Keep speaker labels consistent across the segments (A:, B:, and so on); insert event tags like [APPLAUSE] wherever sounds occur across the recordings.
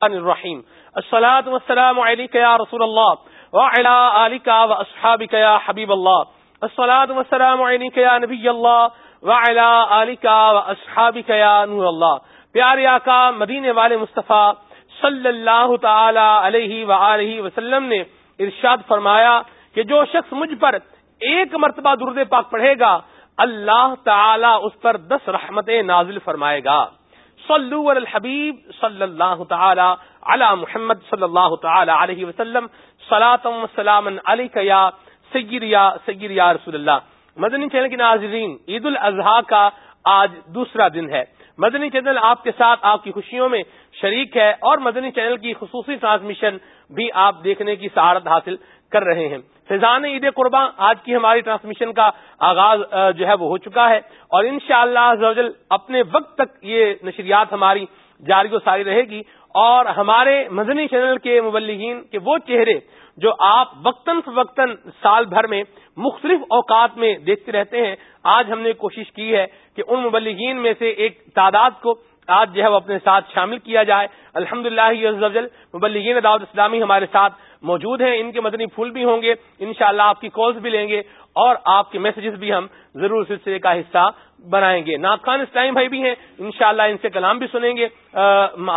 A: الرحیم. الصلاة والسلام علیکہ یا رسول اللہ. وعلا آلکہ واصحابکہ یا حبیب اللہ. الصلاة والسلام علیکہ یا نبی اللہ. وعلا آلکہ واصحابکہ یا نور اللہ. پیارے آقا مدینے والے مصطفیٰ صلی اللہ تعالی علیہ وآلہ وسلم نے ارشاد فرمایا کہ جو شخص مجھ پر ایک مرتبہ درد پاک پڑھے گا، اللہ تعالی اس پر دس رحمتیں نازل فرمائے گا۔ صلو علی الحبیب صلی اللہ تعالی علی محمد صلی اللہ تعالی علیہ وسلم صلاۃ سلام علیک یا سید یا سید یا رسول اللہ مدنی چینل کے ناظرین، عید الاضحیٰ کا آج دوسرا دن ہے. مدنی چینل آپ کے ساتھ، آپ کی خوشیوں میں شریک ہے اور مدنی چینل کی خصوصی ٹرانسمیشن بھی آپ دیکھنے کی سہارت حاصل کر رہے ہیں۔ فیضان عید قرباں آج کی ہماری ٹرانسمیشن کا آغاز جو ہے وہ ہو چکا ہے۔ اور ان شاء اللہ اپنے وقت تک یہ نشریات ہماری جاری و ساری رہے گی۔ اور ہمارے مدنی چینل کے مبلغین کے وہ چہرے جو آپ وقتاً فوقتاً سال بھر میں مختلف اوقات میں دیکھتے رہتے ہیں، آج ہم نے کوشش کی ہے کہ ان مبلغین میں سے ایک تعداد کو آج جو ہے وہ اپنے ساتھ شامل کیا جائے۔ الحمد للہ مبلغین دعوت اسلامی ہمارے ساتھ موجود ہیں۔ ان کے مدنی پھول بھی ہوں گے۔ انشاءاللہ آپ کی کالز بھی لیں گے۔ اور آپ کے میسجز بھی ہم ضرور سلسلے کا حصہ بنائیں گے۔ ناقان اسلام بھائی بھی ہیں۔ انشاءاللہ ان سے کلام بھی سنیں گے۔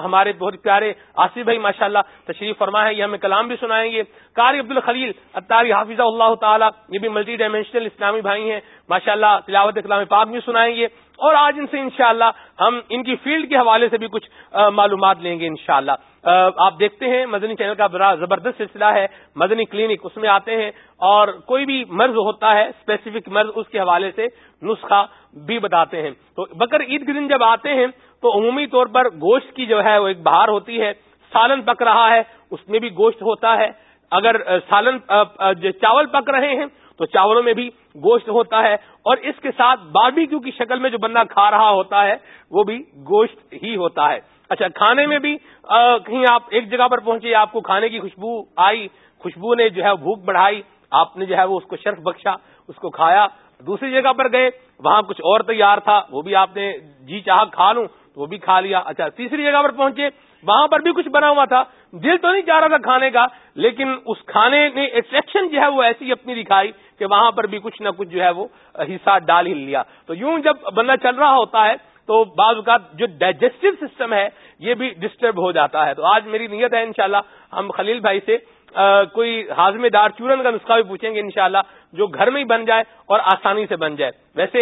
A: ہمارے بہت پیارے آصف بھائی ماشاء اللہ تشریف فرما ہے، یہ ہمیں کلام بھی سنائیں گے۔ قاری عبد الخلیل اتاری حافظ اللہ تعالیٰ، یہ بھی ملٹی ڈائمینشنل اسلامی بھائی ہیں۔ ماشاء اللہ تلاوت کلام پاک بھی سنائیں گے۔ اور آج ان سے انشاءاللہ ہم ان کی فیلڈ کے حوالے سے بھی کچھ معلومات لیں گے انشاءاللہ۔ آپ دیکھتے ہیں مدنی چینل کا بڑا زبردست سلسلہ ہے، مدنی کلینک اس میں آتے ہیں اور کوئی بھی مرض ہوتا ہے اسپیسیفک مرض اس کے حوالے سے نسخہ بھی بتاتے ہیں۔ تو بکر عید کے دن جب آتے ہیں، تو عمومی طور پر گوشت کی جو ہے وہ ایک بہار ہوتی ہے، سالن پک رہا ہے، اس میں بھی گوشت ہوتا ہے۔ اگر سالن چاول پک رہے ہیں، تو چاولوں میں بھی گوشت ہوتا ہے۔ اور اس کے ساتھ باربیکیو کی شکل میں جو بندہ کھا رہا ہوتا ہے، وہ بھی گوشت ہی ہوتا ہے۔ اچھا کھانے میں بھی کہیں آپ ایک جگہ پر پہنچے، آپ کو کھانے کی خوشبو آئی، خوشبو نے جو ہے بھوک بڑھائی، آپ نے جو ہے وہ اس کو شرف بخشا، اس کو کھایا، دوسری جگہ پر گئے، وہاں کچھ اور تیار تھا، وہ بھی آپ نے جی چاہ کھا لوں، تو وہ بھی کھا لیا۔ اچھا تیسری جگہ پر پہنچے، وہاں پر بھی کچھ بنا ہوا تھا، دل تو نہیں چاہ رہا تھا کھانے کا، لیکن اس کھانے نے اٹریکشن جو ہے وہ ایسی اپنی دکھائی کہ وہاں پر بھی کچھ نہ کچھ جو ہے وہ حصہ ڈال ہی لیا۔ تو یوں جب بندہ چل رہا ہوتا ہے تو بعض اوقات جو ڈائجسٹو سسٹم ہے، یہ بھی ڈسٹرب ہو جاتا ہے۔ تو آج میری نیت ہے انشاءاللہ ہم خلیل بھائی سے کوئی ہاضم دار چورن کا نسخہ بھی پوچھیں گے انشاءاللہ، جو گھر میں ہی بن جائے اور آسانی سے بن جائے۔ ویسے،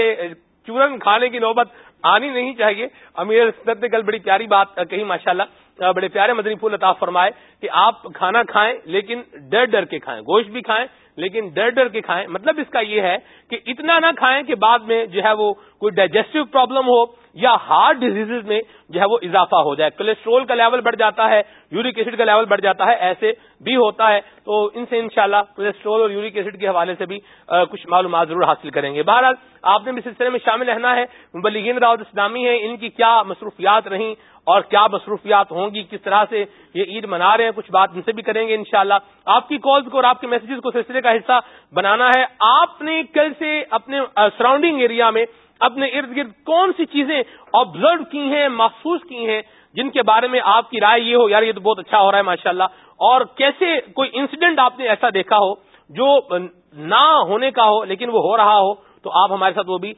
A: چورن کھانے کی نوبت آنی نہیں چاہیے۔ امیر نے کل بڑی پیاری بات کہی، ماشاءاللہ۔ بڑے پیارے مدنی پھول عطا فرمائے کہ آپ کھانا کھائیں لیکن ڈر ڈر کے کھائیں، گوشت بھی کھائیں لیکن ڈر ڈر کے کھائیں۔ مطلب اس کا یہ ہے کہ اتنا نہ کھائیں کہ بعد میں جو ہے وہ کوئی ڈائجسٹو پرابلم ہو یا ہارٹ ڈیزیز میں جو ہے وہ اضافہ ہو جائے۔ کولیسٹرول کا لیول بڑھ جاتا ہے یورک ایسڈ کا لیول بڑھ جاتا ہے، ایسے بھی ہوتا ہے۔ تو ان سے انشاءاللہ شاء کولیسٹرول اور یورک ایسڈ کے حوالے سے بھی کچھ معلومات ضرور حاصل کریں گے۔ بہرحال، آپ نے بھی سلسلے میں شامل رہنا ہے۔ مبلغین راوت اسلامی ہے ان کی کیا مصروفیات رہیں اور کیا مصروفیات ہوں گی، کس طرح سے یہ عید منا رہے ہیں، کچھ بات ان سے بھی کریں گے انشاءاللہ۔ شاء آپ کی کالز کو اور آپ کے میسجز کو سلسلے کا حصہ بنانا ہے۔ آپ نے کل سے اپنے سراؤنڈنگ ایریا میں اپنے ارد گرد کون سی چیزیں آبزرو کی ہیں محسوس کی ہیں، جن کے بارے میں آپ کی رائے یہ ہو، یار یہ تو بہت اچھا ہو رہا ہے، ماشاءاللہ۔ اور کیسے کوئی انسیڈنٹ آپ نے ایسا دیکھا ہو جو نہ ہونے کا ہو، لیکن وہ ہو رہا ہو۔ تو آپ ہمارے ساتھ وہ بھی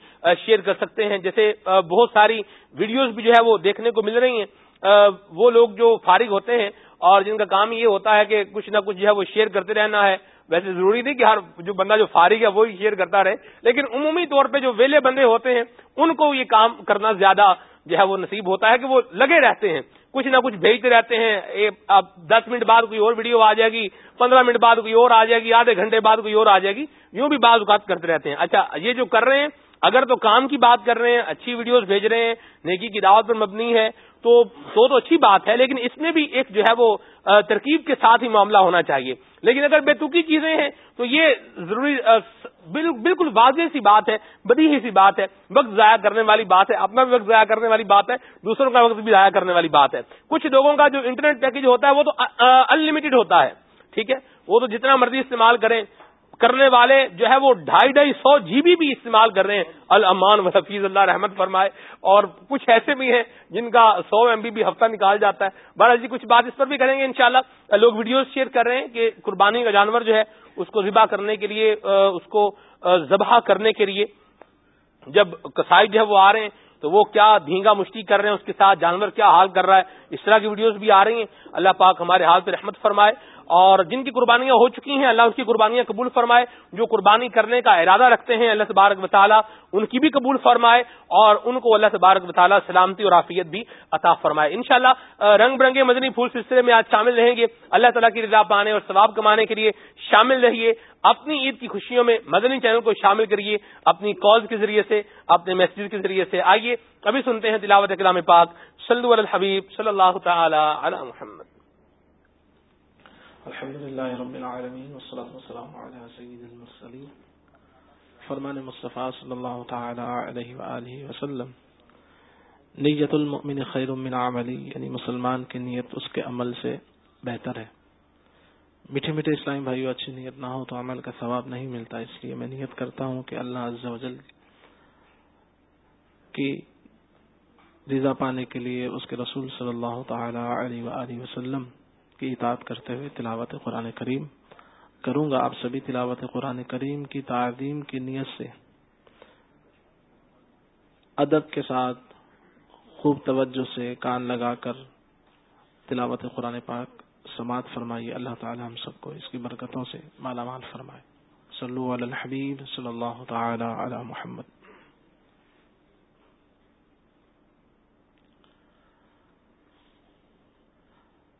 A: شیئر کر سکتے ہیں۔ جیسے بہت ساری ویڈیوز بھی جو ہے وہ دیکھنے کو مل رہی ہیں۔ وہ لوگ جو فارغ ہوتے ہیں اور جن کا کام یہ ہوتا ہے کہ کچھ نہ کچھ جو ہے وہ شیئر کرتے رہنا ہے۔ ویسے ضروری نہیں کہ ہر جو بندہ جو فارغ ہے وہی شیئر کرتا رہے، لیکن عمومی طور پہ جو ویلے بندے ہوتے ہیں، ان کو یہ کام کرنا زیادہ جو ہے وہ نصیب ہوتا ہے کہ وہ لگے رہتے ہیں۔ کچھ نہ کچھ بھیجتے رہتے ہیں۔ اب دس منٹ بعد کوئی اور ویڈیو آ جائے گی، پندرہ منٹ بعد کوئی اور آ جائے گی، آدھے گھنٹے بعد کوئی اور آ جائے گی، یوں بھی بعض اوقات کرتے رہتے ہیں۔ اچھا یہ جو کر رہے ہیں، اگر تو کام کی بات کر رہے ہیں، اچھی ویڈیوز بھیج رہے ہیں، نیکی کی دعوت پر مبنی ہے تو تو تو اچھی بات ہے، لیکن اس میں بھی ایک جو ہے وہ ترکیب کے ساتھ ہی معاملہ ہونا چاہیے۔ لیکن اگر بیتوکی چیزیں ہیں، تو یہ ضروری بالکل واضح سی بات ہے، بدی ہی سی بات ہے۔ وقت ضائع کرنے والی بات ہے، اپنا بھی وقت ضائع کرنے والی بات ہے، دوسروں کا وقت بھی ضائع کرنے والی بات ہے۔ کچھ لوگوں کا جو انٹرنیٹ پیکج ہوتا ہے، وہ تو ان لمیٹڈ ہوتا ہے، ٹھیک ہے؟ وہ تو جتنا مرضی استعمال کریں۔ کرنے والے جو ہے وہ ڈھائی ڈھائی سو جی بی بھی استعمال کر رہے ہیں۔ الامان و حفیظ اللہ رحمت فرمائے۔ اور کچھ ایسے بھی ہیں جن کا سو ایم بی بھی ہفتہ نکال جاتا ہے۔ بارہ جی کچھ بات اس پر بھی کریں گے انشاءاللہ۔ لوگ ویڈیوز شیئر کر رہے ہیں کہ قربانی کا جانور جو ہے اس کو ذبح کرنے کے لیے اس کو ذبح کرنے کے لیے۔ جب کسائی جو ہے وہ آ رہے ہیں، تو وہ کیا دھینگا مشتی کر رہے ہیں، اس کے ساتھ جانور کیا حال کر رہا ہے۔ اس طرح کی ویڈیوز بھی آ رہی ہیں۔ اللہ پاک ہمارے حال پہ رحمت فرمائے۔ اور جن کی قربانیاں ہو چکی ہیں، اللہ اس کی قربانیاں قبول فرمائے، جو قربانی کرنے کا ارادہ رکھتے ہیں، اللہ تبارک تعالیٰ ان کی بھی قبول فرمائے اور ان کو اللہ تبارک تعالیٰ سلامتی اور عافیت بھی عطا فرمائے۔ انشاءاللہ، رنگ برنگے مدنی پھول سلسلے میں آج شامل رہیں گے۔ اللہ تعالیٰ کی رضا پانے اور ثواب کمانے کے لیے شامل رہیے۔ اپنی عید کی خوشیوں میں مدنی چینل کو شامل کریے۔ اپنی کال کے ذریعے سے، اپنے میسج کے ذریعے سے آئیے۔ ابھی سنتے ہیں تلاوت کلام پاک۔ صلی الحبیب صلی اللہ تعالی علی محمد۔
B: الحمد للہ رب العالمین والصلاة والسلام علی سید المرسلین۔ فرمان مصطفیٰ صلی اللہ تعالی علیہ وآلہ وسلم۔ نیت المؤمن خیر من عملی یعنی مسلمان کی نیت اس کے عمل سے بہتر ہے۔ میٹھے میٹھے اسلامی بھائیو، اچھی نیت نہ ہو تو عمل کا ثواب نہیں ملتا۔ اس لیے میں نیت کرتا ہوں کہ اللہ عز و جل کی رضا پانے کے لیے اس کے رسول صلی اللہ تعالی علیہ وآلہ وسلم کی اطاعت کرتے ہوئے تلاوت قرآن کریم کروں گا۔ آپ سبھی تلاوت قرآن کریم کی تعظیم کی نیت سے ادب کے ساتھ خوب توجہ سے کان لگا کر تلاوت قرآن پاک سماعت فرمائیے۔ اللہ تعالی ہم سب کو اس کی برکتوں سے مالا مال فرمائے۔ صلو علی الحبیب صلی اللہ تعالی علی محمد۔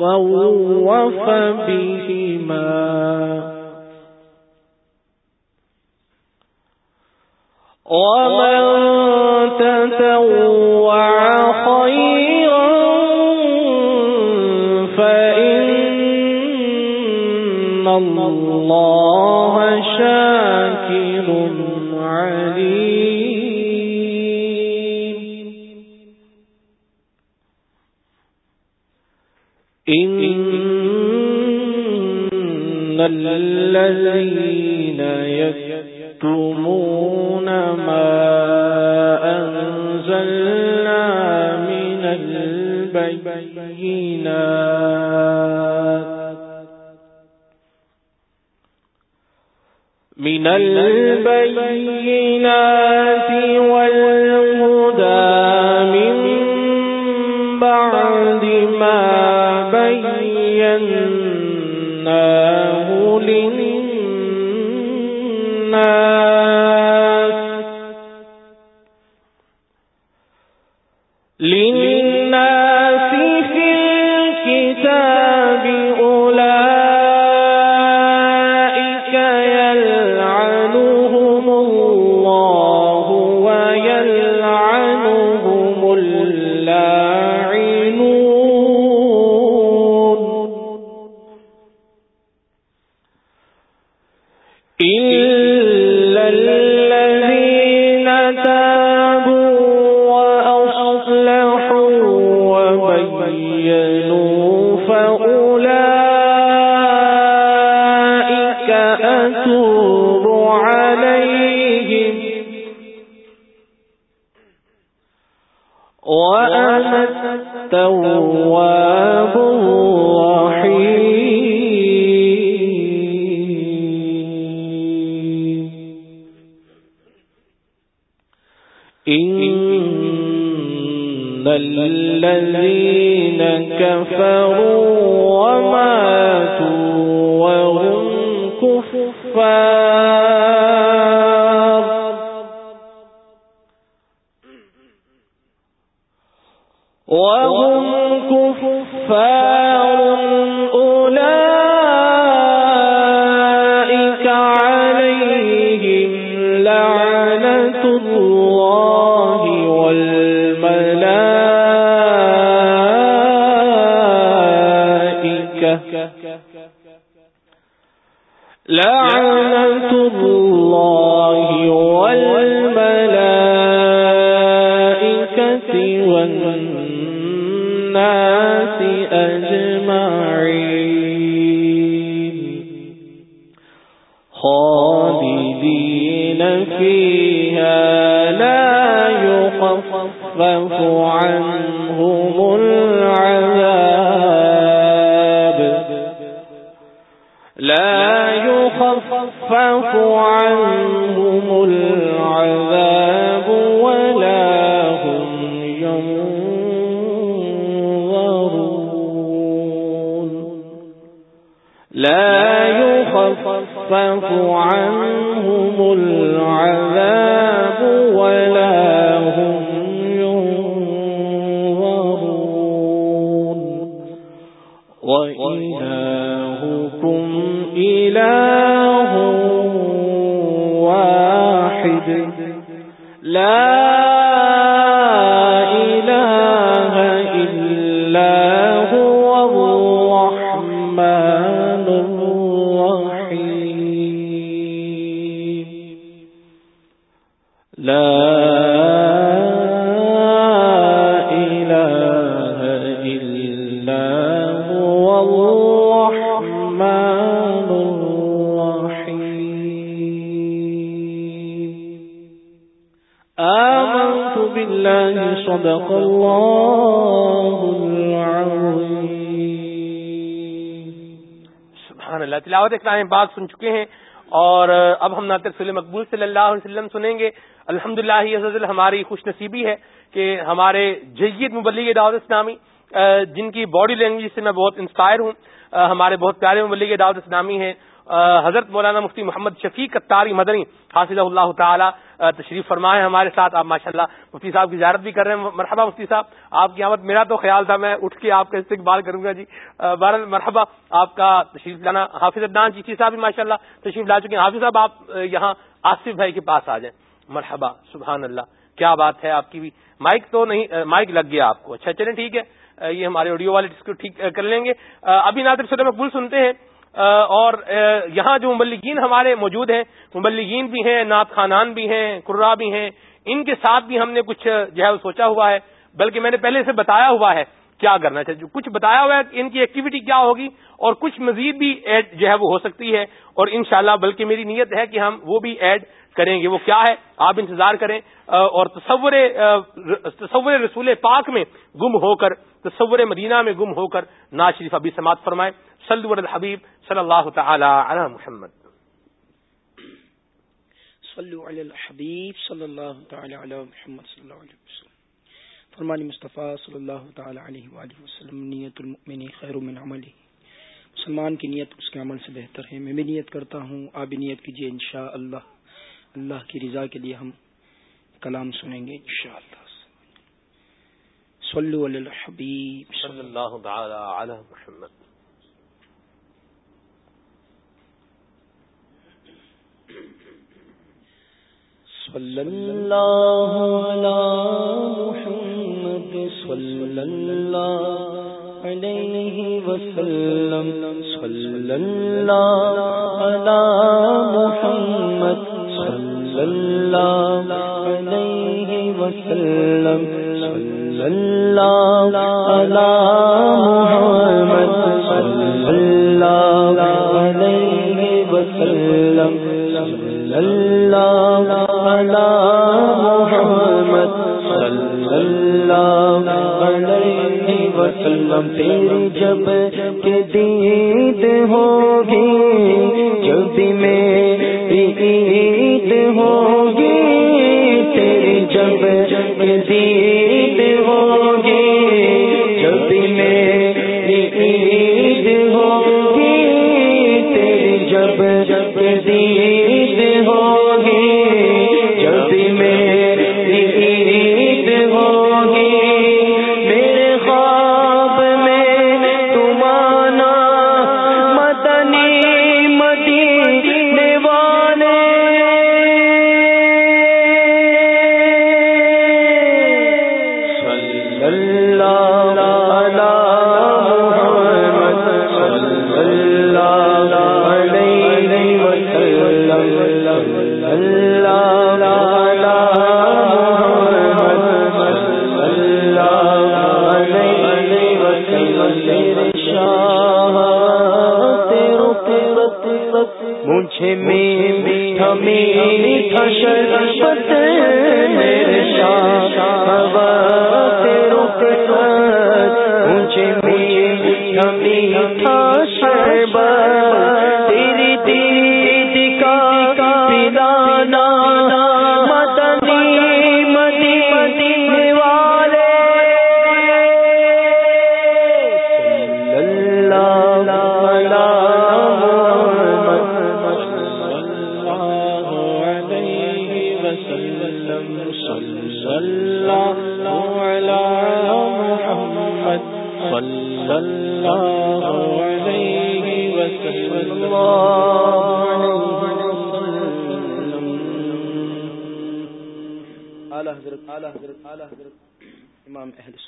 B: يطوف بهما ومن تتوع خيرا فإن الله الذين يكتمون ما أنزلنا من البينات من البينات والهدى من بعد ما بيناه للناس
A: اللہ تلاوت سن چکے ہیں اور اب ہم ناطر رسول مقبول صلی اللہ علیہ وسلم سنیں گے۔ الحمد للہ ہماری خوش نصیبی ہے کہ ہمارے جید مبلغ دعوت اسلامی جن کی باڈی لینگویج سے میں بہت انسپائر ہوں ہمارے بہت پیارے مبلغ دعوت اسلامی ہیں۔ حضرت مولانا مفتی محمد شفیق اتاری مدنی حاصل اللہ تعالی تشریف فرمائے ہمارے ساتھ، آپ ماشاء اللہ مفتی صاحب کی زیارت بھی کر رہے ہیں۔ مرحبا مفتی صاحب، آپ کی آمد، میرا تو خیال تھا میں اٹھ کے آپ کا استقبال کروں گا جی۔ بہرحال مرحبا، آپ کا تشریف لانا، حافظ عدنان چیچی صاحب بھی ماشاء اللہ تشریف لا چکے ہیں۔ حافظ صاحب، آپ یہاں آصف بھائی کے پاس آ جائیں۔ مرحبا، سبحان اللہ، کیا بات ہے آپ کی بھی۔ مائک تو نہیں مائک لگ گیا آپ کو۔ اچھا چلیں ٹھیک ہے۔ یہ ہمارے آڈیو والے اس کو ٹھیک کر لیں گے۔ ابھی نادر صدر مقبول سنتے ہیں اور یہاں جو مبلگین ہمارے موجود ہیں مبلگین بھی ہیں، نعت خانان بھی ہیں قرا بھی ہیں ان کے ساتھ بھی ہم نے کچھ جو ہے سوچا ہوا ہے، بلکہ میں نے پہلے سے بتایا ہوا ہے کیا کرنا چاہیے۔ کچھ بتایا ہوا ہے ان کی ایکٹیویٹی کیا ہوگی اور کچھ مزید بھی ایڈ جو ہے وہ ہو سکتی ہے۔ اور انشاءاللہ بلکہ میری نیت ہے کہ ہم وہ بھی ایڈ کریں گے۔ وہ کیا ہے؟ آپ انتظار کریں۔ اور تصور تصور رسول پاک میں گم ہو کر، تصور مدینہ میں گم ہو کر نا شریف ابھی سماعت فرمائے۔ صلی الحبیب صلی اللہ تعالی علی محمد۔
C: صلو علی الحبیب صلی اللہ تعالی علی محمد صلی اللہ علیہ وسلم. فرمان مصطفیٰ صلی اللہ تعالی علیہ وآلہ وسلم، نیت المؤمن خیر من عملی. مسلمان کی نیت اس کے عمل سے بہتر ہے۔ میں بھی نیت کرتا ہوں، آپ بھی نیت کیجیے انشاءاللہ۔ اللہ کی رضا کے لیے ہم کلام سنیں گے انشاءاللہ۔ صلو علی الحبیب
A: صلی اللہ تعالی علی محمد۔
D: صلی اللہ علی محمد صلی اللہ علیہ وسلم. صلی اللہ علی محمد صلی اللہ علیہ وسلم. صلی اللہ علی محمد صلی اللہ علیہ وسلم. صلی اللہ وسلم تیری جبکہ دید ہوگی، جب بھی میری عید ہوگی تیری جبکہ دید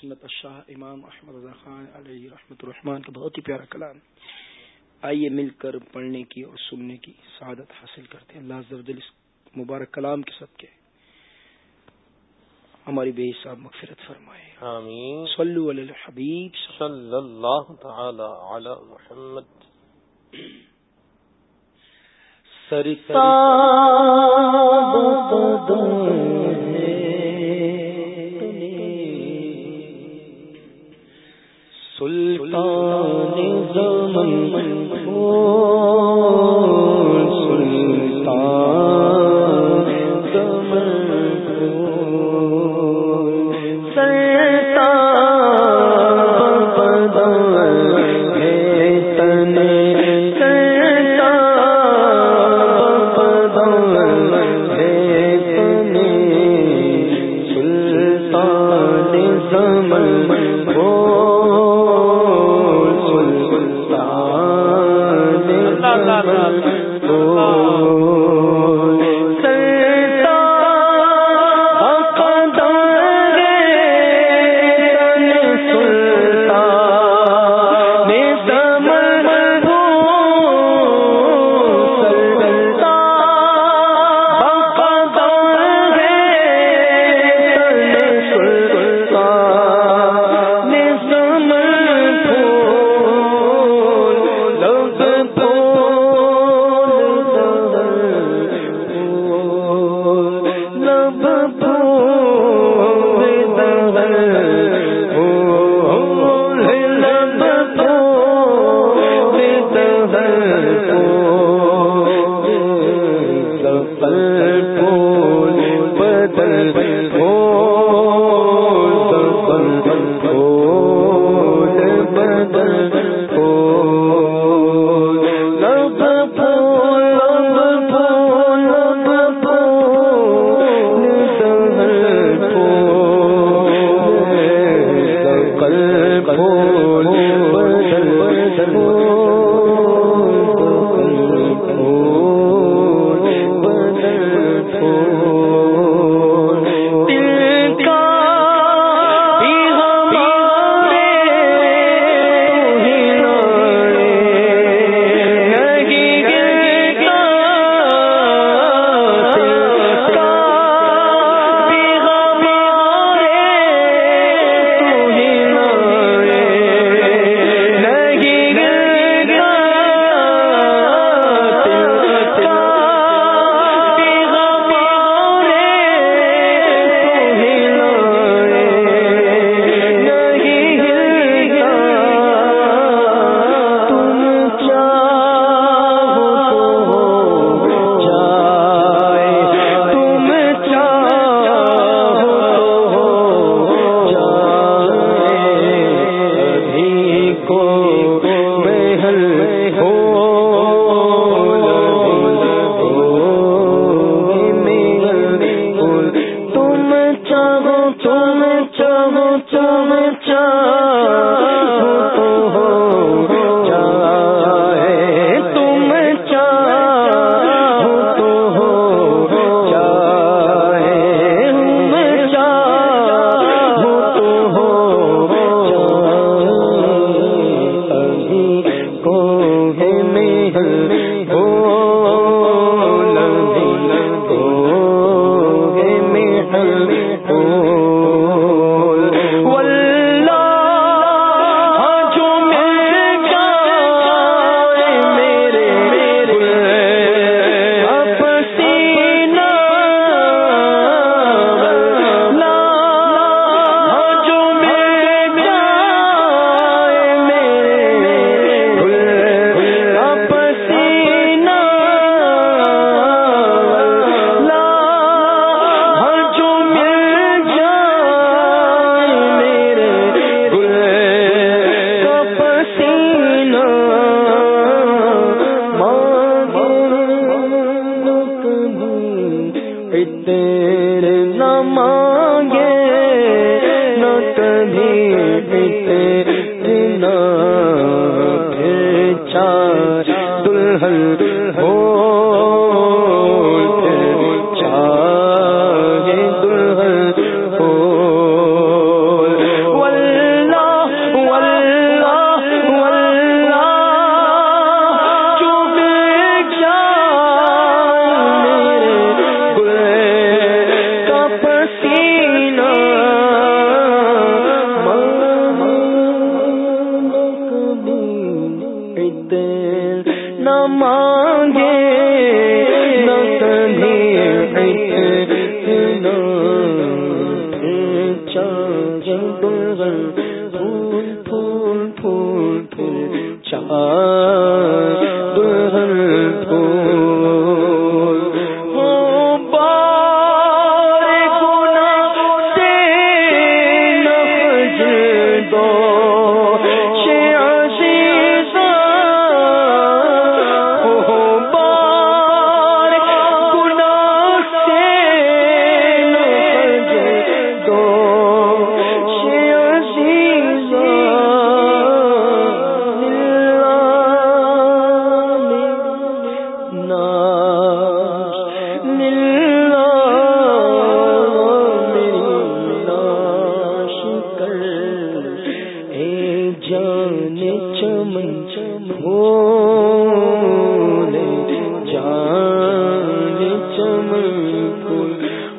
D: سنت
C: الشاہ امام احمد رضا خان علیہ رحمت الرحمان کا بہت ہی پیارا
D: کلام۔
C: آئیے مل کر پڑھنے کی اور سننے کی سعادت حاصل کرتے ہیں۔ اللہ زبدل اس مبارک کلام
D: کے سب کے۔ ہماری بے حساب مغفرت فرمائے۔
A: آمین۔
D: صلو علی الحبیب۔
A: صلی اللہ تعالی علی محمد۔
D: سرسا سلطان زمن
E: ہو
A: سلطان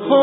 A: ہو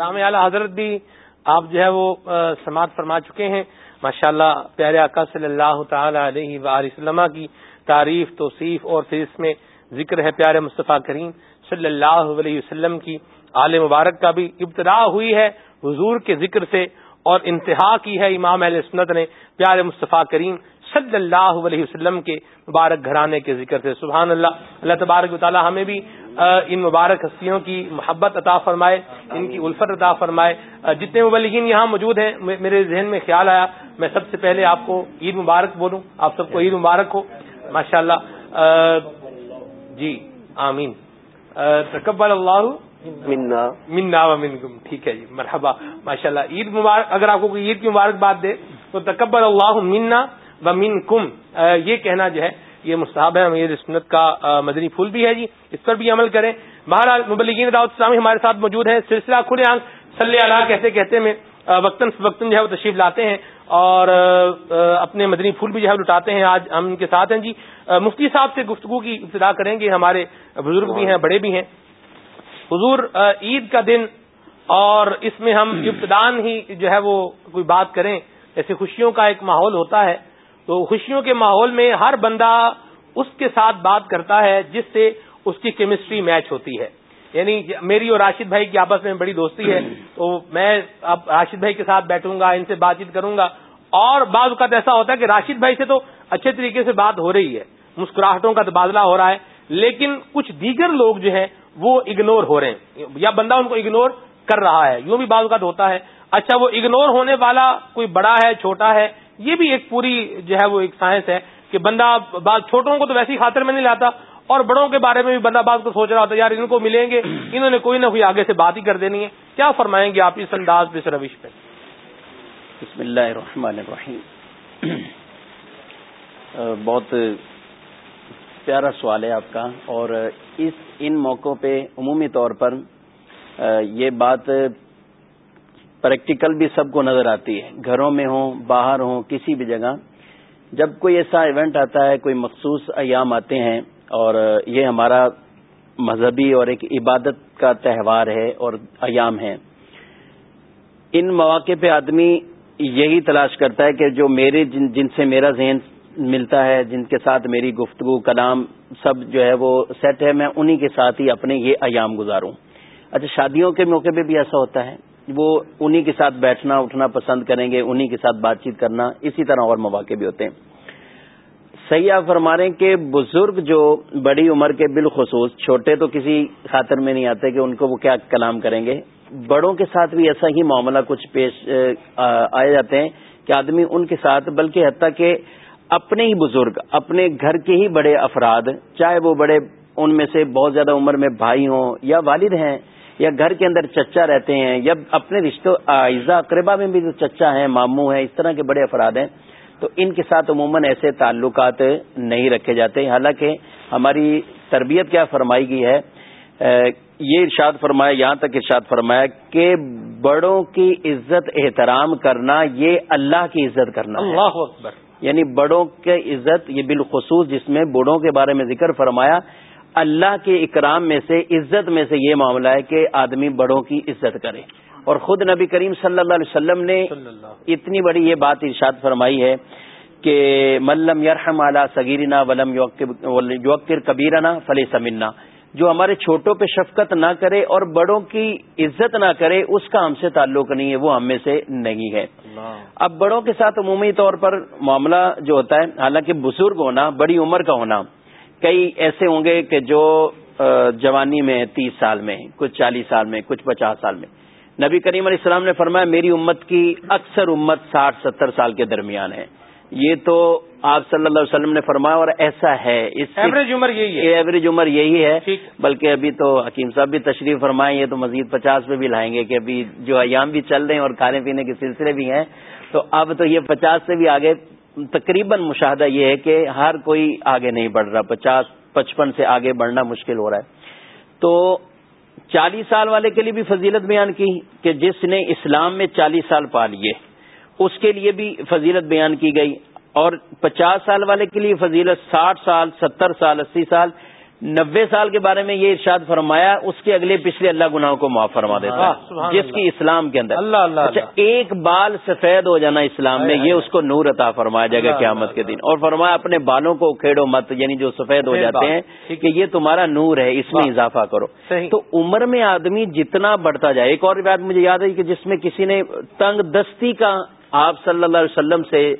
A: کلام اعلیٰ حضرت بھی آپ جو ہے وہ سماعت فرما چکے ہیں۔ ماشاء اللہ پیارے آقا صلی اللہ تعالی علیہ وسلم کی تعریف، توصیف اور پھر اس میں ذکر ہے پیارے مصطفیٰ کریم صلی اللہ علیہ وسلم کی۔ آل مبارک کا بھی ابتدا ہوئی ہے، حضور کے ذکر سے اور انتہا کی ہے۔ امام علیہ سنت نے پیارے مصطفیٰ کریم صلی اللہ علیہ وسلم کے مبارک گھرانے کے ذکر سے۔ سبحان اللہ اللہ تبارک تعالیٰ ہمیں بھی ان مبارک ہستیوں کی محبت عطا فرمائے۔ ان کی الفت عطا فرمائے۔ جتنے مبلغین یہاں موجود ہیں میرے ذہن میں خیال آیا۔ میں سب سے پہلے آپ کو عید مبارک بولوں۔ آپ سب کو عید مبارک ہو۔ ماشاء اللہ جی آمین۔ تکبر اللہ منا۔ منا و منکم۔ ٹھیک ہے جی مرحبا۔ ماشاء اللہ عید مبارک، اگر آپ کو کوئی عید کی مبارکباد دے، تو تکبر اللہ منا و من کم یہ کہنا جو ہے، یہ مستحب ہے امیر سنت کا مدنی پھول بھی ہے جی۔ اس پر بھی عمل کریں۔ بہرحال مبلگین داؤد اسلامی ہمارے ساتھ موجود ہیں۔ سلسلہ کھلے آنکھ صلی اللہ کہتے کہتے میں وقتاً وقتاً جو ہے وہ تشریف لاتے ہیں اور اپنے مدنی پھول بھی جو ہے لٹاتے ہیں۔ آج ہم ان کے ساتھ ہیں جی۔ مفتی صاحب سے گفتگو کی ابتدا کریں گے۔ ہمارے بزرگ بھی ہیں، بڑے بھی ہیں۔ حضور عید کا دن اور اس میں ہم ابتدان ہی جو ہے وہ کوئی بات کریں، ایسے خوشیوں کا ایک ماحول ہوتا ہے۔ تو خوشیوں کے ماحول میں ہر بندہ اس کے ساتھ بات کرتا ہے جس سے اس کی کیمسٹری میچ ہوتی ہے۔ یعنی میری اور راشد بھائی کی آپس میں بڑی دوستی ہے، تو میں اب راشد بھائی کے ساتھ بیٹھوں گا، ان سے بات چیت کروں گا۔ اور بعض اوقات ایسا ہوتا ہے کہ راشد بھائی سے تو اچھے طریقے سے بات ہو رہی ہے، مسکراہٹوں کا تبادلہ ہو رہا ہے، لیکن کچھ دیگر لوگ جو ہیں وہ اگنور ہو رہے ہیں، یا بندہ ان کو اگنور کر رہا ہے۔ یوں بھی بعض اوقات ہوتا ہے۔ اچھا وہ اگنور ہونے والا کوئی بڑا ہے، چھوٹا ہے، یہ بھی ایک پوری جو ہے وہ ایک سائنس ہے کہ بندہ بعض چھوٹوں کو تو ویسی خاطر میں نہیں لاتا اور بڑوں کے بارے میں بھی بندہ بعض کو سوچ رہا ہوتا ہے، یار ان کو ملیں گے، انہوں نے کوئی نہ کوئی آگے سے بات ہی کر دینی ہے۔ کیا فرمائیں گے آپ اس انداز پہ اس روش پہ؟
F: بسم اللہ الرحمن الرحیم۔ بہت پیارا سوال ہے آپ کا۔ اور اس، ان موقعوں پہ عمومی طور پر یہ بات پریکٹیکل بھی سب کو نظر آتی ہے۔ گھروں میں ہوں، باہر ہوں، کسی بھی جگہ، جب کوئی ایسا ایونٹ آتا ہے، کوئی مخصوص ایام آتے ہیں اور یہ ہمارا مذہبی اور ایک عبادت کا تہوار ہے اور ایام ہے۔ ان مواقع پہ آدمی یہی تلاش کرتا ہے کہ جو میرے جن جن سے میرا ذہن ملتا ہے، جن کے ساتھ میری گفتگو، کلام سب جو ہے وہ سیٹ ہے، میں انہی کے ساتھ ہی اپنے یہ ایام گزاروں۔ اچھا شادیوں کے موقع پہ بھی ایسا ہوتا ہے۔ وہ انہی کے ساتھ بیٹھنا، اٹھنا پسند کریں گے، انہی کے ساتھ بات چیت کرنا، اسی طرح اور مواقع بھی ہوتے ہیں۔ صحیح آپ فرما رہے ہیں کہ بزرگ جو بڑی عمر کے بالخصوص چھوٹے تو کسی خاطر میں نہیں آتے کہ ان کو وہ کیا کلام کریں گے۔ بڑوں کے ساتھ بھی ایسا ہی معاملہ کچھ پیش آئے جاتے ہیں کہ آدمی ان کے ساتھ، بلکہ حتیٰ کہ اپنے ہی بزرگ، اپنے گھر کے ہی بڑے افراد، چاہے وہ بڑے ان میں سے بہت زیادہ عمر میں بھائی ہوں یا والد ہیں یا گھر کے اندر چچا رہتے ہیں یا اپنے رشتوں اعزا اقربا میں بھی جو چچا ہیں، ماموں ہیں، اس طرح کے بڑے افراد ہیں تو ان کے ساتھ عموماً ایسے تعلقات نہیں رکھے جاتے۔ حالانکہ ہماری تربیت کیا فرمائی گئی ہے؟ یہ ارشاد فرمایا یہاں تک ارشاد فرمایا کہ بڑوں کی عزت احترام کرنا یہ اللہ کی عزت کرنا اللہ اکبر۔ یعنی بڑوں کی عزت یہ بالخصوص جس میں بڑوں کے بارے میں ذکر فرمایا اللہ کے اکرام میں سے عزت میں سے یہ معاملہ ہے کہ آدمی بڑوں کی عزت کرے۔ اور خود نبی کریم صلی اللہ علیہ وسلم نے اتنی بڑی یہ بات ارشاد فرمائی ہے کہ ملم یرحم اعلیٰ سگیرنا ولم یوکر کبیرنا فلح سمنا جو ہمارے چھوٹوں پہ شفقت نہ کرے اور بڑوں کی عزت نہ کرے اس کا ہم سے تعلق نہیں ہے وہ ہم میں سے نہیں ہے۔ اب بڑوں کے ساتھ عمومی طور پر معاملہ جو ہوتا ہے حالانکہ بزرگ ہونا بڑی عمر کا ہونا کئی ایسے ہوں گے کہ جو جوانی میں تیس سال میں کچھ چالیس سال میں کچھ پچاس سال میں۔ نبی کریم علیہ السلام نے فرمایا میری امت کی اکثر امت ساٹھ ستر سال کے درمیان ہے۔ یہ تو آپ صلی اللہ علیہ وسلم نے فرمایا اور ایسا ہے۔ اس ایوریج عمر یہی ہے۔ ایوریج عمر یہی ہے۔ بلکہ ابھی تو حکیم صاحب بھی تشریف فرمائیں یہ تو مزید پچاس پہ بھی لائیں گے کہ ابھی جو ایام بھی چل رہے ہیں اور کھانے پینے کے سلسلے بھی ہیں تو اب تو یہ پچاس سے بھی آگے تقریباً مشاہدہ یہ ہے کہ ہر کوئی آگے نہیں بڑھ رہا پچاس پچپن سے آگے بڑھنا مشکل ہو رہا ہے۔ تو چالیس سال والے کے لیے بھی فضیلت بیان کی کہ جس نے اسلام میں چالیس سال پا لیے، اس کے لیے بھی فضیلت بیان کی گئی اور پچاس سال والے کے لیے فضیلت ساٹھ سال، ستر سال، اسی سال نبے سال کے بارے میں یہ ارشاد فرمایا اس کے اگلے پچھلے اللہ گناہوں کو معاف فرما دیتا ہے جس کی اسلام کے اندر۔
A: اللہ اللہ
F: اچھا ایک بال سفید ہو جانا اسلام میں یہ اس کو نور عطا فرمایا جائے گا قیامت کے دن۔ اور فرمایا اپنے بالوں کو کھیڑو مت یعنی جو سفید ہو جاتے ہیں کہ یہ تمہارا نور ہے اس میں اضافہ کرو۔ تو عمر میں آدمی جتنا بڑھتا جائے ایک اور بات مجھے یاد ہے کہ جس میں کسی نے تنگ دستی کا آپ صلی اللہ علیہ وسلم سے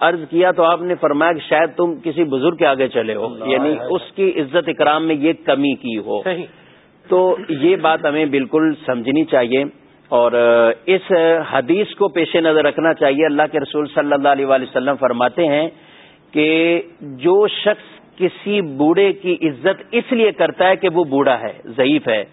F: عرض کیا تو آپ نے فرمایا کہ شاید تم کسی بزرگ کے آگے چلے ہو یعنی اس کی عزت اکرام میں یہ کمی کی ہو۔ تو یہ بات ہمیں بالکل سمجھنی چاہیے اور اس حدیث کو پیش نظر رکھنا چاہیے۔ اللہ کے رسول صلی اللہ علیہ وسلم فرماتے ہیں کہ جو شخص کسی بوڑھے کی عزت اس لیے کرتا ہے کہ وہ بوڑھا ہے ضعیف ہے۔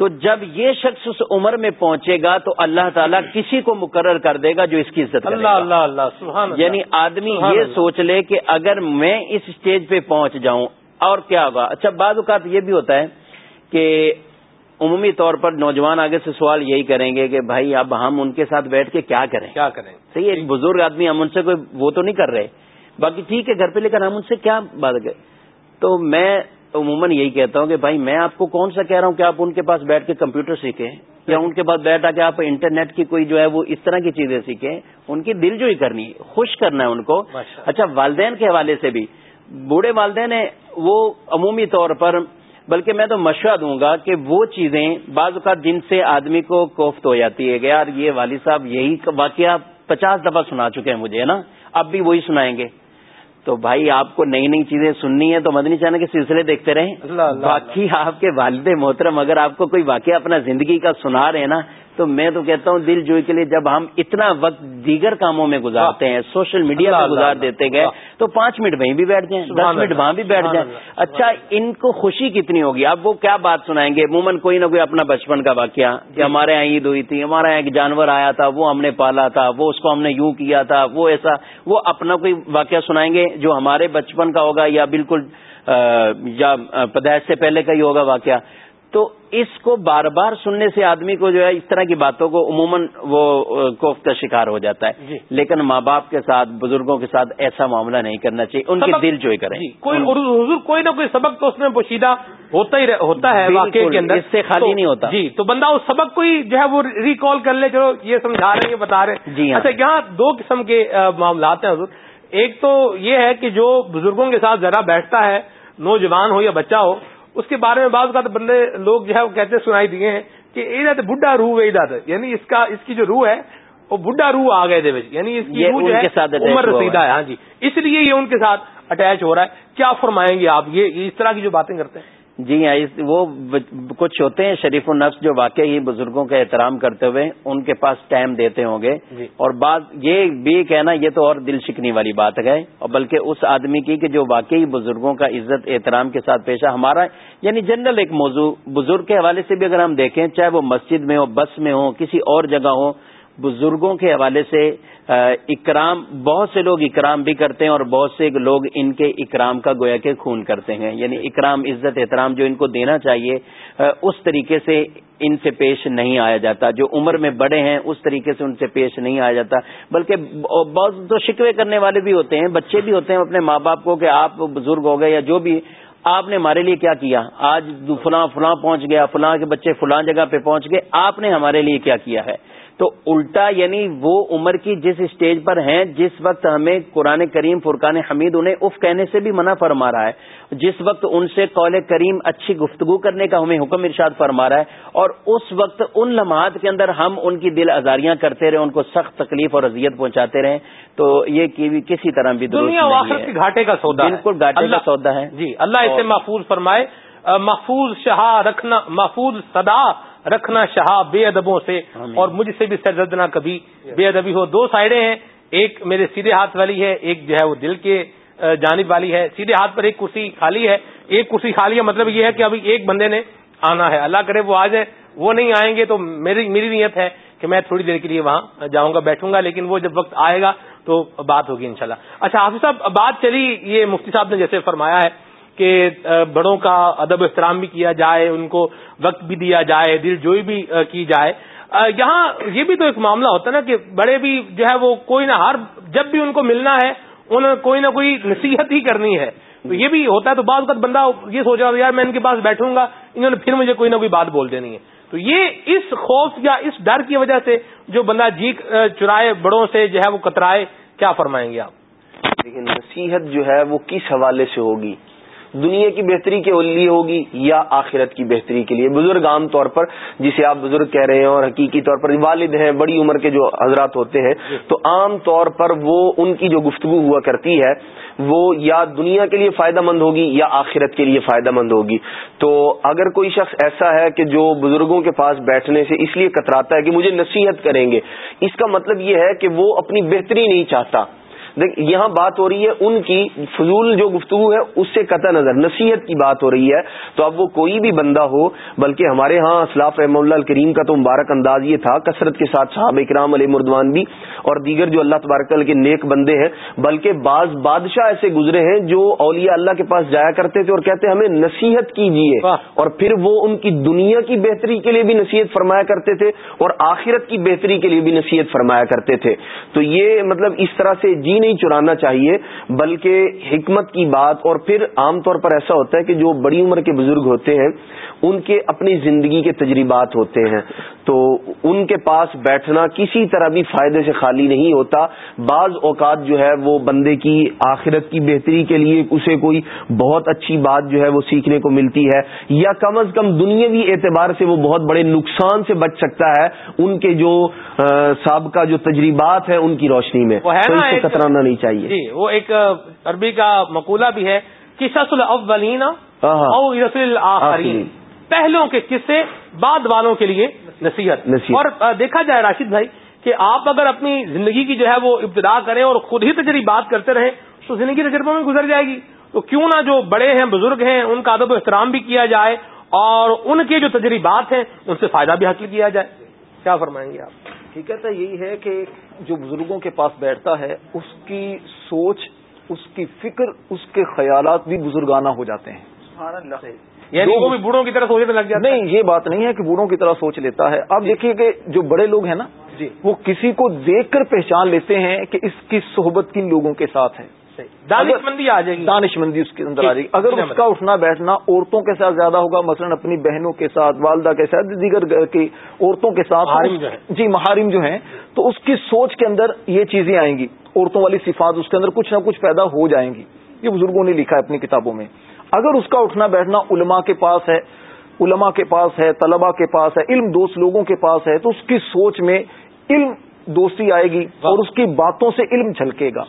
F: تو جب یہ شخص اس عمر میں پہنچے گا تو اللہ تعالیٰ کسی کو مقرر کر دے گا جو اس کی عزت
A: اللہ اللہ اللہ سبحان
F: یعنی آدمی یہ سوچ لے کہ اگر میں اس اسٹیج پہ پہنچ جاؤں اور کیا ہوگا اچھا بعض اوقات یہ بھی ہوتا ہے کہ عمومی طور پر نوجوان آگے سے سوال یہی کریں گے کہ بھائی اب ہم ان کے ساتھ بیٹھ کے کیا کریں؟
A: کیا کریں؟
F: صحیح ایک بزرگ آدمی ہم ان سے کوئی وہ تو نہیں کر رہے باقی ٹھیک ہے گھر پہ لے کر ہم ان سے کیا بات کریں؟ تو میں عموماً یہی کہتا ہوں کہ بھائی میں آپ کو کون سا کہہ رہا ہوں کہ آپ ان کے پاس بیٹھ کے کمپیوٹر سیکھیں یا ان کے پاس بیٹھا کہ آپ انٹرنیٹ کی کوئی جو ہے وہ اس طرح کی چیزیں سیکھیں ان کی دل جو ہی کرنی خوش کرنا ہے ان کو۔ اچھا والدین کے حوالے سے بھی بوڑھے والدین ہیں وہ عمومی طور پر بلکہ میں تو مشورہ دوں گا کہ وہ چیزیں بعض اوقات جن سے آدمی کو کوفت ہو جاتی ہے کہ یار یہ والد صاحب یہی واقعہ پچاس دفعہ سنا چکے ہیں مجھے نا؟ اب بھی وہی سنائیں گے۔ تو بھائی آپ کو نئی نئی چیزیں سننی ہے تو مدنی چینل کے سلسلے دیکھتے رہیں۔ باقی آپ کے والد محترم اگر آپ کو کوئی واقعہ اپنا زندگی کا سنا رہے نا تو میں تو کہتا ہوں دل جوئی کے لیے جب ہم اتنا وقت دیگر کاموں میں گزارتے ہیں سوشل میڈیا پہ گزار دیتے گئے تو پانچ منٹ وہیں بھی بیٹھ جائیں دس منٹ وہاں بھی بیٹھ جائیں۔ اچھا ان کو خوشی کتنی ہوگی؟ اب وہ کیا بات سنائیں گے؟ عموماً کوئی نہ کوئی اپنا بچپن کا واقعہ کہ ہمارے یہاں عید ہوئی تھی ہمارے یہاں ایک جانور آیا تھا وہ ہم نے پالا تھا وہ اس کو ہم نے یوں کیا تھا وہ ایسا وہ اپنا کوئی واقعہ سنائیں گے جو ہمارے بچپن کا ہوگا یا بالکل یا پیدائش سے پہلے کا ہی ہوگا واقعہ۔ تو اس کو بار بار سننے سے آدمی کو جو ہے اس طرح کی باتوں کو عموماً وہ کوفت کا شکار ہو جاتا ہے۔ جی۔ لیکن ماں باپ کے ساتھ بزرگوں کے ساتھ ایسا معاملہ نہیں کرنا چاہیے۔ ان کے دل جو ہی کریں۔
A: جی کوئی حضور کوئی نہ کوئی سبق تو اس میں پوشیدہ ہوتا ہی ہوتا ہے واقعے کے اندر۔
F: اس سے خالی نہیں ہوتا۔
A: جی تو بندہ اس سبق کو ہی جو ہے وہ ریکال کر لے چلو یہ سمجھا رہے ہیں یہ بتا رہے ہیں۔
F: جی
A: اچھا یہاں دو قسم کے معاملات ہیں حضور۔ ایک تو یہ ہے کہ جو بزرگوں کے ساتھ ذرا بیٹھتا ہے نوجوان ہو یا بچہ ہو اس کے بارے میں بعض کا بندے لوگ جو ہے وہ کہتے سنائی دیے ہیں کہ ادھر بڈھا روح ہے ادھر یعنی اس کا اس کی جو روح ہے وہ بڈھا روح آ گئے یعنی اس کی روح جو ہے عمر رسیدہ ہے۔ ہاں جی۔ اس لیے یہ ان کے ساتھ اٹیچ ہو رہا ہے۔ کیا فرمائیں گے آپ یہ اس طرح کی جو باتیں کرتے ہیں؟
F: جی ہاں وہ کچھ ہوتے ہیں شریف النفس جو واقعی بزرگوں کا احترام کرتے ہوئے ان کے پاس ٹائم دیتے ہوں گے۔ جی۔ اور بات یہ بھی کہنا یہ تو اور دل شکنی والی بات ہے۔ اور بلکہ اس آدمی کی کہ جو واقعی بزرگوں کا عزت احترام کے ساتھ پیشہ ہمارا یعنی جنرل ایک موضوع بزرگ کے حوالے سے بھی اگر ہم دیکھیں چاہے وہ مسجد میں ہو بس میں ہو کسی اور جگہ ہو بزرگوں کے حوالے سے اکرام، بہت سے لوگ اکرام بھی کرتے ہیں اور بہت سے لوگ ان کے اکرام کا گویا کے خون کرتے ہیں۔ یعنی اکرام، عزت، احترام جو ان کو دینا چاہیے اس طریقے سے ان سے پیش نہیں آیا جاتا۔ جو عمر میں بڑے ہیں، اس طریقے سے ان سے پیش نہیں آیا جاتا۔ بلکہ بہت تو شکوے کرنے والے بھی ہوتے ہیں، بچے بھی ہوتے ہیں اپنے ماں باپ کو کہ آپ بزرگ ہو گئے یا جو بھی۔ آپ نے ہمارے لیے کیا کیا؟ آج فلاں فلاں پہنچ گیا، فلاں کے بچے فلاں جگہ پہ پہنچ گئے، آپ نے ہمارے لیے کیا کیا ہے؟ تو الٹا یعنی وہ عمر کی جس اسٹیج پر ہیں جس وقت ہمیں قرآن کریم فرقان حمید انہیں اف کہنے سے بھی منع فرما رہا ہے جس وقت ان سے قول کریم اچھی گفتگو کرنے کا ہمیں حکم ارشاد فرما رہا ہے اور اس وقت ان لمحات کے اندر ہم ان کی دل آزاریاں کرتے رہے ان کو سخت تکلیف اور اذیت پہنچاتے رہے تو یہ کسی طرح بھی
A: دنیا گھاٹے کا سودا
F: بالکل گھاٹے کا سودا ہے۔
A: جی اللہ اسے محفوظ فرمائے محفوظ شہا رکھنا محفوظ صدا رکھنا شہا بے ادبوں سے اور مجھ سے بھی سرد نہ کبھی۔ بے ادبی ہو دو سائڈیں ہیں۔ ایک میرے سیدھے ہاتھ والی ہے ایک جو ہے وہ دل کے جانب والی ہے۔ سیدھے ہاتھ پر ایک کرسی خالی ہے۔ ایک کرسی خالی ہے مطلب یہ ہے کہ ابھی ایک بندے نے آنا ہے۔ اللہ کرے وہ آ جائے وہ نہیں آئیں گے تو میری میری نیت ہے کہ میں تھوڑی دیر کے لیے وہاں جاؤں گا بیٹھوں گا۔ لیکن وہ جب وقت آئے گا تو بات ہوگی انشاءاللہ۔ اچھا حافظ صاحب بات چلی یہ مفتی صاحب نے جیسے فرمایا ہے کہ بڑوں کا ادب احترام بھی کیا جائے، ان کو وقت بھی دیا جائے، دل جوئی بھی کی جائے۔ یہاں یہ بھی تو ایک معاملہ ہوتا ہے نا کہ بڑے بھی جو ہے وہ کوئی نہ ہر جب بھی ان کو ملنا ہے انہیں کوئی نہ کوئی نصیحت ہی کرنی ہے۔ تو یہ بھی ہوتا ہے تو بعض وقت بندہ یہ سوچ رہا تھا یار میں ان کے پاس بیٹھوں گا، انہوں نے پھر مجھے کوئی نہ کوئی بات بول دینی ہے۔ تو یہ اس خوف یا اس ڈر کی وجہ سے جو بندہ جی چرائے، بڑوں سے جو ہے وہ کترائے، کیا فرمائیں گے آپ؟
E: لیکن نصیحت جو ہے وہ کس حوالے سے ہوگی؟ دنیا کی بہتری کے لیے ہوگی یا آخرت کی بہتری کے لیے؟ بزرگ عام طور پر جسے آپ بزرگ کہہ رہے ہیں اور حقیقی طور پر والد ہیں، بڑی عمر کے جو حضرات ہوتے ہیں، تو عام طور پر وہ ان کی جو گفتگو ہوا کرتی ہے، وہ یا دنیا کے لیے فائدہ مند ہوگی یا آخرت کے لیے فائدہ مند ہوگی۔ تو اگر کوئی شخص ایسا ہے کہ جو بزرگوں کے پاس بیٹھنے سے اس لیے کتراتا ہے کہ مجھے نصیحت کریں گے، اس کا مطلب یہ ہے کہ وہ اپنی بہتری نہیں چاہتا۔ یہاں بات ہو رہی ہے ان کی فضول جو گفتگو ہے اس سے قطع نظر نصیحت کی بات ہو رہی ہے۔ تو اب وہ کوئی بھی بندہ ہو بلکہ ہمارے ہاں اسلاف رحم اللہ الکریم کا تو مبارک انداز یہ تھا کثرت کے ساتھ صحابہ اکرام علیہ مردوان بھی اور دیگر جو اللہ تبارک کے نیک بندے ہیں بلکہ بعض بادشاہ ایسے گزرے ہیں جو اولیاء اللہ کے پاس جایا کرتے تھے اور کہتے ہمیں نصیحت کیجیے اور پھر وہ ان کی دنیا کی بہتری کے لیے بھی نصیحت فرمایا کرتے تھے اور آخرت کی بہتری کے لیے بھی نصیحت فرمایا کرتے تھے۔ تو یہ مطلب اس طرح سے جی نہیں چرانا چاہیے بلکہ حکمت کی بات اور پھر عام طور پر ایسا ہوتا ہے کہ جو بڑی عمر کے بزرگ ہوتے ہیں ان کے اپنی زندگی کے تجربات ہوتے ہیں۔ تو ان کے پاس بیٹھنا کسی طرح بھی فائدے سے خالی نہیں ہوتا۔ بعض اوقات جو ہے وہ بندے کی آخرت کی بہتری کے لیے اسے کوئی بہت اچھی بات جو ہے وہ سیکھنے کو ملتی ہے یا کم از کم دنیاوی اعتبار سے وہ بہت بڑے نقصان سے بچ سکتا ہے ان کے جو سابقہ جو تجربات ہیں ان کی روشنی میں۔ کترانا نہیں چاہیے۔
A: جی وہ ایک عربی کا مقولہ بھی ہے قصص الاولین۔ او رسول الاخرین پہلوں کے قصے بعد والوں کے لیے نصیحت۔ اور دیکھا جائے راشد بھائی کہ آپ اگر اپنی زندگی کی جو ہے وہ ابتدا کریں اور خود ہی تجربات کرتے رہیں تو زندگی تجربوں میں گزر جائے گی۔ تو کیوں نہ جو بڑے ہیں بزرگ ہیں ان کا ادب و احترام بھی کیا جائے اور ان کے جو تجربات ہیں ان سے فائدہ بھی حاصل کیا جائے۔ کیا فرمائیں گے آپ؟
G: حقیقت یہی ہے کہ جو بزرگوں کے پاس بیٹھتا ہے، اس کی سوچ، اس کی فکر، اس کے خیالات بھی بزرگانہ ہو جاتے ہیں۔
A: یعنی وہ بھی بوڑھوں کی طرح سوچنے لگ جاتا
G: نہیں یہ بات نہیں ہے کہ بوڑھوں کی طرح سوچ لیتا ہے۔ آپ دیکھیے کہ جو بڑے لوگ ہیں نا جی۔ وہ کسی کو دیکھ کر پہچان لیتے ہیں کہ اس کی صحبت کن لوگوں کے ساتھ ہے۔
A: دانش مندی آ جائے گی۔
G: دانش مندی اس کے اندر آ جائے گی۔ اگر اس کا اٹھنا بیٹھنا عورتوں کے ساتھ زیادہ ہوگا مثلا اپنی بہنوں کے ساتھ والدہ کے ساتھ دیگر کی عورتوں کے ساتھ جی محارم جو ہیں تو اس کی سوچ کے اندر یہ چیزیں آئیں گی۔ عورتوں والی صفات اس کے اندر کچھ نہ کچھ پیدا ہو جائیں گی۔ یہ بزرگوں نے لکھا ہے اپنی کتابوں میں۔ اگر اس کا اٹھنا بیٹھنا علماء کے پاس ہے علماء کے پاس ہے طلباء کے پاس ہے علم دوست لوگوں کے پاس ہے تو اس کی سوچ میں علم دوستی آئے گی اور اس کی باتوں سے علم جھلکے گا۔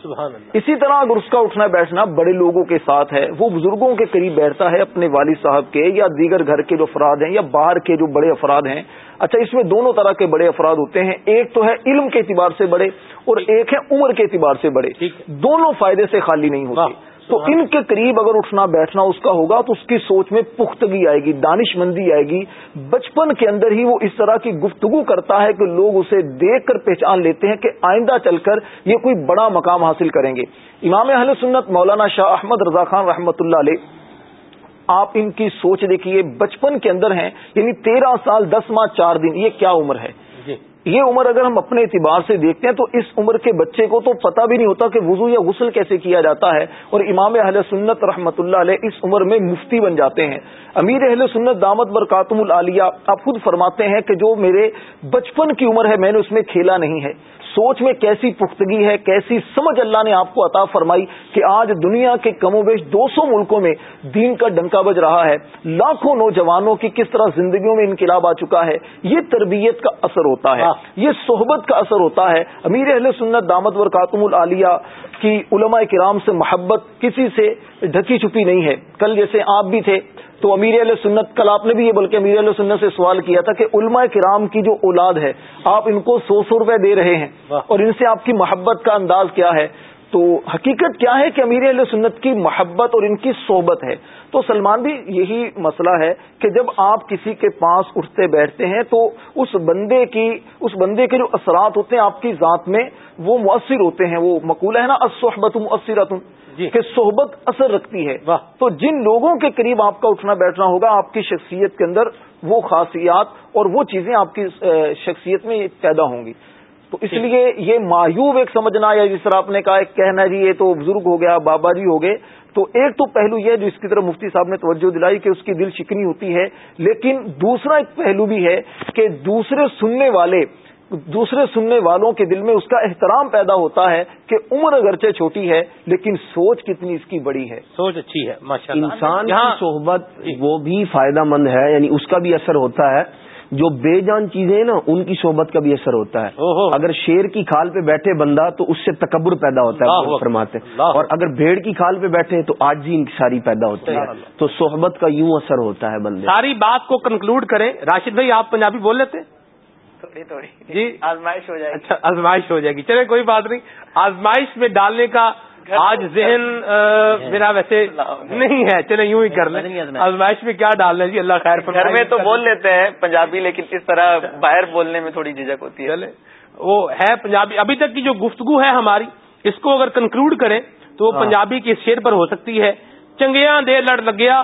G: اسی طرح اگر اس کا اٹھنا بیٹھنا بڑے لوگوں کے ساتھ ہے وہ بزرگوں کے قریب بیٹھتا ہے اپنے والد صاحب کے یا دیگر گھر کے جو افراد ہیں یا باہر کے جو بڑے افراد ہیں۔ اچھا اس میں دونوں طرح کے بڑے افراد ہوتے ہیں۔ ایک تو ہے علم کے اعتبار سے بڑے اور ایک ہے عمر کے اعتبار سے بڑے۔ دونوں فائدے سے خالی نہیں ہوتے۔ تو ان کے قریب اگر اٹھنا بیٹھنا اس کا ہوگا تو اس کی سوچ میں پختگی آئے گی، دانش مندی آئے گی۔ بچپن کے اندر ہی وہ اس طرح کی گفتگو کرتا ہے کہ لوگ اسے دیکھ کر پہچان لیتے ہیں کہ آئندہ چل کر یہ کوئی بڑا مقام حاصل کریں گے۔ امام اہل سنت مولانا شاہ احمد رضا خان رحمۃ اللہ علیہ، آپ ان کی سوچ دیکھیے، بچپن کے اندر ہیں یعنی تیرہ سال، دس ماہ، چار دن، یہ کیا عمر ہے؟ یہ عمر اگر ہم اپنے اعتبار سے دیکھتے ہیں تو اس عمر کے بچے کو تو پتہ بھی نہیں ہوتا کہ وضو یا غسل کیسے کیا جاتا ہے اور امام اہل سنت رحمت اللہ علیہ اس عمر میں مفتی بن جاتے ہیں۔ امیر اہل سنت دامت برکاتم العالیہ، آپ خود فرماتے ہیں کہ جو میرے بچپن کی عمر ہے، میں نے اس میں کھیلا نہیں ہے۔ سوچ میں کیسی پختگی ہے کیسی سمجھ اللہ نے آپ کو عطا فرمائی کہ آج دنیا کے کم و بیش دو سو ملکوں میں دین کا ڈنکا بج رہا ہے۔ لاکھوں نوجوانوں کی کس طرح زندگیوں میں انقلاب آ چکا ہے یہ تربیت کا اثر ہوتا ہے۔ یہ صحبت کا اثر ہوتا ہے۔ امیر اہل سنت دامت ور کاتم العالیہ کی علماء کرام سے محبت کسی سے ڈھکی چھپی نہیں ہے۔ کل جیسے آپ بھی تھے تو امیر علیہ سنت کل آپ نے بھی یہ بلکہ امیر علیہ سنت سے سوال کیا تھا کہ علماء کرام کی جو اولاد ہے آپ ان کو سو سو روپے دے رہے ہیں اور ان سے آپ کی محبت کا انداز کیا ہے؟ تو حقیقت کیا ہے کہ امیر علیہ سنت کی محبت اور ان کی صحبت ہے؟ تو سلمان بھی یہی مسئلہ ہے کہ جب آپ کسی کے پاس اٹھتے بیٹھتے ہیں تو اس بندے کی اس بندے کے جو اثرات ہوتے ہیں آپ کی ذات میں وہ مؤثر ہوتے ہیں۔ وہ مقولہ ہے نا اسحبت مؤثرت
A: جی
G: کہ صحبت اثر رکھتی ہے۔ تو جن لوگوں کے قریب آپ کا اٹھنا بیٹھنا ہوگا آپ کی شخصیت کے اندر وہ خاصیات اور وہ چیزیں آپ کی شخصیت میں پیدا ہوں گی۔ تو اس لیے یہ مایوب ایک سمجھنا یا جس طرح آپ نے کہا کہنا جی یہ تو بزرگ ہو گیا بابا جی ہو گئے۔ تو ایک تو پہلو یہ جو اس کی طرف مفتی صاحب نے توجہ دلائی کہ اس کی دل شکنی ہوتی ہے لیکن دوسرا ایک پہلو بھی ہے کہ دوسرے سننے والے دوسرے سننے والوں کے دل میں اس کا احترام پیدا ہوتا ہے کہ عمر اگرچہ چھوٹی ہے لیکن سوچ کتنی اس کی بڑی ہے۔
A: سوچ اچھی ہے ماشاء
E: انسان کی صحبت وہ بھی فائدہ مند ہے یعنی اس کا بھی اثر ہوتا ہے۔ جو بے جان چیزیں ہیں نا ان کی صحبت کا بھی اثر ہوتا ہے۔ اگر شیر کی کھال پہ بیٹھے بندہ تو اس سے تکبر پیدا ہوتا ہے فرماتے اور اگر بھیڑ کی کھال پہ بیٹھے تو آج بھی ان کی ساری پیدا ہوتی ہے۔ تو صحبت کا یوں اثر ہوتا ہے بندے۔
A: ساری بات کو کنکلوڈ کریں۔ راشد بھائی آپ پنجابی بول لیتے؟
H: تھوڑی تھوڑی
A: جی۔
H: آزمائش ہو جائے گی۔
A: اچھا آزمائش ہو جائے گی۔ چلے کوئی بات نہیں۔ آزمائش میں ڈالنے کا آج ذہن میرا ویسے نہیں ہے۔ چلے یوں ہی کر لیں۔ آزمائش۔ میں کیا ڈالنا جی اللہ خیر
H: گھر میں تو بول لیتے ہیں پنجابی لیکن اس طرح باہر بولنے میں تھوڑی جھجک ہوتی ہے۔
A: چلے۔ وہ ہے پنجابی۔ ابھی تک کی جو گفتگو ہے ہماری اس کو اگر کنکلوڈ کریں تو وہ پنجابی کے شیر پر ہو سکتی ہے۔ چنگیاں دے لڑ لگیا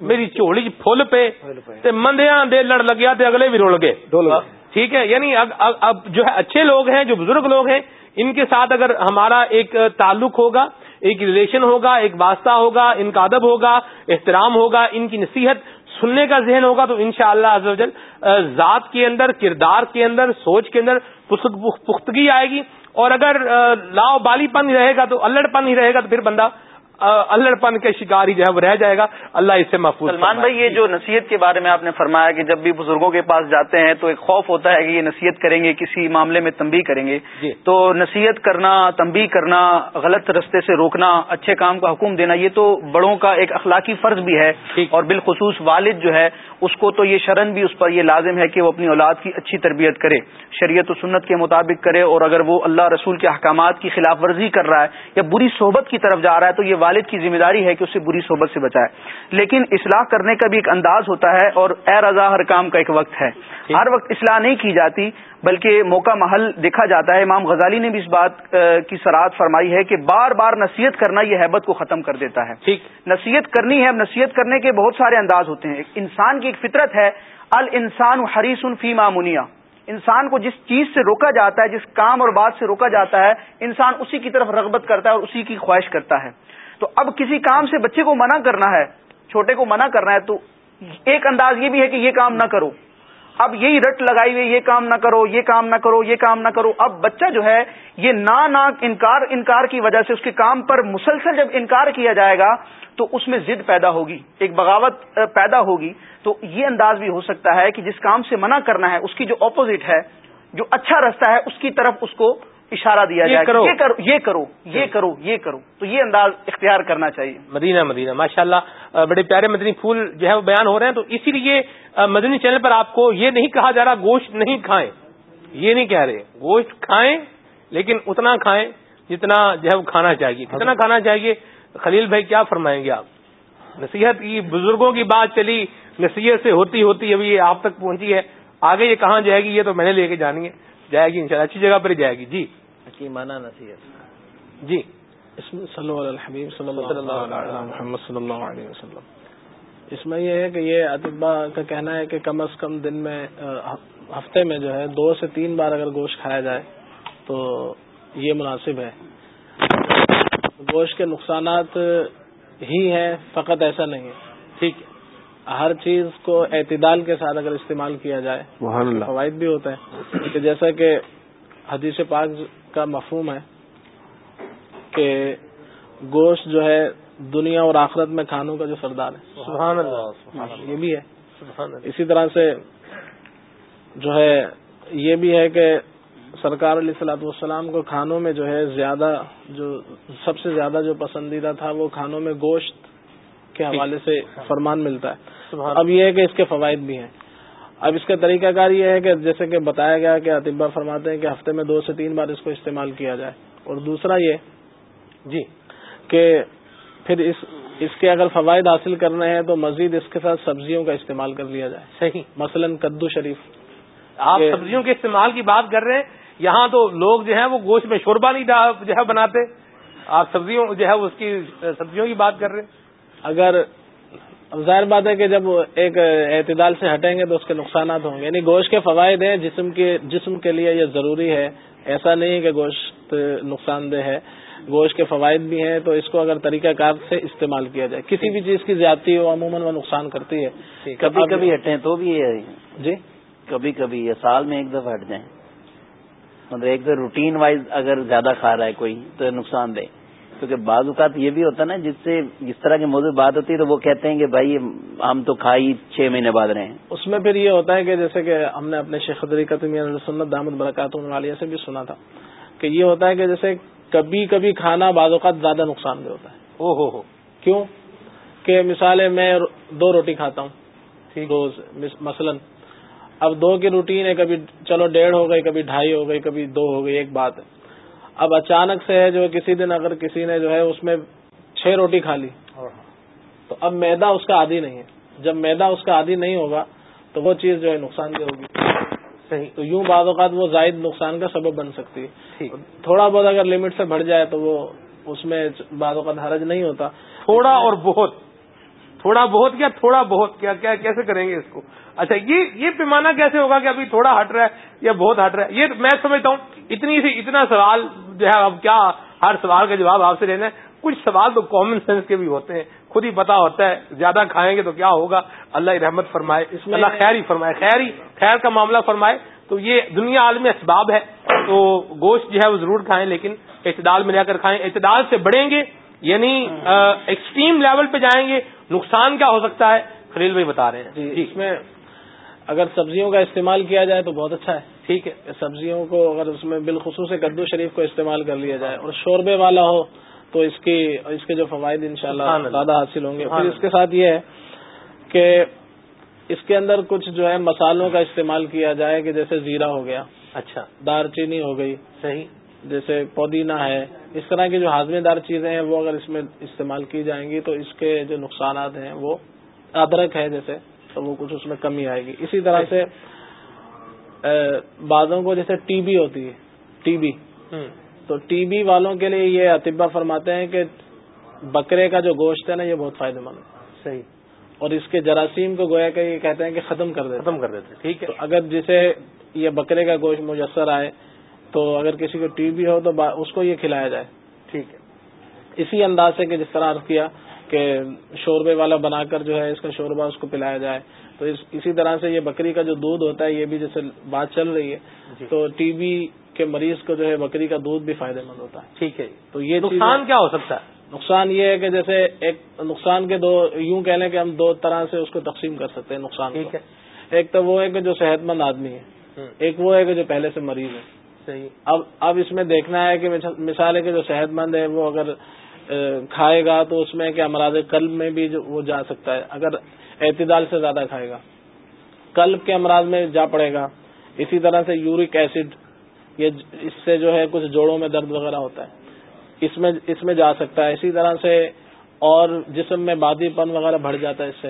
A: میری چوڑی فل پہ مندیاں دے لڑ لگیا تے اگلے بھی رول گئے ٹھیک ہے؟ یعنی اب جو ہے اچھے لوگ ہیں، جو بزرگ لوگ ہیں، ان کے ساتھ اگر ہمارا ایک تعلق ہوگا، ایک ریلیشن ہوگا، ایک واسطہ ہوگا، ان کا ادب ہوگا، احترام ہوگا، ان کی نصیحت سننے کا ذہن ہوگا، تو انشاءاللہ شاء اللہ ذات کے اندر، کردار کے اندر، سوچ کے اندر پختگی آئے گی۔ اور اگر لاؤ بالی پن ہی رہے گا تو الڑ پن ہی رہے گا، تو پھر بندہ الڑ پن کے شکار ہی جو ہے وہ رہ جائے گا۔ اللہ اس سے محفوظ
H: سلمان بھائی یہ جو نصیحت کے بارے میں آپ نے فرمایا کہ جب بھی بزرگوں کے پاس جاتے ہیں تو ایک خوف ہوتا ہے کہ یہ نصیحت کریں گے کسی معاملے میں تنبیہ کریں گے۔
A: جی۔
H: تو نصیحت کرنا تنبیہ کرنا غلط رستے سے روکنا اچھے کام کا حکم دینا یہ تو بڑوں کا ایک اخلاقی فرض بھی ہے۔ اور بالخصوص والد جو ہے اس کو تو یہ شرن بھی اس پر یہ لازم ہے کہ وہ اپنی اولاد کی اچھی تربیت کرے شریعت و سنت کے مطابق کرے اور اگر وہ اللہ رسول کے احکامات کی خلاف ورزی کر رہا ہے یا بری صحبت کی طرف جا رہا ہے تو یہ والد کی ذمہ داری ہے کہ اسے بری صحبت سے بچائے۔ لیکن اصلاح کرنے کا بھی ایک انداز ہوتا ہے اور اے رضا ہر کام کا ایک وقت ہے۔ ہر وقت اصلاح نہیں کی جاتی بلکہ موقع محل دیکھا جاتا ہے۔ امام غزالی نے بھی اس بات کی سرات فرمائی ہے کہ بار بار نصیحت کرنا یہ حیبت کو ختم کر دیتا ہے۔ نصیحت کرنی ہے اب نصیحت کرنے کے بہت سارے انداز ہوتے ہیں۔ انسان کی ایک فطرت ہے ال انسان حریص فی معمونیا انسان کو جس چیز سے روکا جاتا ہے جس کام اور بات سے روکا جاتا ہے انسان اسی کی طرف رغبت کرتا ہے اور اسی کی خواہش کرتا ہے۔ تو اب کسی کام سے بچے کو منع کرنا ہے چھوٹے کو منع کرنا ہے تو ایک انداز یہ بھی ہے کہ یہ کام نہ کرو۔ اب یہی رٹ لگائی ہوئی یہ کام نہ کرو، یہ کام نہ کرو، یہ کام نہ کرو۔ اب بچہ جو ہے، یہ نہ نہ انکار انکار کی وجہ سے اس کے کام پر مسلسل جب انکار کیا جائے گا، تو اس میں ضد پیدا ہوگی، ایک بغاوت پیدا ہوگی۔ تو یہ انداز بھی ہو سکتا ہے کہ جس کام سے منع کرنا ہے، اس کی جو اپوزٹ ہے، جو اچھا رستہ ہے، اس کی طرف اس کو اشارہ دیا جائے کرو۔ یہ کرو یہ کرو یہ کرو یہ کرو۔ تو یہ انداز اختیار کرنا چاہیے۔
A: مدینہ مدینہ ماشاء اللہ بڑے پیارے مدنی پھول جو ہے وہ بیان ہو رہے ہیں۔ تو اسی لیے مدنی چینل پر آپ کو یہ نہیں کہا جا رہا گوشت نہیں کھائیں۔ یہ نہیں کہہ رہے۔ گوشت کھائیں لیکن اتنا کھائیں جتنا جو ہے وہ کھانا چاہیے۔ کتنا کھانا چاہیے؟ خلیل بھائی کیا فرمائیں گے آپ؟ نصیحت کی بزرگوں کی بات چلی نصیحت سے ہوتی ہوتی ابھی یہ آپ تک پہنچی ہے۔ آگے یہ کہاں جائے گی یہ تو میں نے لے کے جانی ہے۔ جائے گی انشاءاللہ اچھی جگہ پر جائے گی۔ جی۔
F: حکیمانہ نصیحت۔
A: جی۔
B: صلی اللہ الحبیب صلی اللہ علیہ محمد صلی اللہ علیہ وسلم۔ اس میں یہ ہے کہ یہ اطبا کا کہنا ہے کہ کم از کم دن میں ہفتے میں جو ہے دو سے تین بار اگر گوشت کھایا جائے تو یہ مناسب ہے۔ گوشت کے نقصانات ہی ہیں فقط ایسا نہیں ہے۔ ٹھیک ہے۔ ہر چیز کو اعتدال کے ساتھ اگر استعمال کیا جائے فوائد بھی ہوتے ہیں۔ کہ جیسا کہ حدیث پاک کا مفہوم ہے کہ گوشت جو ہے دنیا اور آخرت میں کھانوں کا جو سردار ہے۔
A: سبحان اللہ
B: یہ بھی ہے۔ اسی طرح سے جو ہے یہ بھی ہے کہ سرکار علیہ السلاۃ والسلام کو کھانوں میں جو ہے زیادہ جو سب سے زیادہ جو پسندیدہ تھا وہ کھانوں میں گوشت کے حوالے سے فرمان ملتا ہے۔ اب یہ ہے کہ اس کے فوائد بھی ہیں۔ اب اس کا طریقہ کار یہ ہے کہ جیسے کہ بتایا گیا کہ اطبا فرماتے ہیں کہ ہفتے میں دو سے تین بار اس کو استعمال کیا جائے۔ اور دوسرا یہ
A: جی
B: کہ پھر اس اس کے اگر فوائد حاصل کرنے ہیں تو مزید اس کے ساتھ سبزیوں کا استعمال کر لیا جائے۔
A: صحیح۔
B: مثلا کدو شریف۔
A: آپ سبزیوں کے استعمال کی بات کر رہے ہیں یہاں تو لوگ جو ہیں وہ گوشت میں شوربہ نہیں جو ہے بناتے۔ آپ سبزیوں جو ہے اس کی سبزیوں کی بات کر رہے ہیں۔
B: اگر ظاہر بات ہے کہ جب ایک اعتدال سے ہٹیں گے تو اس کے نقصانات ہوں گے۔ یعنی گوشت کے فوائد ہیں جسم کے جسم کے لیے یہ ضروری ہے۔ ایسا نہیں کہ گوشت نقصان دہ ہے۔ گوشت کے فوائد بھی ہیں تو اس کو اگر طریقہ کار سے استعمال کیا جائے۔ کسی بھی چیز کی زیادتی ہو عموماً وہ نقصان کرتی ہے۔
F: کبھی کبھی ہٹیں تو بھی
B: جی؟
F: کبھی کبھی یا سال میں ایک دفعہ ہٹ جائیں۔ مطلب ایک تو روٹین وائز اگر زیادہ کھا رہا ہے کوئی تو نقصان دے کیونکہ بعض اوقات یہ بھی ہوتا ہے نا جس سے جس طرح کی موضوع بات ہوتی ہے تو وہ کہتے ہیں کہ بھائی ہم تو کھائی چھ مہینے بعد رہے ہیں۔
B: اس میں پھر یہ ہوتا ہے کہ جیسے کہ ہم نے اپنے شیخ سنت دامد برکات والیہ سے بھی سنا تھا کہ یہ ہوتا ہے کہ جیسے کبھی کبھی کھانا بعض اوقات زیادہ نقصان دہ ہوتا ہے۔
A: او ہو ہو۔
B: کیوں؟ کہ مثال ہے میں دو روٹی کھاتا ہوں روز مثلا۔ اب دو کی روٹین ہے کبھی چلو ڈیڑھ ہو گئی کبھی ڈھائی ہو گئی کبھی دو ہو گئی ایک بات ہے۔ اب اچانک سے ہے جو کسی دن اگر کسی نے جو ہے اس میں چھ روٹی کھا لی تو اب میدا اس کا عادی نہیں ہے۔ جب میدا اس کا عادی نہیں ہوگا تو وہ چیز جو ہے نقصان دہ ہوگی۔ صحیح۔ تو یوں بعض اوقات وہ زائد نقصان کا سبب بن سکتی ہے۔ تھوڑا بہت اگر لمٹ سے بڑھ جائے تو وہ اس میں بعض اوقات حرج نہیں ہوتا۔
A: تھوڑا اور بہت۔ تھوڑا بہت کیا تھوڑا بہت کیا کیا کیسے کریں گے اس کو؟ اچھا یہ یہ پیمانہ کیسے ہوگا کہ ابھی تھوڑا ہٹ رہا ہے یا بہت ہٹ رہا ہے؟ یہ میں سمجھتا ہوں اتنی سی اتنا سوال جو ہے اب کیا ہر سوال کا جواب آپ سے لینا ہے؟ کچھ سوال تو کامن سینس کے بھی ہوتے ہیں۔ خود ہی پتا ہوتا ہے زیادہ کھائیں گے تو کیا ہوگا؟ اللہ رحمت فرمائے اس میں اللہ خیر ہی فرمائے۔ خیر ہی خیر کا معاملہ فرمائے۔ تو یہ دنیا عالمی اسباب ہے۔ تو گوشت جو ہے وہ ضرور کھائیں لیکن اعتدال میں لے کر کھائیں۔ اعتدال سے بڑھیں گے یعنی ایکسٹریم لیول پہ جائیں گے نقصان کیا ہو سکتا ہے؟ خلیل بھائی بتا رہے ہیں۔
B: جی اس میں اگر سبزیوں کا استعمال کیا جائے تو بہت اچھا ہے۔ ٹھیک ہے۔ سبزیوں کو اگر اس میں بالخصوص کدو شریف کو استعمال کر لیا جائے اور شوربے والا ہو تو اس کی اس کے جو فوائد انشاءاللہ زیادہ حاصل ہوں گے۔ پھر اس کے ساتھ یہ ہے کہ اس کے اندر کچھ جو ہے مسالوں کا استعمال کیا جائے کہ جیسے زیرہ ہو گیا
A: اچھا۔
B: دار چینی ہو گئی
A: صحیح۔
B: جیسے پودینہ ہے اس طرح کی جو ہاضمے دار چیزیں ہیں وہ اگر اس میں استعمال کی جائیں گی تو اس کے جو نقصانات ہیں وہ ادرک ہے جیسے تو وہ کچھ اس میں کمی آئے گی۔ اسی طرح سے بعضوں کو جیسے ٹی بی ہوتی ہے ٹی بی۔ تو ٹی بی والوں کے لیے یہ اطبا فرماتے ہیں کہ بکرے کا جو گوشت ہے نا یہ بہت فائدہ مند ہے۔
A: صحیح۔
B: اور اس کے جراثیم کو گویا کہ یہ کہتے ہیں کہ ختم کر دیتے
A: ختم کر دیتے ٹھیک ہے۔
B: اگر جسے یہ بکرے کا گوشت میسر آئے تو اگر کسی کو ٹی بی ہو تو اس کو یہ کھلایا جائے۔
A: ٹھیک ہے۔
B: اسی انداز سے کہ جس طرح عرض کیا کہ شوربے والا بنا کر جو ہے اس کا شوربہ اس کو پلایا جائے۔ تو اسی طرح سے یہ بکری کا جو دودھ ہوتا ہے یہ بھی جیسے بات چل رہی ہے جی۔ تو ٹی بی کے مریض کو جو ہے بکری کا دودھ بھی فائدہ مند ہوتا ہے۔
A: ٹھیک ہے۔
B: تو یہ
A: نقصان کیا ہو سکتا ہے؟
B: نقصان یہ ہے کہ جیسے ایک نقصان کے دو یوں کہہ لیں کہ ہم دو طرح سے اس کو تقسیم کر سکتے ہیں نقصان
A: ٹھیک ہے۔
B: ایک تو وہ ہے کہ جو صحت مند آدمی ہے۔ ایک وہ ہے کہ جو پہلے سے مریض ہے۔
A: صحیح۔
B: اب اب اس میں دیکھنا ہے کہ مثال ہے کہ جو صحت مند ہے وہ اگر کھائے گا تو اس میں کہ امراض قلب میں بھی وہ جا سکتا ہے۔ اگر اعتدال سے زیادہ کھائے گا قلب کے امراض میں جا پڑے گا۔ اسی طرح سے یورک ایسڈ یہ اس سے جو ہے کچھ جوڑوں میں درد وغیرہ ہوتا ہے۔ اس میں اس میں جا سکتا ہے۔ اسی طرح سے اور جسم میں بادی پن وغیرہ بڑھ جاتا ہے اس سے۔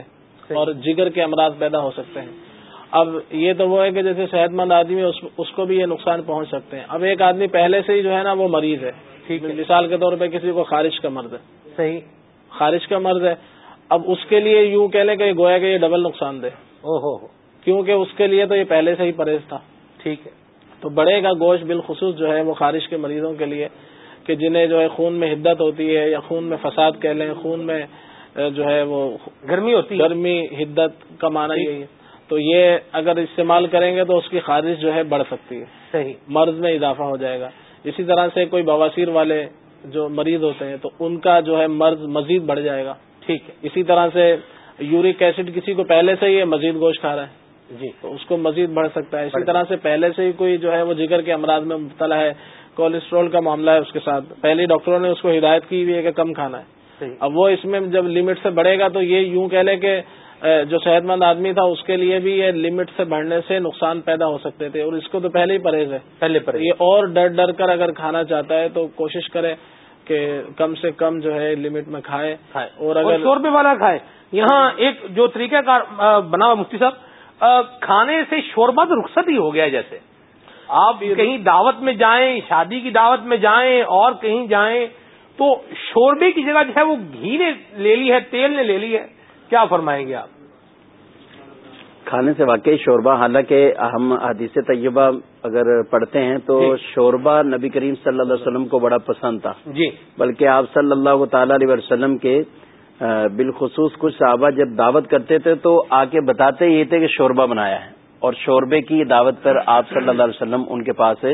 B: اور جگر کے امراض پیدا ہو سکتے ہیں۔ اب یہ تو وہ ہے کہ جیسے صحت مند آدمی اس کو بھی یہ نقصان پہنچ سکتے ہیں۔ اب ایک آدمی پہلے سے ہی جو ہے نا وہ مریض ہے۔ ٹھیک ہے۔ مثال کے طور پہ کسی کو خارش کا مرض ہے۔
A: صحیح۔
B: خارش کا مرض ہے۔ اب اس کے لیے یوں کہہ لیں کہ گویا کہ یہ ڈبل نقصان دے
A: او ہو
B: کیونکہ اس کے لیے تو یہ پہلے سے ہی پرہیز تھا۔
A: ٹھیک ہے۔
B: تو بڑے گا گوشت بالخصوص جو ہے وہ خارش کے مریضوں کے لیے کہ جنہیں جو ہے خون میں حدت ہوتی ہے یا خون میں فساد کہہ لیں خون میں جو ہے وہ
A: گرمی ہوتی
B: ہے۔ گرمی حدت کا معنی یہی ہے۔ تو یہ اگر استعمال کریں گے تو اس کی خارش جو ہے بڑھ سکتی ہے۔
A: صحیح۔
B: مرض میں اضافہ ہو جائے گا۔ اسی طرح سے کوئی بواسیر والے جو مریض ہوتے ہیں تو ان کا جو ہے مرض مزید بڑھ جائے گا۔
A: ٹھیک ہے۔
B: اسی طرح سے یورک ایسڈ کسی کو پہلے سے ہی مزید گوشت کھا رہا ہے۔
A: جی۔
B: تو اس کو مزید بڑھ سکتا ہے۔ اسی طرح سے پہلے سے ہی کوئی جو ہے وہ جگر کے امراض میں مبتلا ہے۔ کولیسٹرول کا معاملہ ہے اس کے ساتھ۔ پہلی ڈاکٹروں نے اس کو ہدایت کی ہوئی ہے کہ کم کھانا ہے۔ اب وہ اس میں جب لمٹ سے بڑھے گا تو یہ یوں کہہ لے کہ جو صحت مند آدمی تھا اس کے لیے بھی یہ لمٹ سے بڑھنے سے نقصان پیدا ہو سکتے تھے اور اس کو تو پہلے ہی پرہیز ہے۔
A: پہلے پرہیز۔
B: یہ اور ڈر ڈر کر اگر کھانا چاہتا ہے تو کوشش کرے کہ کم سے کم جو ہے لمٹ میں کھائے۔
A: اور اگر سو روپے والا کھائے۔ یہاں ایک جو طریقہ کار بنا ہوا مفتی صاحب کھانے سے شوربہ تو رخصت ہی ہو گیا جیسے۔ آپ کہیں دعوت میں جائیں شادی کی دعوت میں جائیں اور کہیں جائیں تو شوربے کی جگہ جو ہے وہ گھی نے لے لی ہے تیل نے لے لی ہے۔ کیا فرمائیں گے آپ؟
F: کھانے سے واقعی شوربہ حالانکہ ہم حدیث طیبہ اگر پڑھتے ہیں تو
A: جی۔
F: شوربہ نبی کریم صلی اللہ علیہ وسلم کو بڑا پسند تھا۔
A: جی۔
F: بلکہ آپ صلی اللہ تعالی علیہ وسلم کے بالخصوص کچھ صحابہ جب دعوت کرتے تھے تو آ کے بتاتے یہ تھے کہ شوربہ بنایا ہے۔ اور شوربے کی دعوت پر آپ صلی اللہ علیہ وسلم ان کے پاس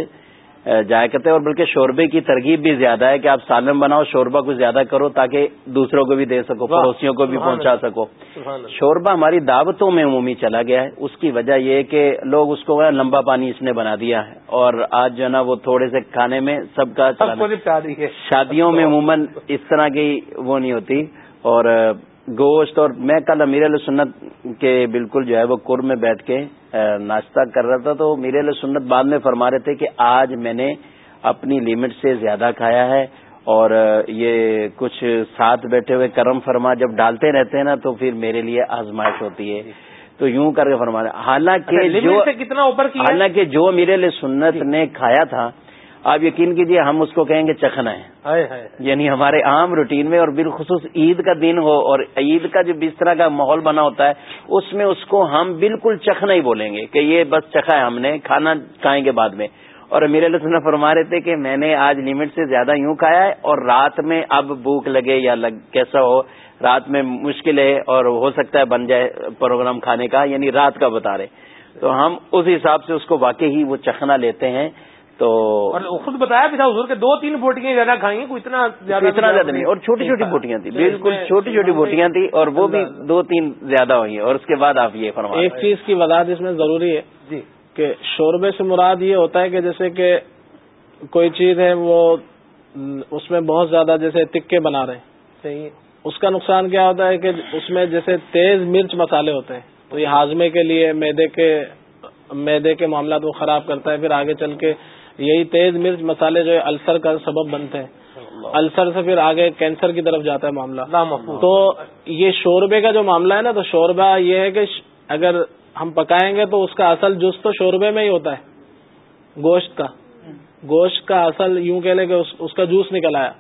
F: جایا کرتے ہیں اور بلکہ شوربے کی ترغیب بھی زیادہ ہے کہ آپ سالم بناؤ شوربہ کچھ زیادہ کرو تاکہ دوسروں کو بھی دے سکو پڑوسیوں کو بھی پہنچا سکو۔ شوربہ ہماری دعوتوں میں عمومی چلا گیا ہے۔ اس کی وجہ یہ کہ لوگ اس کو لمبا پانی اس نے بنا دیا ہے۔ اور آج جو ہے نا وہ تھوڑے سے کھانے میں سب کا شادیوں میں عموماً اس طرح کی وہ نہیں ہوتی۔ اور گوشت اور میں کل امیر علیہ سنت کے بالکل جو ہے وہ کور میں بیٹھ کے ناشتہ کر رہا تھا تو امیر علیہ سنت بعد میں فرما رہے تھے کہ آج میں نے اپنی لمٹ سے زیادہ کھایا ہے اور یہ کچھ ساتھ بیٹھے ہوئے کرم فرما جب ڈالتے رہتے ہیں نا تو پھر میرے لیے آزمائش ہوتی ہے تو یوں کر کے فرما حالانکہ
A: اچھا، جو کتنا اوپر
F: حالانکہ جو میرے لیے سنت۔ نے کھایا تھا آپ یقین کیجیے ہم اس کو کہیں گے چکھنا ہے۔ یعنی ہمارے عام روٹین میں اور بالخصوص عید کا دن ہو اور عید کا جو اس طرح کا ماحول بنا ہوتا ہے اس میں اس کو ہم بالکل چکھنا ہی بولیں گے کہ یہ بس چکھا ہے ہم نے کھانا کھائیں گے بعد میں۔ اور میرے لسن فرما رہے تھے کہ میں نے آج لمٹ سے زیادہ یوں کھایا ہے اور رات میں اب بھوک لگے یا لگ کیسا ہو رات میں مشکل ہے اور ہو سکتا ہے بن جائے پروگرام کھانے کا یعنی رات کا بتا رہے۔ تو ہم اس حساب سے اس کو واقعی ہی وہ چکھنا لیتے ہیں۔ تو
A: خود بتایا بھی تھا حضور کے دو تین بوٹیاں زیادہ کھائیں کوئی اتنا زیادہ
F: اتنا زیادہ نہیں اور چھوٹی چھوٹی بوٹیاں تھیں بالکل چھوٹی چھوٹی بوٹیاں تھیں اور وہ بھی دو تین زیادہ ہوئی ہیں اور اس کے بعد آپ یہ فرما
B: ایک چیز کی وضاحت اس میں ضروری ہے جی۔ کہ شوربے سے مراد یہ ہوتا ہے کہ جیسے کہ کوئی چیز ہے وہ اس میں بہت زیادہ جیسے تکے بنا رہے ہیں۔ صحیح۔ اس کا نقصان کیا ہوتا ہے کہ اس میں جیسے تیز مرچ مسالے ہوتے ہیں۔ تو یہ ہاضمے کے لیے میدے کے میدے کے معاملات کو خراب کرتا ہے پھر آگے چل کے یہی تیز مرچ مسالے جو ہے السر کا سبب بنتے ہیں۔ السر سے پھر آگے کینسر کی طرف جاتا ہے معاملہ۔ تو یہ شوربے کا جو معاملہ ہے نا تو شوربہ یہ ہے کہ اگر ہم پکائیں گے تو اس کا اصل جز تو شوربے میں ہی ہوتا ہے۔ گوشت کا۔ گوشت کا اصل یوں کہہ لیں کہ اس کا جوس نکل آیا۔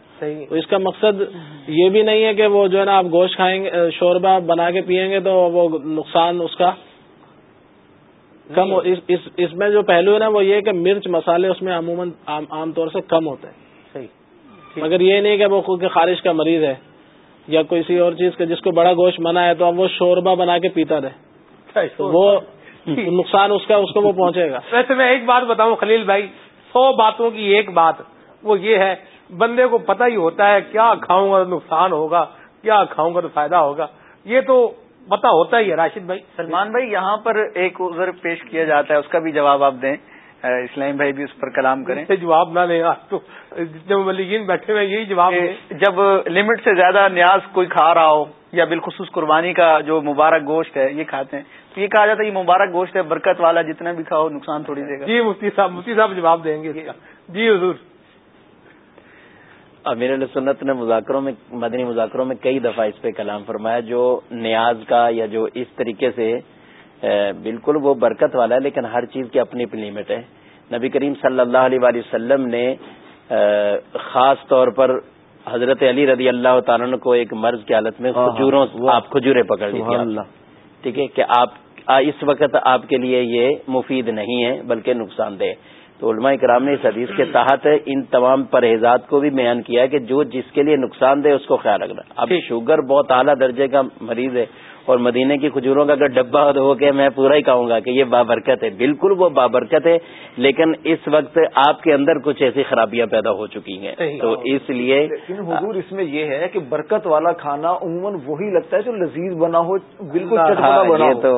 B: تو اس کا مقصد یہ بھی نہیں ہے کہ وہ جو ہے نا آپ گوشت کھائیں گے شوربہ بنا کے پیئیں گے تو وہ نقصان اس کا کم اس میں جو پہلو ہے نا وہ یہ کہ مرچ مسالے اس میں عموماً عام طور سے کم ہوتے ہیں۔ مگر یہ نہیں کہ وہ خود کے خارش کا مریض ہے یا کسی اور چیز کا جس کو بڑا گوشت منع ہے تو اب وہ شوربہ بنا کے پیتا رہے۔ وہ نقصان اس کا اس کو وہ پہنچے گا۔
A: ویسے میں ایک بات بتاؤں خلیل بھائی سو باتوں کی ایک بات وہ یہ ہے بندے کو پتہ ہی ہوتا ہے کیا کھاؤں گا نقصان ہوگا کیا کھاؤں گا تو فائدہ ہوگا۔ یہ تو پتا ہوتا ہی ہے راشد بھائی۔
H: سلمان بھائی یہاں پر ایک عذر پیش کیا جاتا ہے اس کا بھی جواب آپ دیں۔ اسلام بھائی بھی اس پر کلام کریں۔
A: جواب نہ لیں تو جتنے ملکین بیٹھے ہوئے یہی جواب
H: جب لمٹ سے زیادہ نیاز کوئی کھا رہا ہو یا بالخصوص قربانی کا جو مبارک گوشت ہے یہ کھاتے ہیں۔ تو یہ کہا جاتا ہے یہ مبارک گوشت ہے برکت والا جتنا بھی کھاؤ نقصان تھوڑی دے گا۔
A: جی مفتی صاحب مفتی صاحب جواب دیں گے جی حضور۔
F: امیر سنت نے مذاکروں میں مدنی مذاکروں میں کئی دفعہ اس پہ کلام فرمایا جو نیاز کا یا جو اس طریقے سے بالکل وہ برکت والا ہے لیکن ہر چیز کی اپنی لمٹ ہے۔ نبی کریم صلی اللہ علیہ وآلہ وسلم نے خاص طور پر حضرت علی رضی اللہ تعالیٰ کو ایک مرض کی حالت میں کھجوروں آپ کھجورے پکڑ لی ٹھیک ہے کہ آپ اس وقت آپ کے لیے یہ مفید نہیں ہے بلکہ نقصان دہ تو علماء کرام نے اس حدیث کے تحت ان تمام پرہیزات کو بھی بیان کیا ہے کہ جو جس کے لیے نقصان دے اس کو خیال رکھنا۔ اب شوگر بہت اعلیٰ درجے کا مریض ہے۔ اور مدینے کی کھجوروں کا اگر ڈبہ ہو کے میں پورا ہی کہوں گا کہ یہ بابرکت ہے۔ بالکل وہ بابرکت ہے لیکن اس وقت آپ کے اندر کچھ ایسی خرابیاں پیدا ہو چکی ہیں۔ تو اس لیے
G: حضور اس میں یہ ہے کہ برکت والا کھانا عموماً وہی لگتا ہے جو لذیذ بنا ہو بالکل ہاں، بنا تو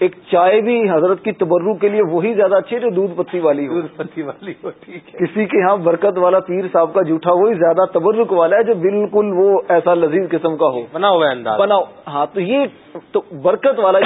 G: ایک چائے بھی حضرت کی تبرو کے لیے وہی زیادہ اچھی ہے جو دودھ پتی والی
A: دودھ پتی والی ہو ٹھیک
G: ہے۔ کسی کے ہاں برکت والا پیر صاحب کا جھوٹا وہی زیادہ تبرک والا ہے جو بالکل وہ ایسا لذیذ قسم کا ہو۔
A: بنا ہوا ہے
G: بنا ہاں تو یہ تو برکت والا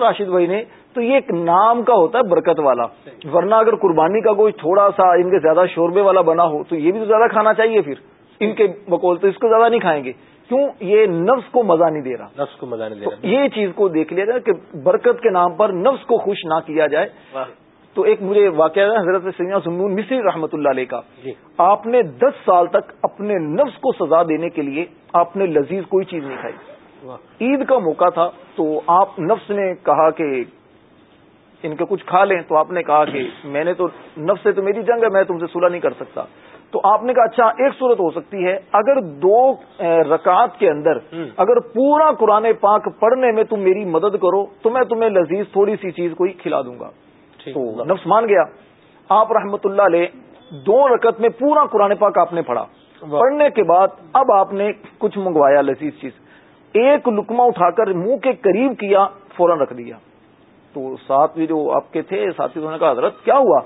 G: راشد بھائی نے تو یہ ایک نام کا ہوتا ہے برکت والا۔ ورنہ اگر قربانی کا کوئی تھوڑا سا ان کے زیادہ شوربے والا بنا ہو تو یہ بھی تو زیادہ کھانا چاہیے پھر۔ ان کے بکول تو اس کو زیادہ نہیں کھائیں گے۔ کیوں؟ یہ نفس کو مزہ نہیں دے رہا۔
A: نفس کو مزہ نہیں دے رہا۔
G: یہ چیز کو دیکھ لیا جائے کہ برکت کے نام پر نفس کو خوش نہ کیا جائے۔ تو ایک مجھے واقعہ ہے حضرت سیدنا سمون مصری رحمۃ اللہ علیہ کا۔
A: جی۔
G: آپ نے دس سال تک اپنے نفس کو سزا دینے کے لیے آپ نے لذیذ کوئی چیز نہیں کھائی۔ عید کا موقع تھا تو آپ نفس نے کہا کہ ان کے کچھ کھا لیں تو آپ نے کہا کہ میں نے تو نفس سے تو میری جنگ ہے میں تم سے صلح نہیں کر سکتا۔ تو آپ نے کہا اچھا ایک صورت ہو سکتی ہے اگر دو رکعت کے اندر اگر پورا قرآن پاک پڑھنے میں تم میری مدد کرو تو میں تمہیں لذیذ تھوڑی سی چیز کوئی کھلا دوں گا۔ تو نفس مان گیا۔ آپ رحمت اللہ علیہ دو رکعت میں پورا قرآن پاک آپ نے پڑھا۔ پڑھنے کے بعد اب آپ نے کچھ منگوایا لذیذ چیز۔ ایک لکما اٹھا کر منہ کے قریب کیا، فوراً رکھ دیا۔ تو ساتھ جو آپ کے تھے، ساتھی نے کہا، حضرت، کیا ہوا؟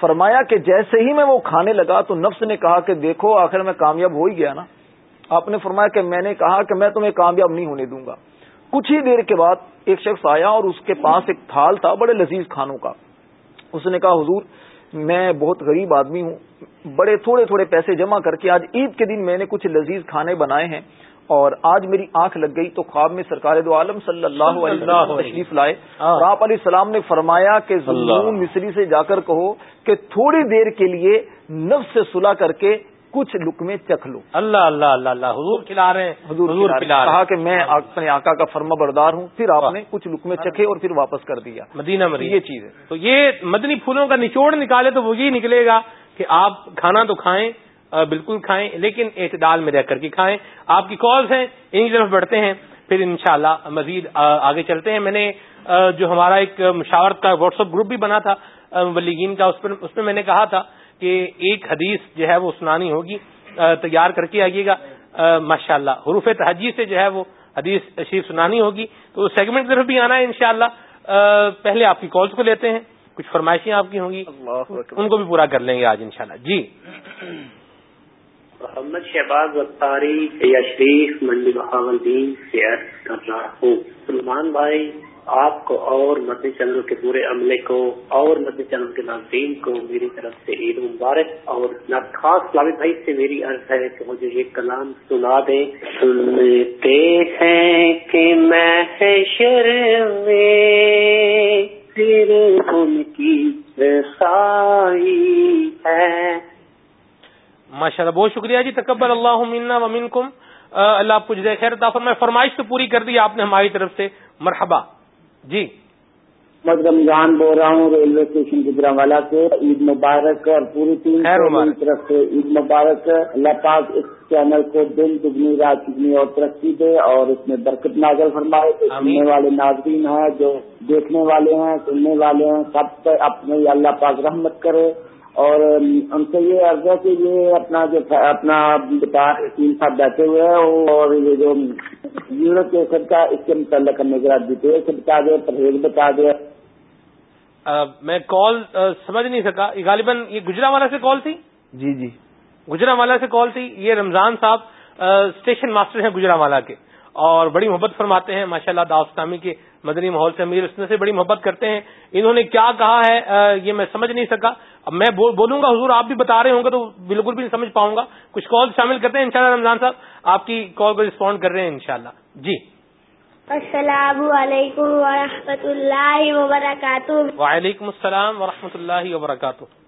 G: فرمایا کہ جیسے ہی میں وہ کھانے لگا تو نفس نے کہا کہ دیکھو، آخر میں کامیاب ہو ہی گیا نا۔ آپ نے فرمایا کہ میں نے کہا کہ میں تمہیں کامیاب نہیں ہونے دوں گا۔ کچھ ہی دیر کے بعد ایک شخص آیا اور اس کے پاس ایک تھال تھا بڑے لذیذ کھانوں کا۔ اس نے کہا، حضور، میں بہت غریب آدمی ہوں، بڑے تھوڑے تھوڑے پیسے جمع کر کے آج عید کے دن میں نے کچھ لذیذ کھانے بنائے ہیں۔ اور آج میری آنکھ لگ گئی تو خواب میں سرکار دو عالم صلی اللہ علیہ وسلم تشریف لائے۔ آپ علیہ السلام نے فرمایا کہ مصری سے جا کر کہو کہ تھوڑی دیر کے لیے نفس سے سلا کر کے کچھ لکمے چکھ لو۔
A: اللہ اللہ اللہ اللہ۔ حضور کھلا رہے ہیں۔
G: حضور
A: حضور
G: کہا کہ میں اپنے آقا کا فرما بردار ہوں۔ پھر آپ نے کچھ لکمے چکھے اور پھر واپس کر دیا۔
A: مدینہ مری
G: یہ چیز ہے۔
A: تو یہ مدنی پھولوں کا نچوڑ نکالے تو وہ یہی نکلے گا کہ آپ کھانا تو کھائیں بالکل کھائیں لیکن اعتدال میں رہ کر کے کھائیں۔ آپ کی کالز ہیں انہی طرف بڑھتے ہیں پھر انشاءاللہ مزید آگے چلتے ہیں۔ میں نے جو ہمارا ایک مشاورت کا واٹس ایپ گروپ بھی بنا تھا مبلغین کا اس پر اس میں میں نے کہا تھا کہ ایک حدیث جو ہے وہ سنانی ہوگی۔ تیار کر کے آئیے گا۔ ماشاء اللہ حروف تحجی سے جو ہے وہ حدیث شریف سنانی ہوگی۔ تو سیگمنٹ کی طرف بھی آنا ہے انشاءاللہ۔ پہلے آپ کی کالز کو لیتے ہیں۔ کچھ فرمائشیں آپ کی ہوں گی۔ ان کو بھی پورا کر لیں گے آج انشاءاللہ۔ جی۔
I: محمد شہباز وقتاری یا شریف منڈی بہاولدین سے عرض کر رہا ہوں۔ سلمان بھائی، آپ کو اور مدنی چینل کے پورے عملے کو اور مدنی چینل کے ناظرین کو میری طرف سے عید مبارک۔ اور خاص لابد بھائی سے میری عرض ہے کہ مجھے ایک کلام سنا دیں۔ سنتے ہیں کہ محشر میں پھر ان کی رسائی ہے۔
A: ماشاء اللہ بہت شکریہ جی تکبر اللہ منا و منکم۔ اللہ آپ کو جزائے خیر عطا فرمائے۔ فرمائش تو پوری کر دی آپ نے ہماری طرف سے۔ مرحبا۔ جی۔
J: محمد رمضان بول رہا ہوں ریلوے اسٹیشن گجرا والا سے۔ عید مبارک اور پوری ٹیم۔ میری طرف سے عید مبارک۔ اللہ پاک اس چینل کو دن دگنی رات چگنی اور ترقی دے اور اس میں برکت نازل فرمائے۔ سننے والے ناظرین ہیں جو دیکھنے والے ہیں سننے والے ہیں سب پہ اپنے اللہ پاک رحمت کرے۔ اور ان سے یہ عرض ہے کہ یہ اپنا جو اپنا بتا تین صاحب بیٹھے ہوئے ہیں اور یہ جو یورپ کے سب کا اس کے متعلق ہمیں ذرا ڈیٹیل سے بتا دے پرہیز بتا دے
A: آ، میں کال سمجھ نہیں سکا۔ یہ غالباً یہ گجرا والا سے کال تھی؟
G: جی جی۔
A: گجرا والا سے کال تھی۔ یہ رمضان صاحب اسٹیشن ماسٹر ہیں گجرا والا کے۔ اور بڑی محبت فرماتے ہیں ماشاء اللہ داوستامی کے مدنی ماحول سے امیر اسن سے بڑی محبت کرتے ہیں۔ انہوں نے کیا کہا ہے یہ میں سمجھ نہیں سکا۔ اب میں بول- بولوں گا حضور آپ بھی بتا رہے ہوں گے تو بالکل بھی نہیں سمجھ پاؤں گا۔ کچھ کال شامل کرتے ہیں انشاءاللہ رمضان صاحب آپ کی کال کو رسپونڈ کر رہے ہیں انشاءاللہ۔ جی۔
K: السلام علیکم ورحمۃ اللہ وبرکاتہ۔
A: وعلیکم السلام ورحمۃ اللہ وبرکاتہ۔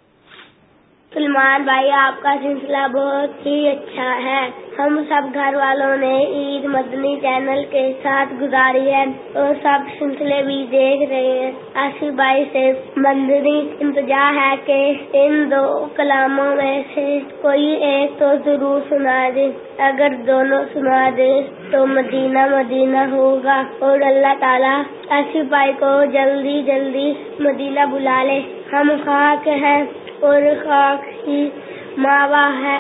K: سلمان بھائی، آپ کا سلسلہ بہت ہی اچھا ہے۔ ہم سب گھر والوں نے عید مدنی چینل کے ساتھ گزاری ہے اور سب سلسلے بھی دیکھ رہے ہیں۔ آصف بھائی سے مندری انتجا ہے کہ ان دو کلاموں میں سے کوئی ایک تو ضرور سنا دے۔ اگر دونوں سنا دے تو مدینہ مدینہ ہوگا اور اللہ تعالیٰ آصف بھائی کو جلدی جلدی مدینہ بلا لے۔ ہم خاک ہیں اور خاک ہی ماوا ہے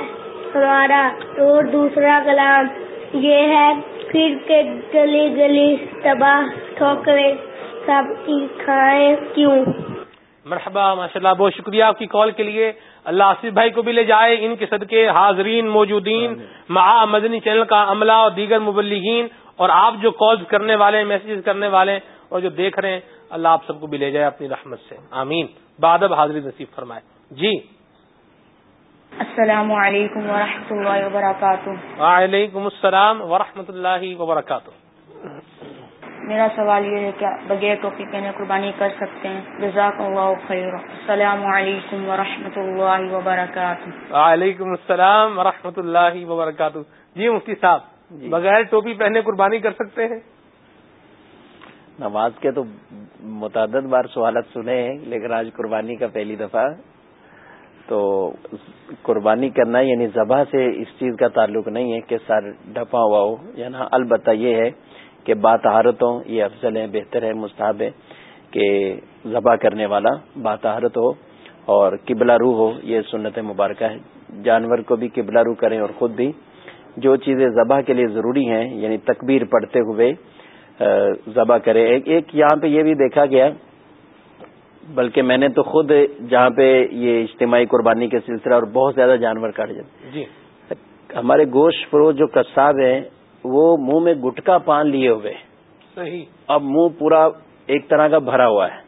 K: ہمارا اور دوسرا کلام یہ ہے۔ پھر کے گلی گلی تباہ ٹھوکرے سب کی کھائیں کیوں؟
A: مرحبا ماشاء اللہ بہت شکریہ آپ کی کال کے لیے۔ اللہ آصف بھائی کو بھی لے جائے ان کے صدقے حاضرین موجودین مع مدنی چینل کا عملہ اور دیگر مبلغین اور آپ جو کالز کرنے والے ہیں میسیجز کرنے والے ہیں اور جو دیکھ رہے ہیں اللہ آپ سب کو بھی لے جائے اپنی رحمت سے۔ آمین۔ بادب حاضری نصیب فرمائے۔ جی۔
L: السلام علیکم ورحمۃ اللہ وبرکاتہ۔
A: وعلیکم السلام ورحمۃ اللہ وبرکاتہ۔
L: میرا سوال یہ ہے کہ بغیر ٹوپی پہنے قربانی کر سکتے ہیں۔ جزاک اللہ خیر السلام علیکم ورحمۃ اللہ وبرکاتہ۔
A: وعلیکم السلام ورحمۃ اللہ وبرکاتہ۔ جی مفتی صاحب بغیر ٹوپی پہنے قربانی کر سکتے ہیں؟
F: نماز کے تو متعدد بار سوالات سنے ہیں، لیکن آج قربانی کا پہلی دفعہ۔ تو قربانی کرنا یعنی ذبح سے اس چیز کا تعلق نہیں ہے کہ سر ڈھپا ہوا ہو۔ یا البتہ یہ ہے کہ باتحرت ہو یہ افضل ہے بہتر ہے مستحب ہے کہ ذبح کرنے والا باتحرت ہو اور قبلہ روح ہو، یہ سنت مبارکہ ہے۔ جانور کو بھی قبلہ روح کریں اور خود بھی۔ جو چیزیں ذبح کے لیے ضروری ہیں یعنی تکبیر پڑھتے ہوئے ذبح کرے۔ ایک یہاں پہ یہ بھی دیکھا گیا بلکہ میں نے تو خود جہاں پہ یہ اجتماعی قربانی کے سلسلہ اور بہت زیادہ جانور کاٹ جاتے
A: جی۔
F: ہمارے گوشت فروش جو قصاب ہیں وہ منہ میں گٹکا پان لیے ہوئے
A: صحیح۔
F: اب منہ پورا ایک طرح کا بھرا ہوا ہے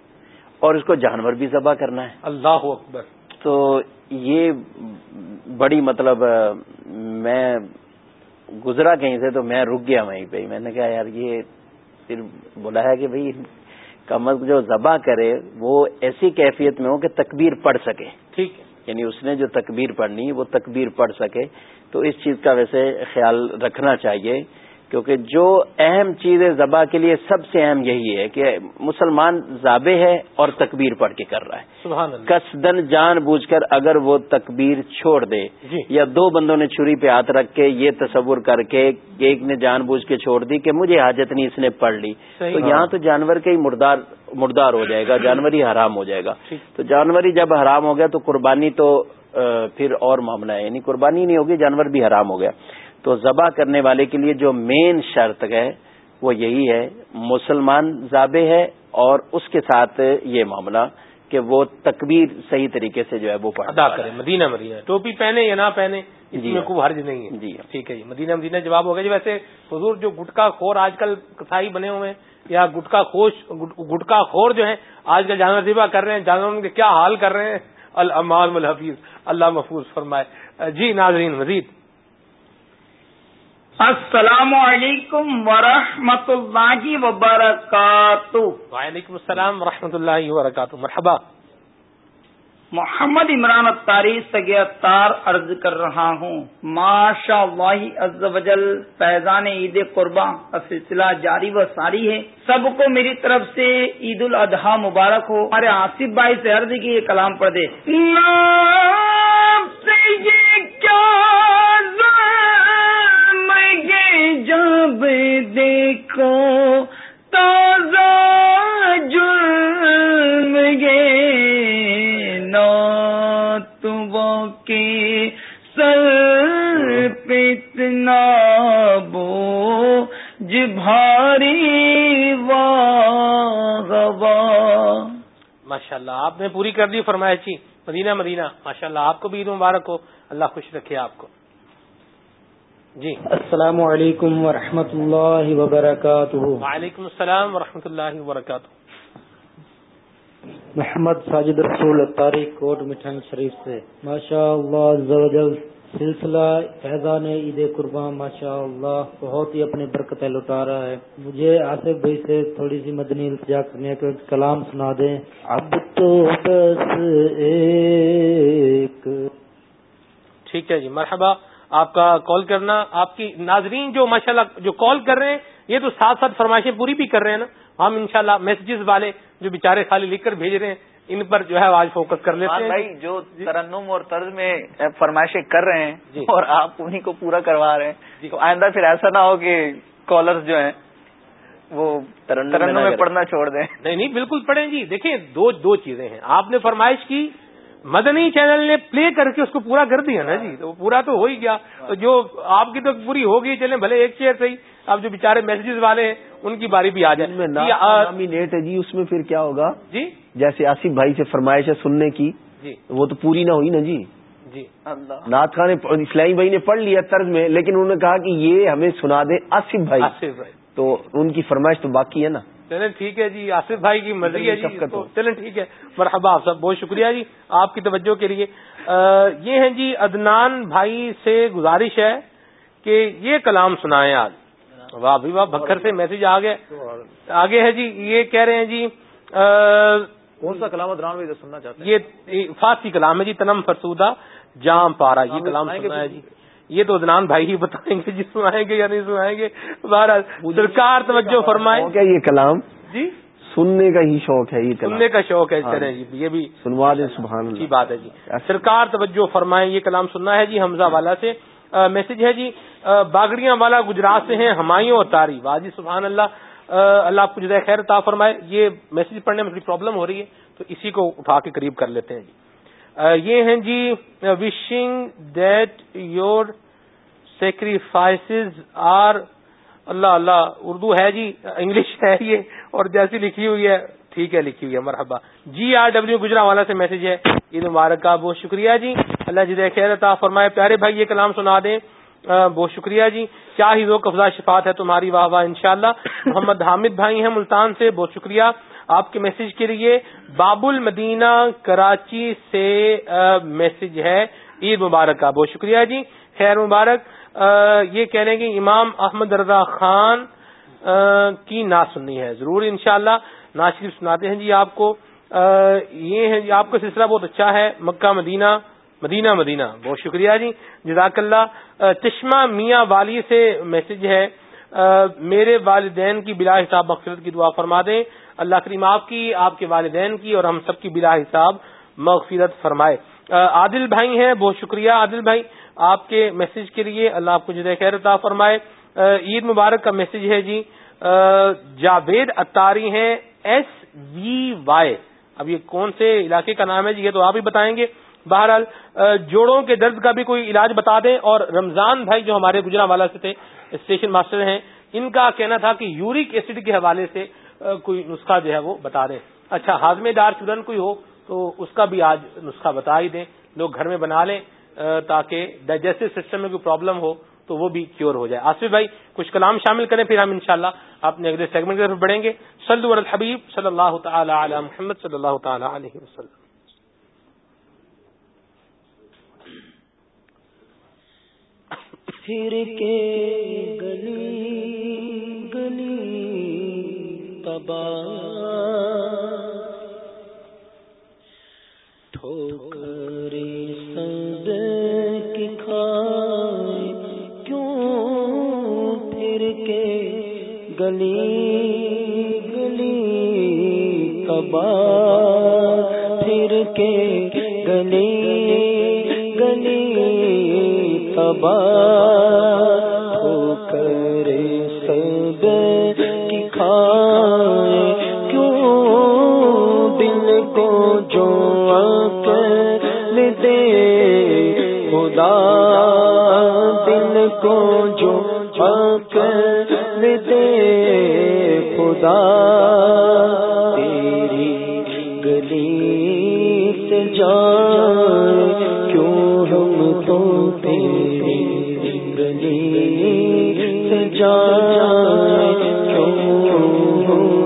F: اور اس کو جانور بھی ذبح کرنا ہے۔
A: اللہ اکبر۔
F: تو یہ بڑی مطلب میں گزرا کہیں سے تو میں رک گیا وہیں پہ۔ میں نے کہا یار یہ پھر بلایا کہ بھائی کمر جو ذبح کرے وہ ایسی کیفیت میں ہو کہ تکبیر پڑھ سکے۔
A: ٹھیک
F: یعنی اس نے جو تکبیر پڑھنی وہ تکبیر پڑھ سکے۔ تو اس چیز کا ویسے خیال رکھنا چاہیے۔ کیونکہ جو اہم چیز ہے ذبح کے لیے سب سے اہم یہی ہے کہ مسلمان ذابے ہے اور تکبیر پڑھ کے کر رہا ہے۔
A: سبحان اللہ۔
F: کسدن جان بوجھ کر اگر وہ تکبیر چھوڑ دے
A: جی۔
F: یا دو بندوں نے چھری پہ ہاتھ رکھ کے یہ تصور کر کے ایک نے جان بوجھ کے چھوڑ دی کہ مجھے حاجت نہیں اس نے پڑھ لی۔ تو یہاں تو جانور کے ہی مردار مردار ہو جائے گا جانور ہی حرام ہو جائے گا۔ تو جانور ہی جب حرام ہو گیا تو قربانی تو پھر اور معاملہ ہے۔ یعنی قربانی نہیں ہوگی جانور بھی حرام ہو گیا۔ تو ذبح کرنے والے کے لیے جو مین شرط ہے وہ یہی ہے مسلمان ذابے ہے اور اس کے ساتھ یہ معاملہ کہ وہ تکبیر صحیح طریقے سے جو ہے وہ
A: ادا کرے مدینہ مدینہ۔ ٹوپی پہنے یا نہ پہنے اس
F: جی
A: میں کوئی حرج نہیں ہے۔
F: جی
A: ٹھیک ہے جی مدینہ مدینہ جواب ہو گیا جی۔ ویسے حضور جو گٹکا خور آج کل کسائی بنے ہوئے ہیں یا گٹکا خوش گٹکا خور جو ہے آج کل جانور ذبح کر رہے ہیں جانوروں کے کیا حال کر رہے ہیں؟ المان الحفیظ اللہ محفوظ فرمائے۔ جی ناظرین مزید۔
M: السلام علیکم ورحمۃ اللہ وبرکاتہ۔
A: وعلیکم السلام ورحمۃ اللہ وبرکاتہ۔ مرحبا۔
M: محمد عمران اتاری سگیتار عرض کر رہا ہوں۔ ماشاء اللہ عز و جل فیضان عید قرباں، کا سلسلہ جاری و ساری ہے۔ سب کو میری طرف سے عید الاضحیٰ مبارک ہو۔ ہمارے آصف بھائی سے عرض کی یہ کلام پڑھ دے جب دیکھو تازہ جرم گے نو کے سر پتنا بو جاری
A: ماشاء اللہ آپ نے پوری کر دی فرمائشی جی۔ مدینہ مدینہ۔ ماشاء اللہ آپ کو بھی عید مبارک ہو۔ اللہ خوش رکھے آپ کو۔ جی۔
N: السلام علیکم ورحمۃ اللہ وبرکاتہ۔
A: وعلیکم السلام ورحمۃ اللہ وبرکاتہ۔
N: محمد ساجد رسول اتاری کوٹ مٹھن شریف سے۔ ماشاء اللہ سلسلہ فیضان عید قربان ماشاء اللہ بہت ہی اپنی برکتیں لٹا رہا ہے۔ مجھے آصف بھائی سے تھوڑی سی مدنی التجا کرنے کا کلام سنا دیں۔ اب تو بس ایک۔
A: ٹھیک ہے جی مرحبا۔ آپ کا کال کرنا آپ کی ناظرین جو ماشاءاللہ جو کال کر رہے ہیں یہ تو ساتھ ساتھ فرمائشیں پوری بھی کر رہے ہیں نا۔ ہم انشاءاللہ میسجز والے جو بیچارے خالی لکھ کر بھیج رہے ہیں ان پر جو ہے آج فوکس کر لیتے ہیں۔
H: بھائی جو ترنم اور طرز میں فرمائشیں کر رہے ہیں اور آپ انہیں کو پورا کروا رہے ہیں تو آئندہ پھر ایسا نہ ہو کہ کالرز جو ہیں وہ ترنم میں پڑھنا چھوڑ دیں۔
A: نہیں نہیں بالکل پڑھیں جی۔ دیکھیں دو دو چیزیں ہیں۔ آپ نے فرمائش کی مدنی چینل نے پلے کر کے اس کو پورا کر دیا نا جی تو پورا تو ہو ہی گیا۔ تو جو آپ کی تو پوری ہوگی چلیں بھلے ایک چیئر صحیح۔ اب جو بےچارے میسجز والے ہیں ان کی باری بھی آ جائے۔
E: نیٹ ہے جی اس میں پھر کیا ہوگا؟
A: جی؟
E: جیسے آصف بھائی سے فرمائش ہے سننے کی
A: جی۔
E: وہ تو پوری نہ ہوئی نا جی۔
A: جی۔
E: نعت خان اسلامی بھائی نے پڑھ لیا طرز میں لیکن انہوں نے کہا کہ یہ ہمیں سنا بھائی۔
A: آصف بھائی۔
E: تو ان کی فرمائش تو باقی ہے نا۔
A: چلیں ٹھیک ہے جی آصف بھائی کی مرضی ہے جی چلیں ٹھیک ہے مرحبا آپ سب بہت شکریہ جی آپ کی توجہ کے لیے۔ یہ ہیں جی ادنان بھائی سے گزارش ہے کہ یہ کلام سنائیں آج۔ واہ بھی واہ بکر سے میسج آ گئے آگے ہے جی یہ کہہ رہے ہیں جی
G: کون سا کلام ادران میں سننا چاہتے ہیں؟
A: یہ فارسی کلام ہے جی تنم فرسودہ جام پارا یہ کلام سننا ہے جی۔ یہ تو ادنان بھائی ہی بتائیں گے جی سنائیں گے یا نہیں سنائیں گے۔ بہرحال سرکار توجہ فرمائے
E: کیا یہ کلام۔
A: جی؟
E: سننے کا ہی شوق ہے یہ
A: سننے کا شوق ہے چلے جی یہ بھی
E: سنوا دیں سبحان
A: اچھی بات ہے جی۔ سرکار توجہ فرمائے یہ کلام سننا ہے جی حمزہ والا سے۔ میسج ہے جی باگڑیاں والا گجرات سے ہیں ہمایوں اور تاری واجی سبحان اللہ۔ اللہ آپ کو جزائے خیر تا فرمائے۔ یہ میسج پڑھنے میں تھوڑی پرابلم ہو رہی ہے تو اسی کو اٹھا کے قریب کر لیتے ہیں جی۔ یہ ہیں جی wishing that your sacrifices are اللہ اللہ، اردو ہے جی انگلش ہے یہ، اور جیسی لکھی ہوئی ہے، ٹھیک ہے، لکھی ہوئی ہے، مرحبا۔ جی آر ڈبلو گجرا والا سے میسج ہے۔ عید مبارک کا، بہت شکریہ جی۔ اللہ جی خیر عطا فرمائے۔ پیارے بھائی، یہ کلام سنا دیں۔ بہت شکریہ جی۔ کیا ہی وہ قفضہ شفات ہے تمہاری، واہ واہ، انشاءاللہ۔ محمد حامد بھائی ہیں، ملتان سے، بہت شکریہ۔ آپ کے میسج کے لیے باب المدینہ کراچی سے میسج ہے۔ عید مبارک کا۔ بہت شکریہ جی۔ خیر مبارک۔ یہ کہہ رہے ہیں کہ امام احمد رضا خان کی نا سننی ہے۔ ضرور انشاءاللہ۔ نا شریف سناتے ہیں جی آپ کو۔ یہ ہے جی آپ کا سلسلہ بہت اچھا ہے۔ مکہ مدینہ مدینہ مدینہ۔ بہت شکریہ جی۔ جزاک اللہ۔ چشمہ میاں والی سے میسج ہے۔ میرے والدین کی بلا حساب مغفرت کی دعا فرما دیں۔ اللہ کریم آپ کی، آپ کے والدین کی اور ہم سب کی بلا حساب مغفرت فرمائے۔ عادل بھائی ہیں، بہت شکریہ عادل بھائی آپ کے میسج کے لیے۔ اللہ آپ کو جدید خیر عطا فرمائے۔ عید مبارک کا میسج ہے جی۔ جاوید اتاری ہیں ایس وی وائی اب یہ کون سے علاقے کا نام ہے جی یہ تو آپ ہی بتائیں گے۔ بہرحال جوڑوں کے درد کا بھی کوئی علاج بتا دیں۔ اور رمضان بھائی جو ہمارے گجرا والا سے تھے اسٹیشن ماسٹر ہیں، ان کا کہنا تھا کہ یورک ایسڈ کے حوالے سے کوئی نسخہ جو ہے وہ بتا دیں اچھا ہاضمے دار چورن کوئی ہو تو اس کا بھی آج نسخہ بتا ہی دیں۔ لوگ گھر میں بنا لیں تاکہ ڈائجسٹو سسٹم میں کوئی پرابلم ہو تو وہ بھی کیور ہو جائے۔ آصف بھائی، کچھ کلام شامل کریں پھر ہم انشاءاللہ اپنے اگلے سیگمنٹ کی طرف بڑھیں گے۔ صلی الحبیب صلی اللہ تعالی علی محمد صلی اللہ تعالی علیہ وسلم۔
D: پھر کے گلی گلی تبا ٹھوکرے سند کی کھائے کیوں پھر کے گلی گلی تبا پھر کے گلی گلی تبا جو دے خدا دل کو جو دے خدا تیری گلی سے جا کیوں ہم تو تیری گلی سے جا کیوں ہم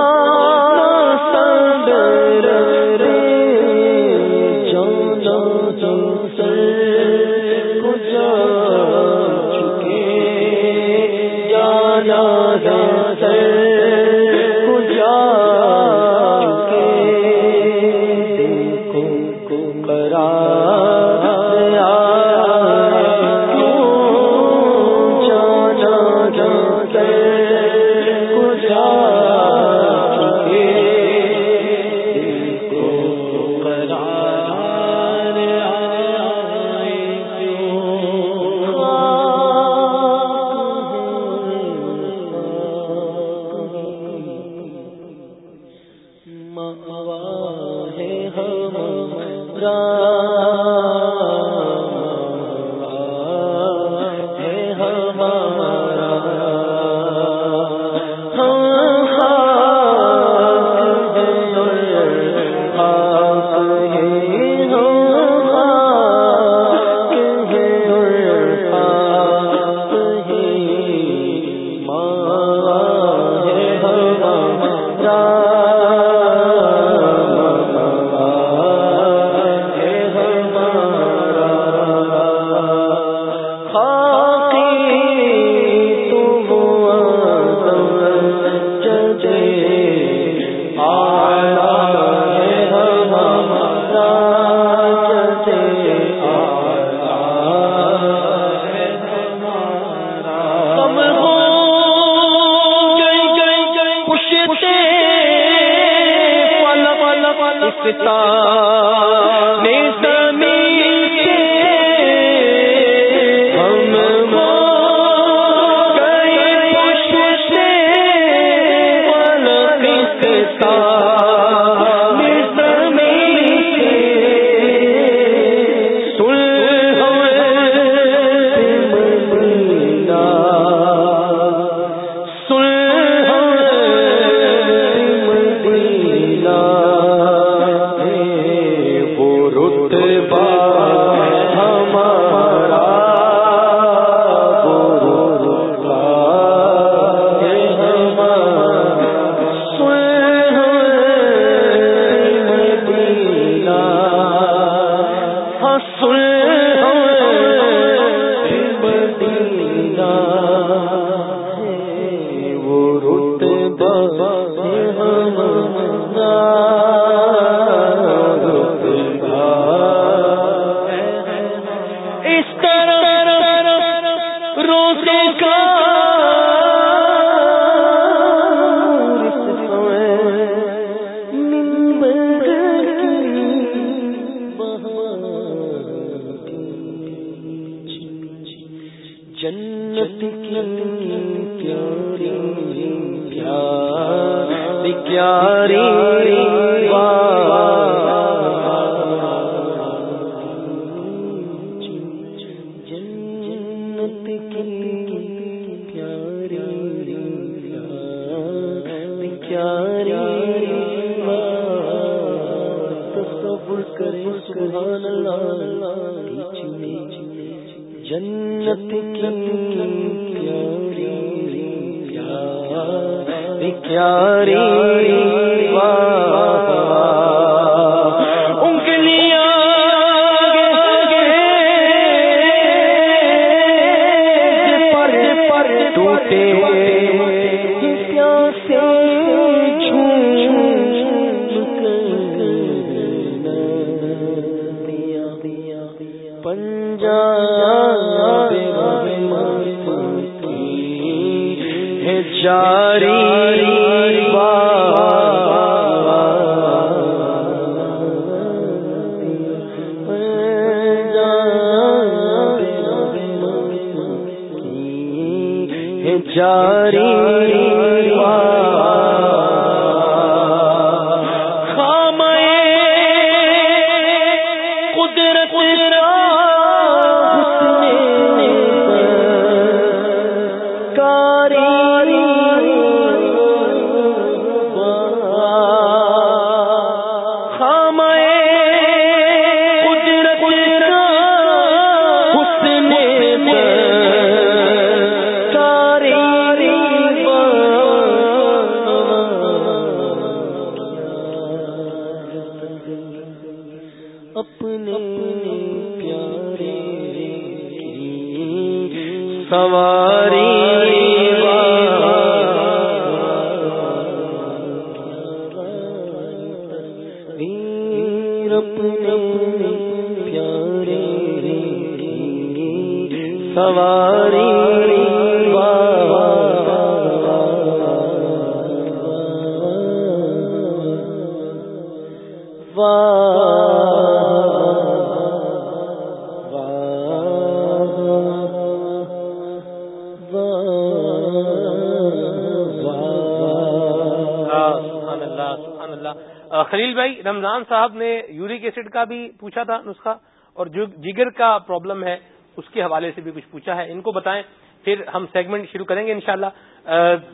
D: رمضان صاحب نے یورک ایسڈ کا بھی پوچھا تھا نسخہ اور جو جگر کا پرابلم ہے اس کے حوالے سے بھی کچھ پوچھا ہے۔ ان کو بتائیں پھر ہم سیگمنٹ شروع کریں گے انشاءاللہ۔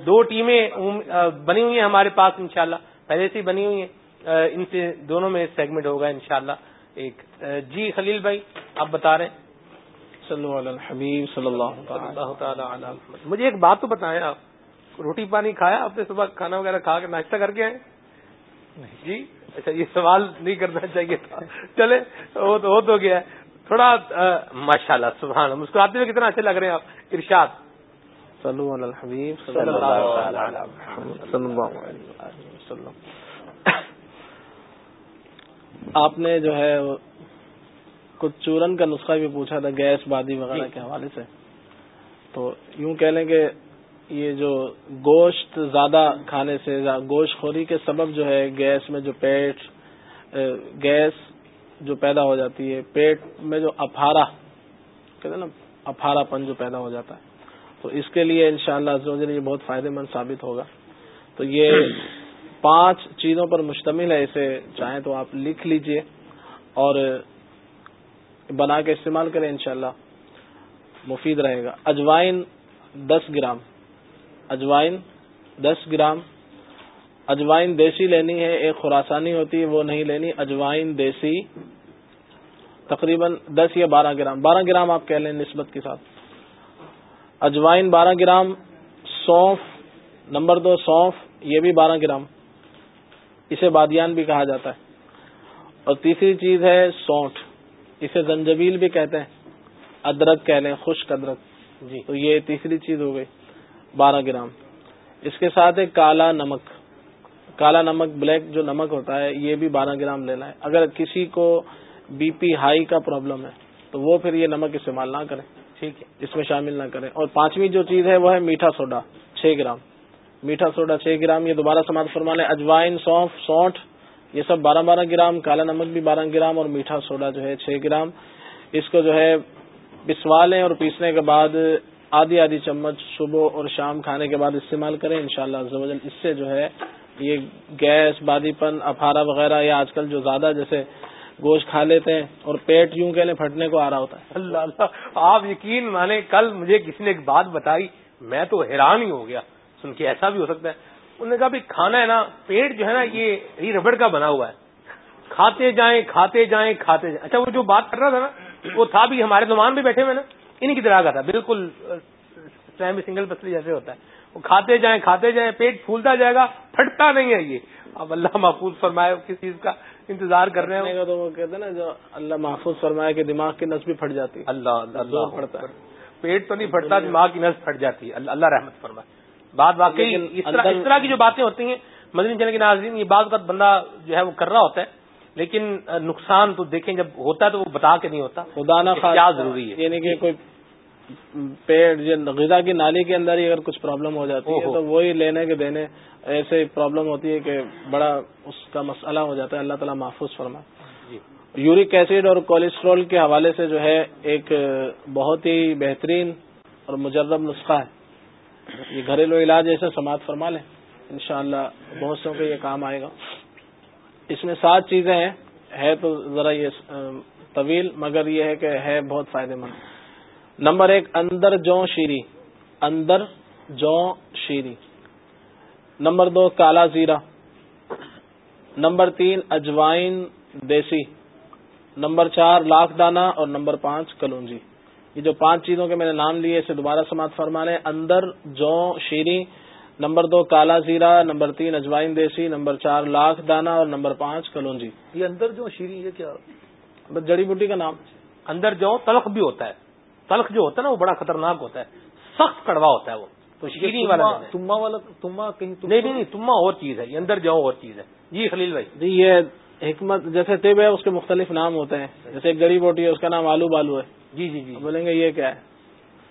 D: دو ٹیمیں بنی ہوئی ہیں ہمارے پاس انشاءاللہ۔ پہلے سے بنی ہوئی ہیں۔
A: ان سے دونوں میں سیگمنٹ ہوگا انشاءاللہ۔ ایک جی خلیل بھائی آپ بتا رہے ہیں۔
B: صلی اللہ حبیب صلی اللہ تعالی
A: مجھے ایک بات تو بتائیں آپ۔ روٹی پانی کھایا آپ نے صبح؟ کھانا وغیرہ کھا کے ناشتہ کر کے آئے؟ جی؟ اچھا یہ سوال نہیں کرنا چاہیے تھا۔ چلے وہ تو ہو تو گیا۔ تھوڑا ماشاء اللہ سبحان مسکراتے ہوئے کتنا اچھے لگ رہے ہیں آپ۔ ارشاد۔
B: صلو علی الحبیب
A: صلی اللہ علیہ
B: وسلم۔ آپ نے جو ہے کچھ چورن کا نسخہ بھی پوچھا تھا گیس بادی وغیرہ کے حوالے سے۔ تو یوں کہہ لیں کہ یہ جو گوشت زیادہ کھانے سے گوشت خوری کے سبب جو ہے، گیس میں جو پیٹ گیس جو پیدا ہو جاتی ہے، پیٹ میں جو افارا کہتے ہیں نا افارا پن جو پیدا ہو جاتا ہے۔ تو اس کے لیے انشاءاللہ شاء اللہ یہ بہت فائدے مند ثابت ہوگا۔ تو یہ پانچ چیزوں پر مشتمل ہے، اسے چاہیں تو آپ لکھ لیجیے اور بنا کے استعمال کریں انشاءاللہ۔ مفید رہے گا۔ اجوائن دس گرام۔ اجوائن دس گرام، اجوائن دیسی لینی ہے، ایک خوراسانی ہوتی ہے، وہ نہیں لینی، اجوائن دیسی، تقریباً دس یا بارہ گرام بارہ گرام آپ کہہ لیں نسبت کے ساتھ۔ اجوائن بارہ گرام، سونف، نمبر دو سونف، یہ بھی بارہ گرام، اسے بادیان بھی کہا جاتا ہے۔ اور تیسری چیز ہے سونٹ، اسے زنجبیل بھی کہتے ہیں، ادرک کہہ لیں، خشک ادرک۔ جی تو یہ تیسری چیز ہو گئی۔ بارہ گرام۔ اس کے ساتھ ایک کالا نمک۔ کالا نمک، بلیک جو نمک ہوتا ہے، یہ بھی بارہ گرام لینا ہے۔ اگر کسی کو بی پی ہائی کا پرابلم ہے، تو وہ پھر یہ نمک استعمال نہ کریں۔ ٹھیک ہے، اس میں شامل نہ کریں۔ اور پانچویں جو چیز ہے، وہ ہے میٹھا سوڈا، چھ گرام۔ میٹھا سوڈا چھ گرام، یہ دوبارہ سماعت فرمانے، اجوائن، سونف سونٹ یہ سب بارہ بارہ گرام۔ کالا نمک بھی بارہ گرام اور میٹھا سوڈا جو ہے چھ گرام۔ اس کو جو ہے پسوا لیں اور پیسنے کے بعد آدھی آدھی چمچ صبح اور شام کھانے کے بعد استعمال کریں، انشاءاللہ شاء اللہ اس سے جو ہے، یہ گیس، بادی پن افارا وغیرہ یا آج کل جو زیادہ جیسے گوشت کھا لیتے ہیں اور پیٹ یوں کہ پھٹنے کو آ رہا ہوتا ہے۔
A: اللہ اللہ، آپ یقین مانے، کل مجھے کسی نے ایک بات بتائی، میں تو حیران ہی ہو گیا۔ سن کے ایسا بھی ہو سکتا ہے۔ انہوں نے کہا بھی کھانا ہے نا، پیٹ جو ہے نا، یہ ربڑ کا بنا ہوا ہے۔ کھاتے جائیں کھاتے جائیں کھاتے جائیں۔ اچھا وہ جو بات کر رہا تھا نا، وہ تھا بھی ہمارے زمان بھی بیٹھے ہوئے نا۔ انہیں کی طرح کا تھا۔ بالکل سنگل پسلی جیسے ہوتا ہے۔ وہ کھاتے جائیں کھاتے جائیں پیٹ پھولتا جائے گا پھٹتا نہیں ہے یہ۔ اب اللہ محفوظ فرمائے کس چیز کا انتظار کر رہے ہیں۔
B: تو وہ کہتے ہیں نا جو اللہ محفوظ فرمائے کہ دماغ کی نس بھی پھٹ جاتی۔
A: اللہ اللہ پھٹتا ہے۔ پیٹ تو نہیں پھٹتا دماغ کی نس پھٹ جاتی ہے۔ اللہ رحمت فرمائے۔ بات واقعی اس طرح کی جو باتیں ہوتی ہیں مدنی چلے کے ناظرین یہ بعض وقت بندہ جو ہے وہ کر رہا ہوتا ہے۔ لیکن نقصان تو دیکھیں جب ہوتا ہے تو وہ بتا کے نہیں ہوتا۔
B: خدا نہ کیا ضروری ہے۔ یعنی کہ کوئی پیٹ غذا کی نالی کے اندر ہی اگر کچھ پرابلم ہو جاتی ہے تو وہی لینے کے دینے ایسے پرابلم ہوتی ہے کہ بڑا اس کا مسئلہ ہو جاتا ہے۔ اللہ تعالیٰ محفوظ فرما جی۔ یورک ایسڈ اور کولیسٹرول کے حوالے سے جو ہے ایک بہت ہی بہترین اور مجرب نسخہ ہے۔ یہ گھریلو علاج ایسے سماعت فرما لیں۔ انشاءاللہ بہت سو کے یہ کام آئے گا۔ اس میں سات چیزیں ہیں۔ ہے تو ذرا یہ طویل، مگر یہ ہے کہ ہے بہت فائدہ مند۔ نمبر ایک، اندر جو شیری اندر جو شیری نمبر دو، کالا زیرہ۔ نمبر تین، اجوائن دیسی۔ نمبر چار، لاکھ دانا اور نمبر پانچ، کلونجی۔ یہ جو پانچ چیزوں کے میں نے نام لیے، اسے دوبارہ سماعت فرما لیں۔ اندر جو شیری نمبر دو کالا زیرہ نمبر تین اجوائن دیسی نمبر چار لاکھ دانا اور نمبر پانچ کلونجی۔
A: یہ اندر جو شیری یہ کیا؟
B: جڑی بوٹی کا نام۔
A: اندر جو تلخ بھی ہوتا ہے تلخ جو ہوتا ہے نا وہ بڑا خطرناک ہوتا ہے۔ سخت کڑوا ہوتا ہے وہ۔ تو شیریں والا تما والا تما کہیں نہیں نہیں تما اور چیز ہے۔ یہ اندر جاؤ اور چیز ہے۔ جی خلیل بھائی۔
B: جی یہ حکمت جیسے طب ہے اس کے مختلف نام ہوتے ہیں۔ جیسے ایک جڑی بوٹی ہے اس کا نام آلو بالو ہے۔
A: جی جی جی۔
B: بولیں گے یہ کیا ہے؟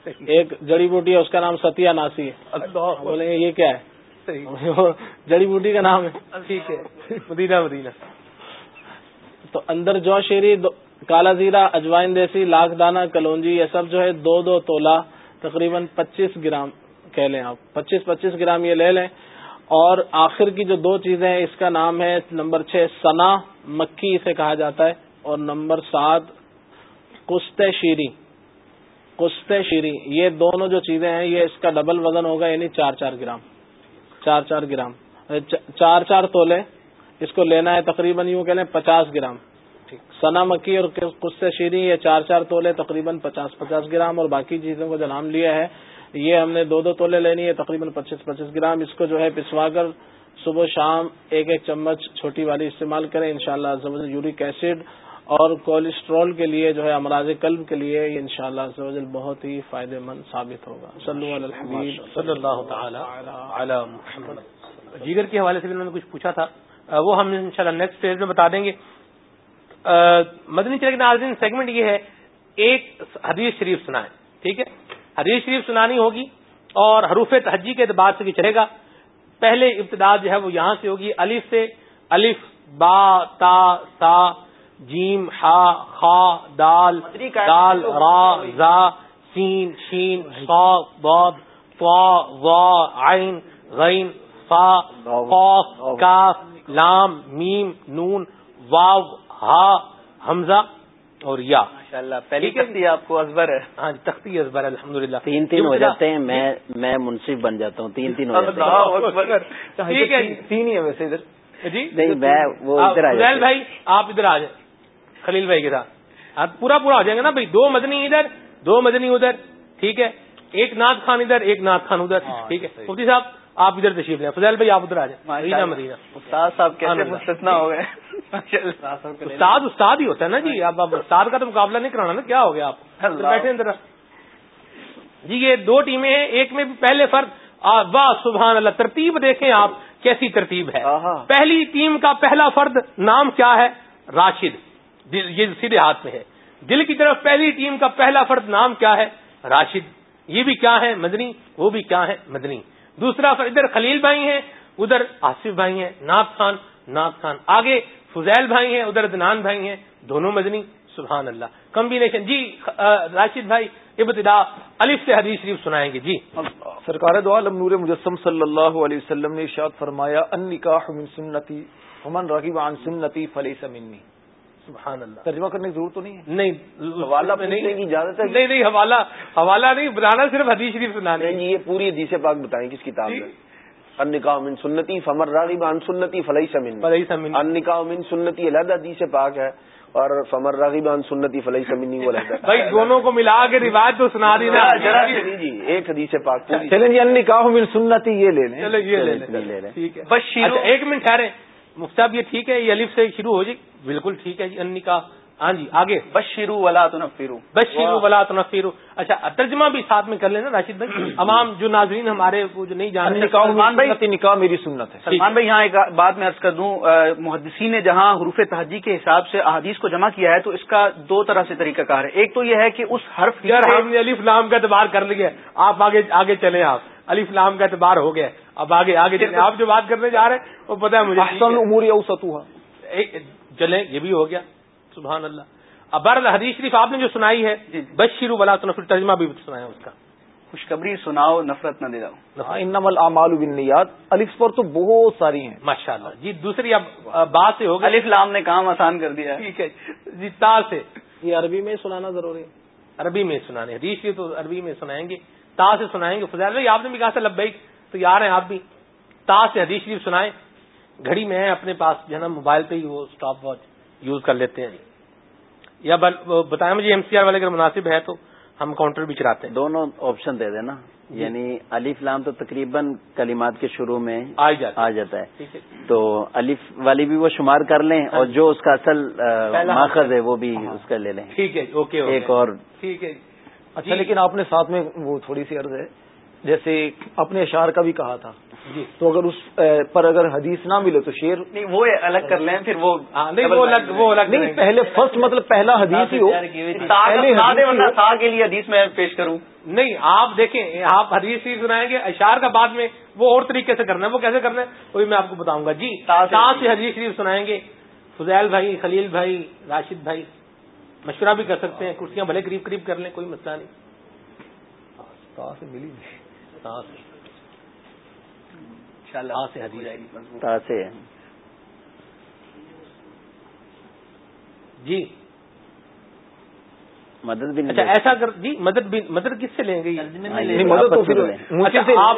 B: ایک جڑی بوٹی ہے اس کا نام ستیا ناسی ہے۔ بولیں گے یہ کیا ہے؟ جڑی بوٹی کا نام ہے۔
A: ٹھیک ہے۔ مدینہ مدینہ۔
B: تو اندر جو شیری کالا زیرہ اجوائن دیسی لاکھ دانہ کلونجی یہ سب جو ہے دو دو تولا تقریباً پچیس گرام کہہ لیں آپ۔ پچیس پچیس گرام یہ لے لیں۔ اور آخر کی جو دو چیزیں ہیں اس کا نام ہے نمبر چھ سنا مکھی اسے کہا جاتا ہے۔ اور نمبر سات کشت شیری۔ کشت شیری یہ دونوں جو چیزیں ہیں، یہ اس کا ڈبل وزن ہوگا یعنی چار چار گرام۔ چار چار گرام۔ چار چار تولے، اس کو لینا ہے تقریباً یوں کہ لیں پچاس گرام۔ سنا مکی اور کچھ سے شیریں، یہ چار چار تولے، تقریباً پچاس پچاس گرام۔ اور باقی چیزوں کو جو نام لیا ہے، یہ ہم نے دو دو تولے لینی ہے، تقریباً پچیس پچیس گرام۔ اس کو جو ہے پسوا کر صبح شام ایک ایک چمچ چھوٹی والی استعمال کریں۔ انشاءاللہ شاء اللہ یورک ایسڈ اور کولیسٹرول کے لیے جو ہے امراض قلب کے لیے یہ ان شاء اللہ بہت ہی فائدے مند ثابت ہوگا۔ صلی
A: اللہ تعالی جیگر کے حوالے سے بھی انہوں نے کچھ پوچھا تھا وہ ہم ان شاء اللہ نیکسٹ فیز میں بتا دیں گے۔ مدنی چلے ناظرین سیگمنٹ یہ ہے، ایک حدیث شریف سنائیں، ٹھیک ہے؟ حدیث شریف سنانی ہوگی اور حروف تحجی کے اعتبار سے بھی چلے گا۔ پہلے ابتدا جو ہے وہ یہاں سے ہوگی، الف سے، الف، با، تا، سا جیم ہا خا دال دال را زا سین شین سا بود فا وا عین غین فا قاف کاف لام میم نون واو ہا حمزہ اور یا۔
H: پہلی تختی آپ کو ازبر ہے۔
A: ہاں جی تختی ازبر ہے الحمد للہ
F: تین تین ہو جاتے ہیں میں میں منصف بن جاتا ہوں تین تین ہو جاتے ہیں۔
A: ٹھیک ہے
G: تین ہی ہے ویسے ادھر۔
F: جی؟ نہیں میں وہ ادھر آ
A: بھائی آپ ادھر آ جائیں۔ خلیل بھائی کے ساتھ۔ پورا پورا ہو جائیں گے نا بھائی دو مدنی ادھر دو مدنی ادھر ٹھیک ہے؟ ایک ناد خان ادھر ایک ناد خان ادھر ٹھیک ہے؟ مفتی صاحب آپ ادھر تشریف لیں۔ فضیل بھائی آپ ادھر آ جائیں۔ مدینہ مدینہ۔
H: استاد صاحب کیسے ہو گئے۔
A: استاد استاد ہی ہوتا ہے نا جی۔ اب اب استاد کا تو مقابلہ نہیں کرانا نا کیا ہو گیا آپ؟ بیٹھے اندر جی یہ دو ٹیمیں ہیں۔ ایک میں پہلے فرد واہ سبحان اللہ ترتیب دیکھیں آپ کیسی ترتیب ہے۔ پہلی ٹیم کا پہلا فرد نام کیا ہے؟ راشد۔ یہ سیدھے ہاتھ میں ہے۔ دل کی طرف پہلی ٹیم کا پہلا فرد نام کیا ہے؟ راشد۔ یہ بھی کیا ہے؟ مدنی۔ وہ بھی کیا ہے؟ مدنی۔ دوسرا فرد ادھر خلیل بھائی ہیں، ادھر آصف بھائی ہیں، ناب خان ناب خان۔ آگے فضیل بھائی ہیں، ادھر دنان بھائی ہیں، دونوں مدنی۔ سبحان اللہ۔ کمبینیشن جی راشد بھائی، ابتدا، الف سے حدیث شریف سنائیں گے۔ جی۔
G: سرکار دو عالم نور مجسم صلی اللہ علیہ وسلم نے ارشاد فرمایا ان نکاح من سنتی امن رغیب عن سنتی فلیس منی۔
A: سبحان اللہ۔
G: ترجمہ کرنے کی ضرورت تو نہیں ہے؟
A: نہیں
G: حوالہ نہیں۔ کی اجازت ہے۔
A: نہیں نہیں حوالہ حوالہ نہیں بتانا صرف حدیث شریف سنانے
E: جی یہ پوری حدیث پاک بتائیں کس کتاب میں؟ ان نکاح من سنتی فمر راغب عن سنتی فلئی سمن
A: فلئی سمن
E: ان نکاح من سنتی علیحدہ حدیث پاک ہے اور فمر راغب عن سنتی فلئی سمنی وہ علیحدہ
A: بھائی دونوں کو ملا کے روایت تو سنا دی نا۔
E: جی ایک حدیث پاک
G: چلیں جی۔ ان نکاح من سنتی یہ لے لیں۔
A: چلو یہ لے لیں۔ ٹھیک ہے۔ بس ایک منٹ ٹھہرے مفتاب یہ ٹھیک ہے یہ الف سے شروع ہو جائے بالکل ٹھیک ہے جی ان نکاح۔ ہاں جی آگے۔
H: بس شیرو ولا تنفیرو۔
A: بس شیرو ولا تنفیرو۔ اچھا ترجمہ بھی ساتھ میں کر لینا راشد بھائی۔ [CLEARS THROAT] عوام جو ناظرین ہمارے وہ جو نہیں جان
G: رہے نکاح میری سنت ہے۔
H: سلمان بھائی یہاں ایک بات میں عرض کر دوں۔ محدثین نے جہاں حروف تحجی کے حساب سے احادیث کو جمع کیا ہے تو اس کا دو طرح سے طریقہ کار ہے۔ ایک تو یہ ہے کہ اس حرف
A: علی فلام کا اعتبار کر لیا۔ آپ آگے آگے چلے آپ۔ علی فلام کا اعتبار ہو گیا اب آگے آگے چلے آپ جو بات کرنے جا رہے ہیں وہ پتا ہے مجھے۔ چلے یہ بھی ہو گیا۔ سبحان اللہ۔ ابر الحدیث شریف آپ نے جو سنائی ہے بس شیرو بلا تو نفرت ترجمہ بھی سنایا اس کا۔
H: خوشخبری سناؤ نفرت نہ دے جاؤ
G: انم العمال بالنیات۔ الف پر تو بہت ساری ہیں۔
A: ماشاء اللہ۔ جی دوسری اب بات سے ہوگا
H: الف لام نے کام آسان کر دیا
A: ٹھیک ہے۔ جی تا سے۔
B: یہ عربی میں سنانا ضروری ہے۔
A: عربی میں سنانے۔ حدیث شریف تو عربی میں سنائیں گے۔ تا سے سنائیں گے۔ فضائل بھائی آپ نے بھی کہا تھا لبئی تو یار ہیں آپ بھی۔ تا سے حدیث شریف سنائیں۔ گھڑی میں ہے اپنے پاس جو ہے نا موبائل پہ ہی وہ اسٹاپ واچ یوز کر لیتے ہیں یا بتائیں مجھے ایم سی آر والے اگر مناسب ہے تو ہم کاؤنٹر بھی چلاتے ہیں۔
F: دونوں آپشن دے دینا۔ یعنی الف لام تو تقریباً کلمات کے شروع میں آ جاتا ہے۔ تو الف والی بھی وہ شمار کر لیں اور جو اس کا اصل ماخذ ہے وہ بھی اس کا لے لیں۔
A: ٹھیک ہے اوکے
F: ایک اور۔
A: ٹھیک ہے
G: اچھا لیکن آپ نے ساتھ میں وہ تھوڑی سی عرض ہے جیسے اپنے اشار کا بھی کہا تھا۔ جی۔ تو اگر اس پر اگر حدیث نہ ملے تو شیر
H: نہیں وہ الگ کر لیں پھر وہ
G: نہیں پہلے فرسٹ مطلب پہلا حدیث ہی ہو۔
H: کے لیے حدیث میں پیش کروں۔
A: نہیں آپ دیکھیں آپ حدیث ہی سنائیں گے اشار کا بعد میں وہ اور طریقے سے کرنا ہے۔ وہ کیسے کرنا ہے؟ وہ بھی میں آپ کو بتاؤں گا۔ جی سے حدیث شریف سنائیں گے۔ فضیل بھائی خلیل بھائی راشد بھائی۔ مشورہ بھی کر سکتے ہیں کرسیاں بھلے قریب قریب کر لیں کوئی مسئلہ نہیں۔
G: ملی۔
F: سے۔
A: جی۔
F: مدد بھی
A: اچھا ایسا کر جی مدد بھی مدد کس سے لیں گے
G: مدد تو پھر
A: اچھا آپ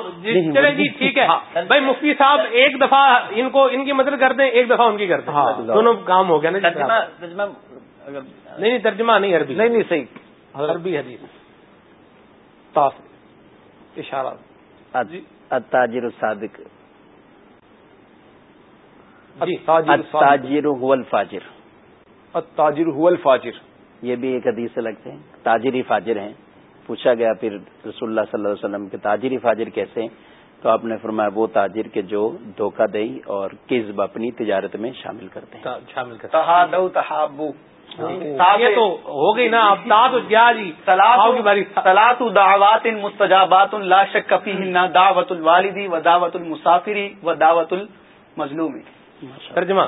A: چلے جی ٹھیک ہے۔ بھائی مفتی صاحب ایک دفعہ ان کو ان کی مدد کر دیں ایک دفعہ ان کی کر دیں۔ دونوں کام ہو گیا نا نہیں نہیں ترجمہ نہیں عربی۔
G: نہیں نہیں صحیح۔
A: عربی حدیث۔
G: تاف اشارہ۔
F: التاجر الصادق۔
A: جی
F: التاجر هو الفاجر۔
G: التاجر هو الفاجر۔
F: یہ بھی ایک حدیث سے لگتے ہیں۔ تاجری فاجر ہیں۔ پوچھا گیا پھر رسول اللہ صلی اللہ علیہ وسلم کے تاجری فاجر کیسے ہیں؟ تو آپ نے فرمایا وہ تاجر کے جو دھوکہ دہی اور کزب اپنی تجارت میں شامل کرتے ہیں۔
A: شامل کرتے یہ تو ہو گئی نا۔ اب تا تو کیا جی۔
H: سلاط دعوات مستجابات لا شک کفی نہ دعوت الوالدی و دعوت المسافری و دعوت المظلومی
A: ترجمہ۔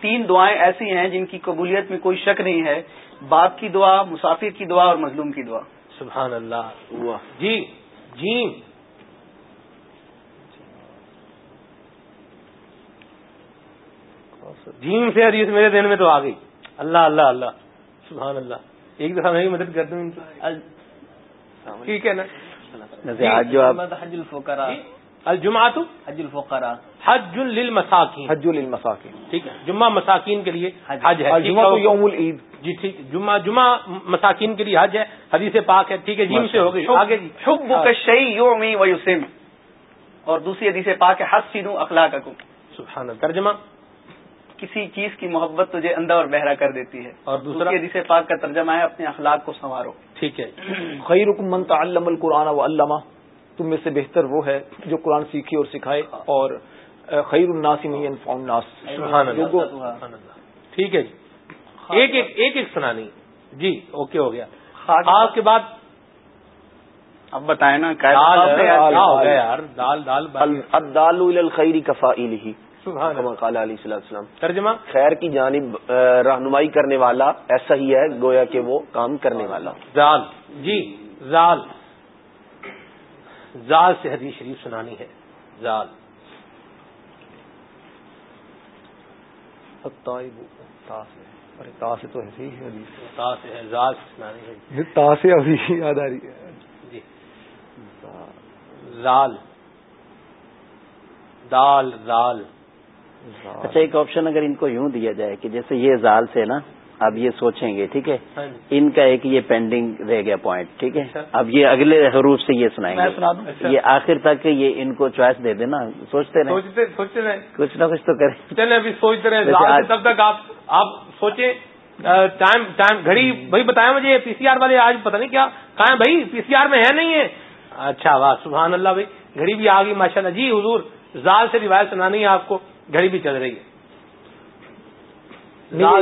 H: تین دعائیں ایسی ہیں جن کی قبولیت میں کوئی شک نہیں ہے۔ باپ کی دعا مسافر کی دعا اور مظلوم کی دعا۔
A: سبحان اللہ۔ جی جی۔ جیم سے حدیث میرے دن میں تو آ گئی۔ اللہ اللہ اللہ. سبحان اللہ. ایک دفعہ میں بھی مدد کر دوں ان کی. ٹھیک ہے نا؟
F: آپ
M: حج الفقرا
A: الجمعہ تو
M: حج الفقرا
A: حج للمساکین.
G: حج المساکین
A: ٹھیک ہے. جمعہ مساکین کے لیے حج ہے.
G: جمعہ تو یوم العید.
A: جی ٹھیک. جمعہ جمعہ مساکین کے لیے حج ہے. حدیث پاک ہے. ٹھیک ہے جیم سے ہو گئی. آگے جی.
H: حب کا شعی یومی و یوسم اور دوسری حدیث پاک ہے حس سینو اخلاق
A: سبحان اللہ. ترجمہ.
H: کسی چیز کی محبت تجھے اندھا اور بہرا کر دیتی ہے۔
A: اور دوسرا
H: حدیث پاک کا ترجمہ ہے اپنے اخلاق کو سنوارو۔
A: ٹھیک ہے۔
G: خیر من تعلم القرآن و علامہ تم میں سے بہتر وہ ہے جو قرآن سیکھے اور سکھائے اور خیر الناس میں انفع الناس۔
A: سبحان اللہ ٹھیک ہے جی۔ ایک ایک ایک ایک سنانی۔ جی اوکے ہو گیا۔ آپ کے بعد
H: اب بتائیں نا
A: دال دال دال؟
E: الخیری کفا ہی قال علیہ السلام
A: ترجمہ؟
E: خیر کی جانب رہنمائی کرنے والا ایسا ہی ہے گویا کہ وہ کام کرنے والا.
A: زال. جی زال. زال سے حدیث شریف سنانی ہے. زال.
G: تا سے تو
A: ہے
G: تا سے ابھی یاد آ رہی ہے.
A: جی. زال. دال زال.
F: اچھا ایک آپشن اگر ان کو یوں دیا جائے کہ جیسے یہ زال سے نا اب یہ سوچیں گے ٹھیک ہے؟ ان کا ایک یہ پینڈنگ رہ گیا پوائنٹ ٹھیک ہے؟ اب یہ اگلے حروف سے یہ سنائیں گے۔ یہ آخر تک یہ ان کو چوائس دے دینا سوچتے رہے کچھ نہ کچھ تو کریں۔
A: چلے ابھی سوچتے رہے تب تک آپ آپ سوچیں۔ ٹائم ٹائم گھڑی بھائی بتایا مجھے پی سی آر والے آج پتہ نہیں کیا کہاں بھائی پی سی آر میں ہے نہیں ہے۔ اچھا واہ سبحان اللہ بھائی۔ گھڑی بھی آ گئی ماشاء اللہ جی حضور زال سے روایت سنانی ہے آپ کو۔ گھڑی بھی چل رہی ہے۔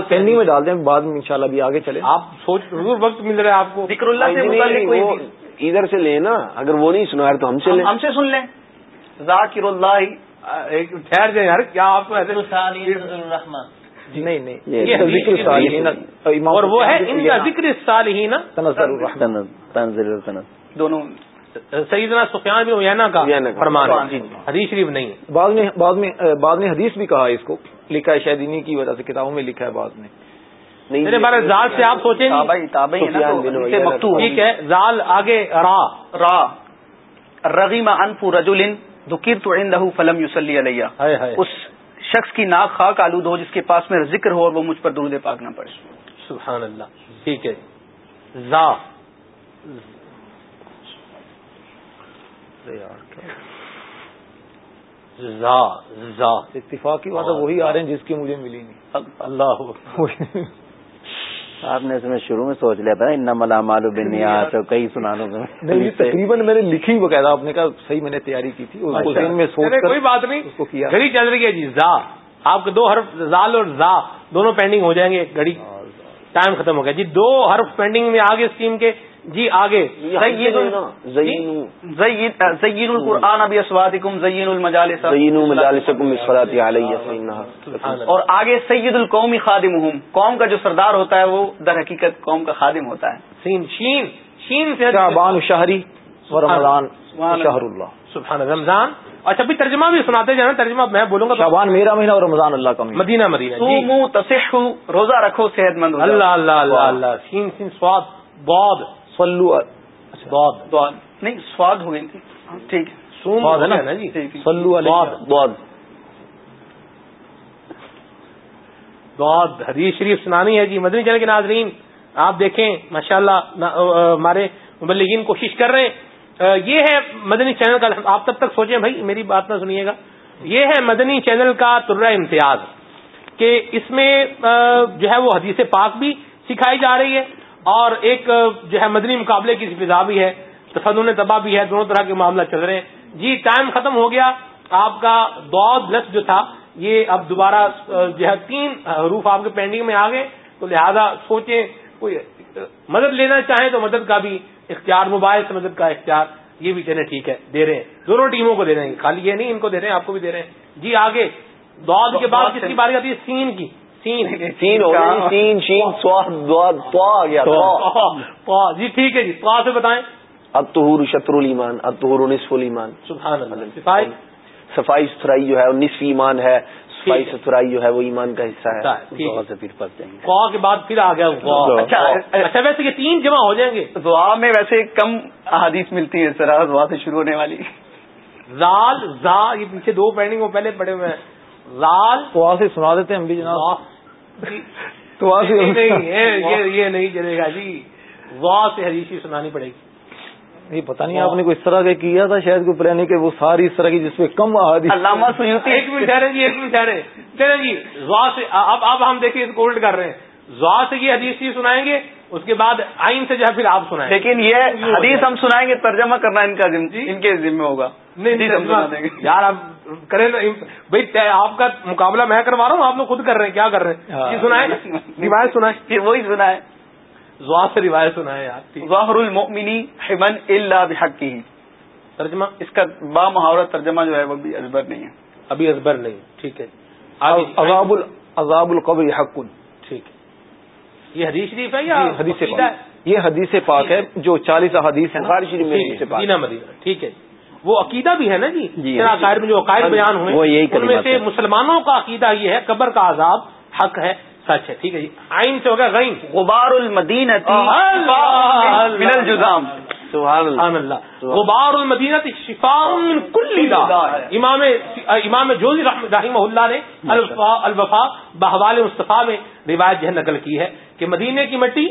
G: پینڈنگ میں ڈال دیں بعد میں انشاءاللہ بھی آگے چلے۔
A: آپ سوچ ضرور وقت مل رہا ہے آپ کو۔
H: ذکر اللہ سے
E: ادھر سے لیں نا اگر وہ نہیں سنا رہے تو ہم سے لیں۔
H: ہم سے سن لیں۔ ذاکر اللہ
A: ٹھہر جائیں یار کیا آپ کو ایسے
G: نہیں نہیں
A: اور وہ ہے ان کا ذکر سال ہی نا
H: دونوں۔
A: سیدنا سفیان بن عیینہ کا فرمان حدیث شریف نہیں ہے۔
G: بعد میں بعد میں بعد میں حدیث بھی کہا اس کو۔ لکھا ہے شاید انہیں کی وجہ سے کتابوں میں لکھا ہے بعد میں۔
A: میرے بارے زال سے آپ سوچیں ٹھیک ہے۔ زال آگے را۔
H: را۔ رغیم انف رجول ذکر تو عنده فلم یوسلی علیہ۔ اس شخص کی ناک خاک آلود ہو جس کے پاس میرا ذکر ہو اور وہ مجھ پر درود پاک نہ پڑے۔
A: سبحان اللہ۔ ٹھیک ہے۔ زا۔
G: اتفاق کی بات وہی آ رہے ہیں جس کی مجھے ملی نہیں۔
A: اللہ
F: آپ نے اس میں شروع میں سوچ لیا تھا ان ملا مالو بن تو کئی سنانوں
G: میں۔ تقریباً میں نے لکھی باقاعدہ آپ نے کہا صحیح میں نے تیاری کی تھی میں سوچ
A: کوئی بات نہیں۔ اس کو کیا۔ گھڑی چل رہی ہے جی زا۔ آپ کے دو حرف زال اور زا دونوں پینڈنگ ہو جائیں گے گھڑی۔ ٹائم ختم ہو گیا۔ جی دو حرف پینڈنگ میں آگے اسکیم کے جی آگے۔
H: زین القرآن ابھی اسوادکم زین المجالس
E: زین مجالسکم اسفلاتی علیہ
H: اور آگے سید القومی خادم قوم کا جو سردار ہوتا ہے وہ در حقیقت قوم کا خادم ہوتا ہے۔
A: سین شین شین سے
G: شعبان شہری رمضان شہر اللہ۔
A: سبحان رمضان۔ اچھا بھی ترجمہ بھی سناتے جانا ترجمہ میں بولوں گا
G: شعبان میرا مہینہ اور رمضان اللہ کا
A: مدینہ مدینہ
H: تو منہ تصح روزہ رکھو صحت مند
A: اللہ اللہ اللہ اللہ۔ سین سین سواد بود
G: سلو
A: بود
H: نہیں سواد ہو گئی. تھی ٹھیک
A: جی
G: سلو
A: بود
E: بہت
A: حدیث شریف سنانی ہے جی. مدنی چینل کے ناظرین آپ دیکھیں ماشاءاللہ اللہ ہمارے مبلغین کوشش کر رہے ہیں۔ یہ ہے مدنی چینل کا آپ تب تک سوچیں بھائی میری بات نہ سنیے گا۔ یہ ہے مدنی چینل کا ترہ امتیاز کہ اس میں جو ہے وہ حدیث پاک بھی سکھائی جا رہی ہے۔ اور ایک جو ہے مدنی مقابلے کی فضا بھی ہے تفدن تباہ بھی ہے دونوں طرح کے معاملہ چل رہے ہیں۔ جی ٹائم ختم ہو گیا۔ آپ کا دعود لفظ جو تھا یہ اب دوبارہ جو ہے تین حروف آپ کے پینڈنگ میں آ گئے تو لہذا سوچیں کوئی مدد لینا چاہیں تو مدد کا بھی اختیار موبائل سے مدد کا اختیار یہ بھی کہنے ٹھیک ہے دے رہے ہیں۔ دونوں ٹیموں کو دے رہے ہیں خالی یہ نہیں ان کو دے رہے ہیں آپ کو بھی دے رہے ہیں۔ جی آگے دعد کے بعد کس کی باری آتی ہے؟ سین کی۔ سین
E: تین ہو گئی تین شین آ گیا
A: جی ٹھیک ہے جی۔ تو سے بتائیں۔
E: اب تو شطر المان اب تو نصف المان
A: سبحان اللہ۔ صفائی؟
E: صفائی ستھرائی جو ہے نصف ایمان ہے۔ صفائی ستھرائی جو ہے وہ ایمان کا حصہ ہے۔
F: بہت سے پھر پڑھتے ہیں۔
A: قا کے بعد پھر آ گیا۔
H: اچھا،
A: اچھا ویسے یہ تین جمع ہو جائیں گے۔
H: دعا میں ویسے کم احادیث ملتی ہے سر دعا سے شروع ہونے والی۔
A: زال زا یہ پیچھے دو پینڈنگ وہ پہلے پڑے ہوئے ہیں۔ زال۔
G: سے سنا دیتے ہیں ہم بھی جناب۔ تو
A: نہیں [LAUGHS] نہیں یہ- نہیں چلے گا جی۔ وا سے حدیثی سنانی پڑے گی۔
G: یہ پتہ نہیں آپ نے کوئی اس طرح کا کیا تھا شاید کوئی پلان کہ وہ ساری اس طرح کی جس پہ کم احادیث
H: علامہ سیوتی
A: ایک منٹ ٹھہرے جی ایک منٹ ٹھہرے چلے جی زوا سے اب اب ہم دیکھیے اس کو الٹ کر رہے ہیں۔ زوا سے یہ حدیث ہی سنائیں گے اس کے بعد آئین سے جو ہے پھر آپ سنائیں
H: لیکن یہ حدیث ہم سنائیں گے ترجمہ کرنا ان کا ذمہ ان کے ذمہ ہوگا۔
A: نہیں
H: حدیث سنا
A: نہیں یار آپ کریں بھائی آپ کا مقابلہ میں کروا رہا ہوں آپ لوگ خود کر رہے ہیں کیا کر رہے ہیں؟ یہ سنائیں روایت
H: پھر وہی سنا ہے
A: زوا سے روایت یار ٹھیک۔
H: ظاہر المؤمنی حمن اللہ بحق کی
A: ترجمہ؟
H: اس کا با محاورہ ترجمہ جو ہے وہ بھی ازبر نہیں ہے۔
A: ابھی ازبر نہیں ٹھیک ہے۔ جی۔
G: عذاب ال- عذاب القبر حق
A: ٹھیک ہے۔ یہ حدیث شریف ہے یا
G: حدیث
A: ہے؟
G: یہ حدیث پاک ہے جو چالیس احادیث ہیں
A: ٹھیک
E: حدیث
A: ہے۔ وہ عقیدہ بھی ہے نا جی؟
F: جی، ہاں۔
A: عقائد میں جو عقائد بیان ہوئے
F: وہ یہی
A: ان میں سے۔ مسلمانوں کا عقیدہ یہ ہے قبر کا عذاب حق ہے سچ ہے ٹھیک ہے جی؟ آئین سے ہوگا غین۔
H: غبار الجزام۔
E: سبحان اللہ۔
A: غبار المدینہ شفاء من کل امام امام جوزی رحم- رحمہ اللہ نے الوفا الوفا بحوال مصطفیٰ میں روایت جو ہے نقل کی ہے کہ مدینے کی مٹی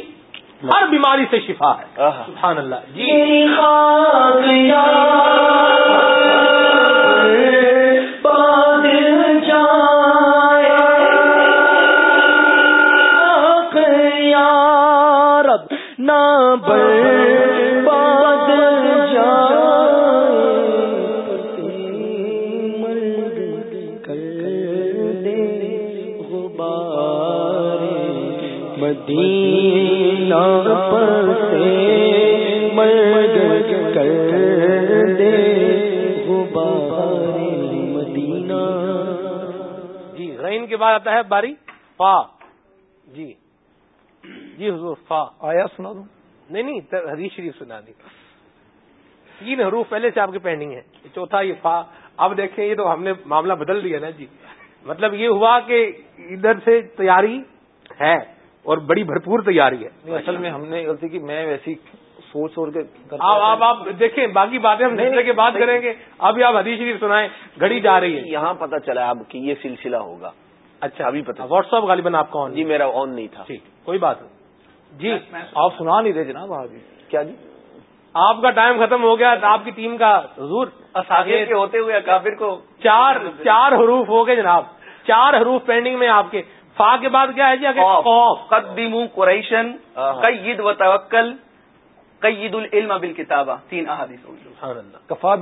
A: ہر بیماری سے شفا ہے۔ سبحان اللہ۔ جی۔ آتا ہے باری فا۔ جی۔ جی حضور فا۔
G: آیا سنا دوں؟
A: نہیں نہیں حدیث شریف سنا دی۔ تین حروف پہلے سے آپ کے پینڈنگ ہے چوتھا یہ فا۔ اب دیکھیں یہ تو ہم نے معاملہ بدل دیا نا جی۔ مطلب یہ ہوا کہ ادھر سے تیاری ہے اور بڑی بھرپور تیاری ہے۔
G: نہیں، اصل میں ہم نے غلطی کی میں ویسی سوچ سوچ کے
A: آپ آپ دیکھیں باقی باتیں ہم دوسرے کے بعد کریں گے۔ ابھی آپ حدیث شریف سنائیں گھڑی جا رہی ہے۔
E: یہاں پتہ چلا اب کہ یہ سلسلہ ہوگا۔
A: اچھا
E: ابھی پتہ
A: واٹس ایپ غالباً آپ کا آن
E: جی میرا آن نہیں تھا۔
A: ٹھیک کوئی بات نہیں۔ جی
G: آپ سنا نہیں رہے جناب آگے
E: کیا جی؟
A: آپ کا ٹائم ختم ہو گیا آپ کی ٹیم کا حضور
H: کے ہوتے ہوئے کافر کو
A: چار چار حروف ہو گئے جناب۔ چار حروف پینڈنگ میں آپ کے۔ فا کے بعد کیا ہے جی؟
H: قدمو قریشن قید و توکل۔ قید العلم بالکتابہ تین احادیث
A: سبحان اللہ۔
G: کفا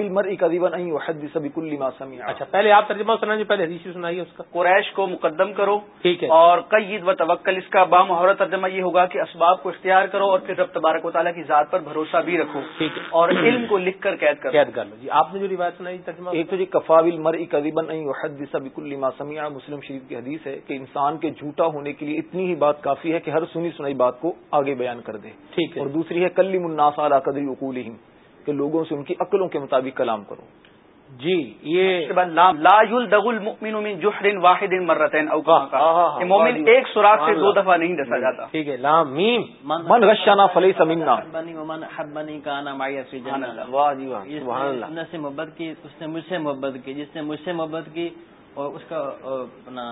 G: وحدث بكل ما سمع
A: اچھا پہلے آپ ترجمہ سنائیں جی پہلے حدیث سنائیے اس کا۔
H: قریش کو مقدم کرو
A: ٹھیک ہے۔
H: اور قید و توکل اس کا با محاورہ ترجمہ یہ ہوگا کہ اسباب کو اختیار کرو اور پھر رب تبارک و تعالیٰ کی ذات پر بھروسہ بھی رکھو
A: ٹھیک ہے۔
H: اور علم کو لکھ کر قید کرو۔
A: قید کر لو۔ جی آپ نے جو روایت سنائی ترجمہ
G: ایک تو جی کفا بل مر قدیبا نہیں وحدث بكل ما سمع مسلم شریف کی حدیث ہے کہ انسان کے جھوٹا ہونے کے لیے اتنی ہی بات کافی ہے کہ ہر سنی سنائی بات کو آگے بیان کر دے۔
A: ٹھیک ہے۔
G: اور دوسری ہے کلیم الناس علی قدر عقولہم کہ لوگوں سے ان کی عقلوں کے مطابق کلام کرو۔
A: جی یہ
H: لا يلدغ المؤمن من جحر واحد مرتين او قال کہ مومن ایک سوراخ سے دو دفعہ نہیں ڈسا جاتا۔
A: ٹھیک ہے لام میم۔
G: من غشنا فلیس منا۔
F: حبنی ومن حبنی کا نام آیا فی جنت۔
E: واہ جی واہ سبحان
F: نے
E: اللہ۔
F: سے محبت کی اس نے مجھ سے محبت کی جس نے مجھ سے محبت کی اور اس کا اپنا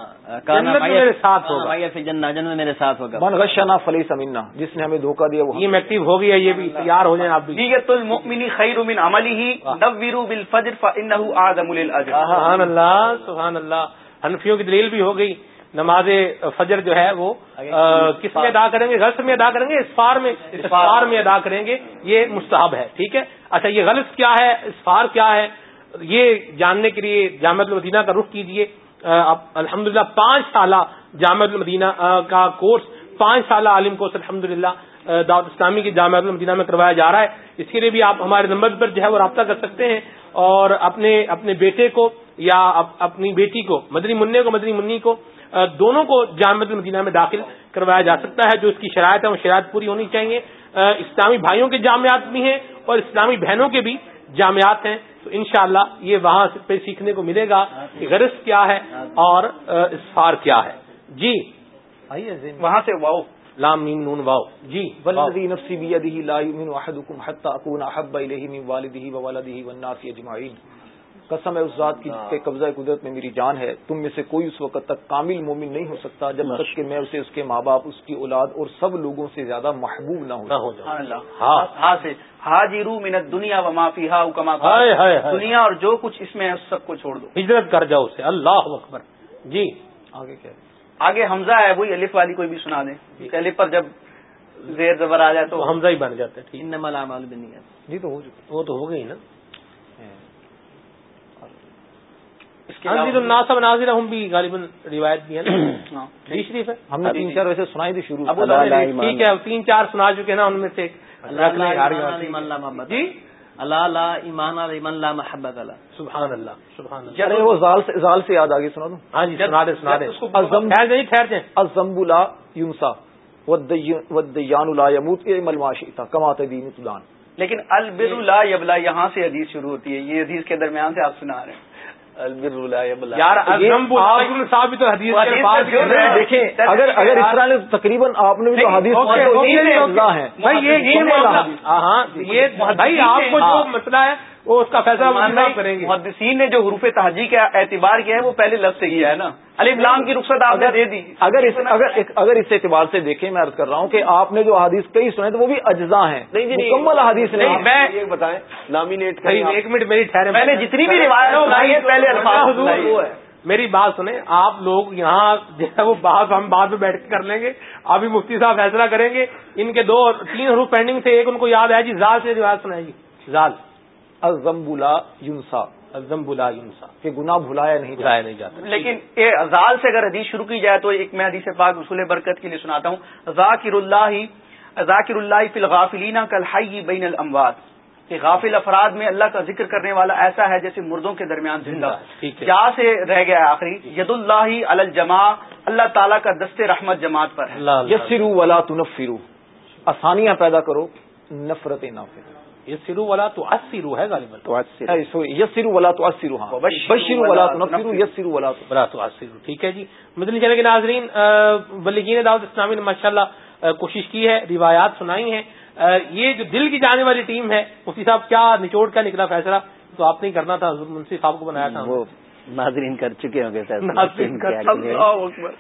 A: میرے ساتھ
F: نام
A: ہوگا۔
F: جنت جنت میں میرے ساتھ ہوگا۔
G: من غشنا فلیس منا جس نے ہمیں دھوکہ دیا وہ
A: یہ ایکٹیو ہو گیا یہ بھی تیار ہو جائیں آپ بھی۔
H: نیت المؤمن خیر من عمله نوروا بالفجر فانه اعظم للاجر
A: سبحان اللہ سبحان اللہ۔ حنفیوں کی دلیل بھی ہو گئی نماز فجر جو ہے وہ کس میں ادا کریں گے؟ غلط میں ادا کریں گے؟ اسفار میں اسفار میں ادا کریں گے۔ یہ مستحب ہے ٹھیک ہے؟ اچھا یہ غلط کیا ہے؟ اسفار کیا ہے؟ یہ جاننے کے لیے جامع المدینہ کا رخ کیجیے الحمد للہ پانچ سالہ جامع المدینہ کا کورس، پانچ سالہ عالم کورس الحمد للہ دعوت اسلامی کی جامع المدینہ میں کروایا جا رہا ہے۔ اس کے لیے بھی آپ ہمارے نمبر پر جو ہے وہ رابطہ کر سکتے ہیں اور اپنے اپنے بیٹے کو یا اپنی بیٹی کو، مدنی منع کو، مدنی منی کو دونوں کو جامع المدینہ میں داخل کروایا جا سکتا ہے، جو اس کی شرائط ہے وہ شرائط پوری ہونی چاہیے۔ اسلامی بھائیوں کے جامعات بھی ہیں اور اسلامی بہنوں کے بھی جامعات ہیں۔ تو انشاءاللہ یہ وہاں سے پہ سیکھنے کو ملے گا کہ غرض کیا ہے اور اسفار کیا ہے۔ جی۔
H: وہاں سے واؤ۔
A: لام میم نون واؤ۔ جی۔
G: والذی نفسی بیدہ لا یؤمن احدکم حتی اکون احب الیہ من والدہ وولدہ والناس اجمعین۔ قسم ہے اس ذات کی جس کے قبضہ قدرت میں میری جان ہے۔ تم میں سے کوئی اس وقت تک کامل مومن نہیں ہو سکتا جب تک کہ میں اسے اس کے ماں باپ اس کی اولاد اور سب لوگوں سے زیادہ محبوب نہ ہو
A: ہو
H: سبحان
A: جائے۔
H: اللہ۔
A: ہاں۔
H: ہاں۔ سے۔ حاجرو من الدنیا وما فیہا او کما دنیا اور جو کچھ اس میں ہے اس سب کو چھوڑ دو۔
A: ہجرت کر جاؤ اسے۔ اللہ اکبر۔ جی۔
G: آگے کیا ہے؟
H: آگے حمزہ ہے وہی الف والی کوئی بھی سنا دیں۔ الف پر جب زیر زبر آ جائے
A: تو حمزہ ہی بن جاتے ٹھیک۔
F: انما الاعمال بالنیات
G: جی تو
A: وہ تو ہو گئی نا۔ جی ناظر ہم بھی غالباً روایت بھی ہے نا۔ [COUGHS]
H: ہاں،
A: جی شریف ہے؟
G: ہم نے تین چار ویسے سنائی تھی شروع۔
A: ٹھیک ہے تین چار سنا چکے نا ان میں سے جی
F: اللہ لا ایمان لا ایمان لا محبت۔ اللہ
A: سبحان اللہ سبحان اللہ۔
G: ارے وہ زال سے زال سے یاد آگے سنا دوں
A: ہاں جی سنا دے سنا
G: یونسا ودیان لا یموت کما تدین تدان۔
H: لیکن البر لا یبلا یہاں سے حدیث شروع ہوتی ہے۔ یہ حدیث کے درمیان سے آپ سنا رہے ہیں۔
A: یار تو حدیث۔
G: دیکھیں اگر اگر اس طرح نے تقریباً آپ نے بھی جو حدیث
A: اوکے،
G: یہ
A: معاملہ بھائی آپ کو جو مسئلہ ہے وہ اس کا فیصلہ کریں گے۔
H: محدثین نے جو حروف تہجی کا اعتبار کیا ہے وہ پہلے لفظ سے کیا ہے نا۔ علی بلام کی رخصت آپ نے
G: اگر
H: دے دی۔
G: اگر اس اگر اگر اس اعتبار سے دیکھیں میں عرض کر رہا ہوں کہ آپ نے جو حدیث کئی سنے تو وہ بھی اجزاء ہیں۔
E: نہیں جی نہیں۔
G: مکمل حدیث نہیں۔
A: میں-
E: یہ بتائیں لامینیٹ
A: بھائی ایک منٹ میری ٹھہرے
H: میں نے جتنی بھی روایت ہے پہلے الفاظ ہے۔
A: وہ ہے۔ میری بات سنیں آپ لوگ یہاں جو ہے وہ بات ہم بعد میں بیٹھ کے کر لیں گے۔ ابھی مفتی صاحب فیصلہ کریں گے۔ ان کے دو تین حروف پینڈنگ سے ایک ان کو یاد ہے۔ جی زال سے روایت سنائے جی زال۔
G: الزمب لا یونسا
A: ازم بلا انسا
G: کہ گناہ بھلایا نہیں جاتا۔
A: بلایا نہیں جاتا۔
H: لیکن یہ ازال سے اگر حدیث شروع کی جائے تو ایک میں حدیث پاک رسول برکت کے لیے سناتا ہوں۔ ذاکر اللہ ذاکر اللہ فی الغافلین کل حی بین الاموات۔ کہ غافل افراد میں اللہ کا ذکر کرنے والا ایسا ہے جیسے مردوں کے درمیان زندہ۔ جا سے رہ گیا ہے آخری ید اللہ علی الجماع اللہ تعالیٰ کا دست رحمت جماعت پر ہے۔
G: یسرو ولا تنفرو۔ آسانیاں پیدا کرو نفرت نہ
A: یہ سرو والا تو اسرو ہے غالباً.
G: یسرو ولا تو اسرو ہاں. بشرو ولا تنفرو یسرو ولا تو
A: بلا تو اسرو ٹھیک ہے جی. مدنی چینل کے ناظرین بلگین دعوت اسلامی نے ماشاء اللہ کوشش کی ہے روایات سنائی ہیں۔ یہ جو دل کی جانے والی ٹیم ہے مفتی صاحب کیا نچوڑ کا نکلا فیصلہ؟ تو آپ نے کرنا تھا منصف صاحب کو بنایا تھا۔
F: ناظرین کر چکے ہوں گے کریں۔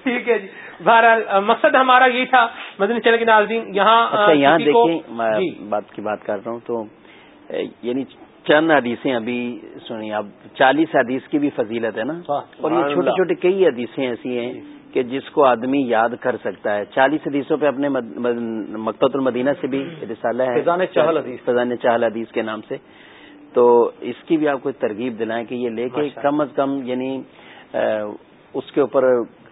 A: ٹھیک ہے جی۔ بہرحال مقصد ہمارا یہی تھا۔ مدنی چینل کے ناظرین یہاں
F: اچھا یہاں دیکھیں میں
A: جی۔
F: بات کی بات کر رہا ہوں تو یعنی چند حدیثیں ابھی سنی اب چالیس حدیث کی بھی فضیلت ہے نا؟ اور یہ چھوٹی چھوٹی کئی حدیثیں ایسی ہیں کہ جس کو آدمی یاد کر سکتا ہے۔ چالیس حدیثوں پہ اپنے مکتبۃ المدینہ سے بھی رسالہ ہے۔
G: فیضان چہل حدیث
F: کے نام سے۔ تو اس کی بھی آپ کو ترغیب دلائیں کہ یہ لے کے کم از کم یعنی اس کے اوپر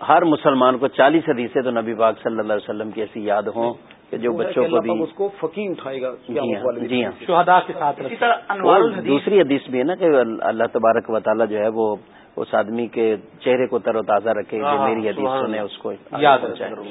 F: ہر مسلمان کو چالیس حدیثیں تو نبی پاک صلی اللہ علیہ وسلم کی ایسی یاد ہوں کہ جو بچوں کو بھی
G: اس کو فقی اٹھائے گا
F: جی ہاں۔ جی ہاں۔
A: شہداء کے ساتھ
F: دوسری حدیث بھی ہے نا کہ اللہ تبارک و تعالیٰ جو ہے وہ اس آدمی کے چہرے کو تر و تازہ رکھے جو میری حدیث سنے۔ اس کو
A: یاد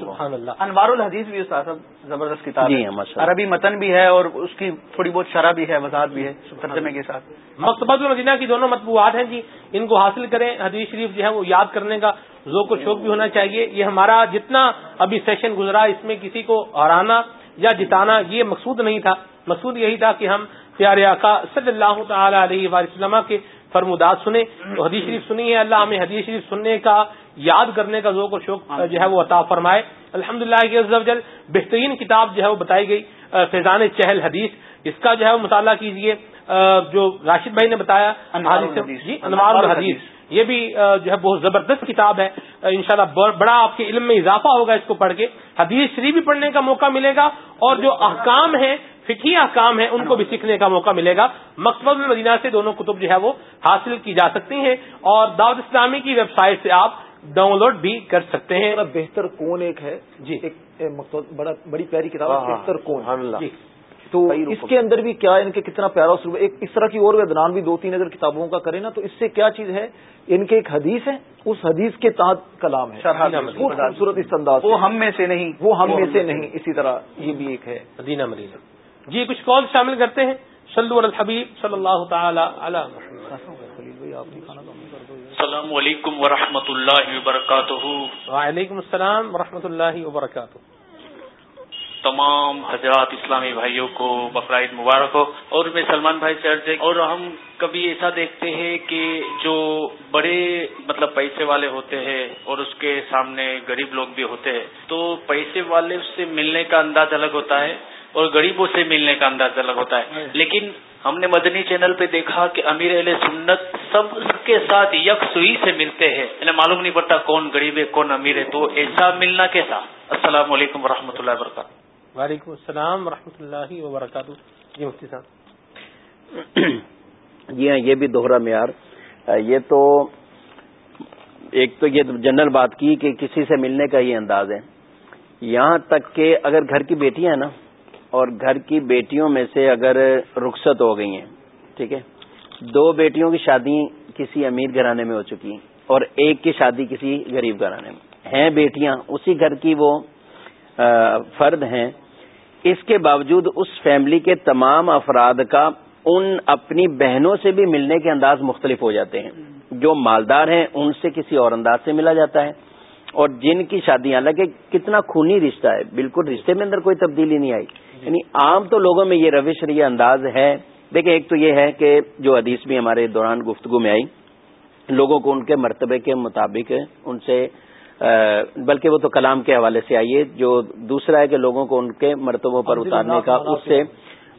A: سبحان اللہ۔
H: انوار الحدیث بھی استاد صاحب زبردست کتاب
F: جی
H: ہے۔
F: ہاں،۔
H: عربی متن بھی ہے اور اس کی تھوڑی بہت شرح بھی ہے وضاحت بھی ہے ترجمے کے ساتھ۔
A: مکتبۃ المدینہ کی دونوں مطبوعات ہیں جی ان کو حاصل کریں حدیث شریف جو ہے وہ یاد کرنے کا ذوق و شوق بھی ہونا چاہیے۔ یہ ہمارا جتنا ابھی سیشن گزرا اس میں کسی کو ہرانا یا جتانا یہ مقصود نہیں تھا۔ مقصود یہی تھا کہ ہم پیارے آقا صلی اللہ تعالی علیہ وسلم کے فرمودات سنیں تو حدیث شریف سنی ہے اللہ ہمیں حدیث شریف سننے کا یاد کرنے کا ذوق و شوق جو ہے وہ عطا فرمائے۔ الحمد للہ بہترین کتاب جو ہے وہ بتائی گئی فیضان چہل حدیث۔ اس کا جو ہے وہ مطالعہ کیجیے جو راشد بھائی نے بتایا
H: انوار۔
A: جی الحدیث۔ یہ بھی جو ہے بہت زبردست کتاب ہے۔ انشاءاللہ بڑا آپ کے علم میں اضافہ ہوگا اس کو پڑھ کے۔ حدیث شریف بھی پڑھنے کا موقع ملے گا اور جو احکام ہیں فکی احکام ہیں ان کو بھی سیکھنے کا موقع ملے گا۔ مقصد مدینہ سے دونوں کتب جو ہے وہ حاصل کی جا سکتی ہیں اور دعوت اسلامی کی ویب سائٹ سے آپ ڈاؤن لوڈ بھی کر سکتے ہیں۔
G: بہتر کون ایک ہے؟
A: جی۔
G: ایک مقصد بڑا بڑی پیاری کتاب
E: ہاں،
G: ہے
E: ہاں،
G: بہتر کون؟
E: سبحان اللہ۔
G: جی۔ تو اس کے اندر بھی کیا ان کے کتنا پیارا اسلوب ایک اس طرح کی اور ودنان بھی دو تین اگر کتابوں کا کریں نا تو اس سے کیا چیز ہے؟ ان کے ایک حدیث ہے اس حدیث کے تحت کلام ہے۔ بہت خوبصورت اس انداز
H: وہ۔ ہم میں سے نہیں
G: وہ ہم میں سے نہیں۔ اسی طرح یہ بھی ایک ہے۔
A: مدینہ مدینہ۔ جی کچھ کال شامل کرتے ہیں؟ علی الحبیب صلی اللہ تعالی علی
O: السلام علیکم ورحمۃ اللہ وبرکاتہ۔
A: وعلیکم السلام ورحمۃ اللہ وبرکاتہ۔
O: تمام حضرات اسلامی بھائیوں کو بقرعید مبارک ہو۔ اور میں سلمان بھائی سے عرض اور ہم کبھی ایسا دیکھتے ہیں کہ جو بڑے مطلب پیسے والے ہوتے ہیں اور اس کے سامنے غریب لوگ بھی ہوتے ہیں تو پیسے والے سے ملنے کا انداز الگ ہوتا ہے۔ اور غریبوں سے ملنے کا انداز الگ ہوتا ہے۔ لیکن ہم نے مدنی چینل پہ دیکھا کہ امیر علیہ سنت سب کے ساتھ یک سوئی سے ملتے ہیں۔ انہیں معلوم نہیں پڑتا کون غریب ہے کون امیر ہے۔ تو ایسا ملنا کیسا؟ السلام علیکم ورحمۃ اللہ وبرکاتہ۔
A: وعلیکم السلام ورحمۃ اللہ وبرکاتہ۔ جی مفتی صاحب۔
F: جی ہاں یہ بھی دوہرا معیار۔ یہ تو ایک تو یہ جنرل بات کی کہ کسی سے ملنے کا یہ انداز ہے۔ یہاں تک کہ اگر گھر کی بیٹیاں ہیں نا اور گھر کی بیٹیوں میں سے اگر رخصت ہو گئی ہیں، ٹھیک ہے؟ دو بیٹیوں کی شادی کسی امیر گھرانے میں ہو چکی ہیں اور ایک کی شادی کسی غریب گھرانے میں۔ ہیں بیٹیاں، اسی گھر کی وہ فرد ہیں۔ اس کے باوجود اس فیملی کے تمام افراد کا ان اپنی بہنوں سے بھی ملنے کے انداز مختلف ہو جاتے ہیں۔ جو مالدار ہیں، ان سے کسی اور انداز سے ملا جاتا ہے۔ اور جن کی شادیاں لگے کتنا خونی رشتہ ہے، بالکل رشتے میں اندر کوئی تبدیلی نہیں آئی۔ یعنی عام تو لوگوں میں یہ روش یہ انداز ہے۔ دیکھیں ایک تو یہ ہے کہ جو حدیث بھی ہمارے دوران گفتگو میں آئی لوگوں کو ان کے مرتبے کے مطابق ان سے بلکہ وہ تو کلام کے حوالے سے آئیے جو دوسرا ہے کہ لوگوں کو ان کے مرتبوں پر اتارنے کا اس سے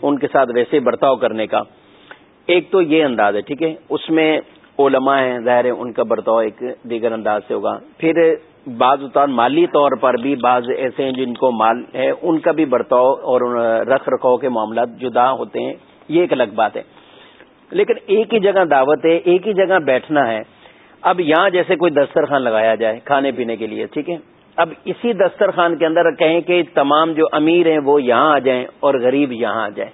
F: ان کے ساتھ ویسے برتاؤ کرنے کا۔ ایک تو یہ انداز ہے ٹھیک ہے اس میں علماء ہیں ظاہر ہے ان کا برتاؤ ایک دیگر انداز سے ہوگا۔ پھر بعض اتار مالی طور پر بھی بعض ایسے ہیں جن کو مال ہے، ان کا بھی برتاؤ اور رکھ رکھاؤ کے معاملات جدا ہوتے ہیں، یہ ایک الگ بات ہے۔ لیکن ایک ہی جگہ دعوت ہے، ایک ہی جگہ بیٹھنا ہے۔ اب یہاں جیسے کوئی دسترخوان لگایا جائے کھانے پینے کے لیے، ٹھیک ہے؟ اب اسی دسترخوان کے اندر کہیں کہ تمام جو امیر ہیں وہ یہاں آ جائیں اور غریب یہاں آ جائیں۔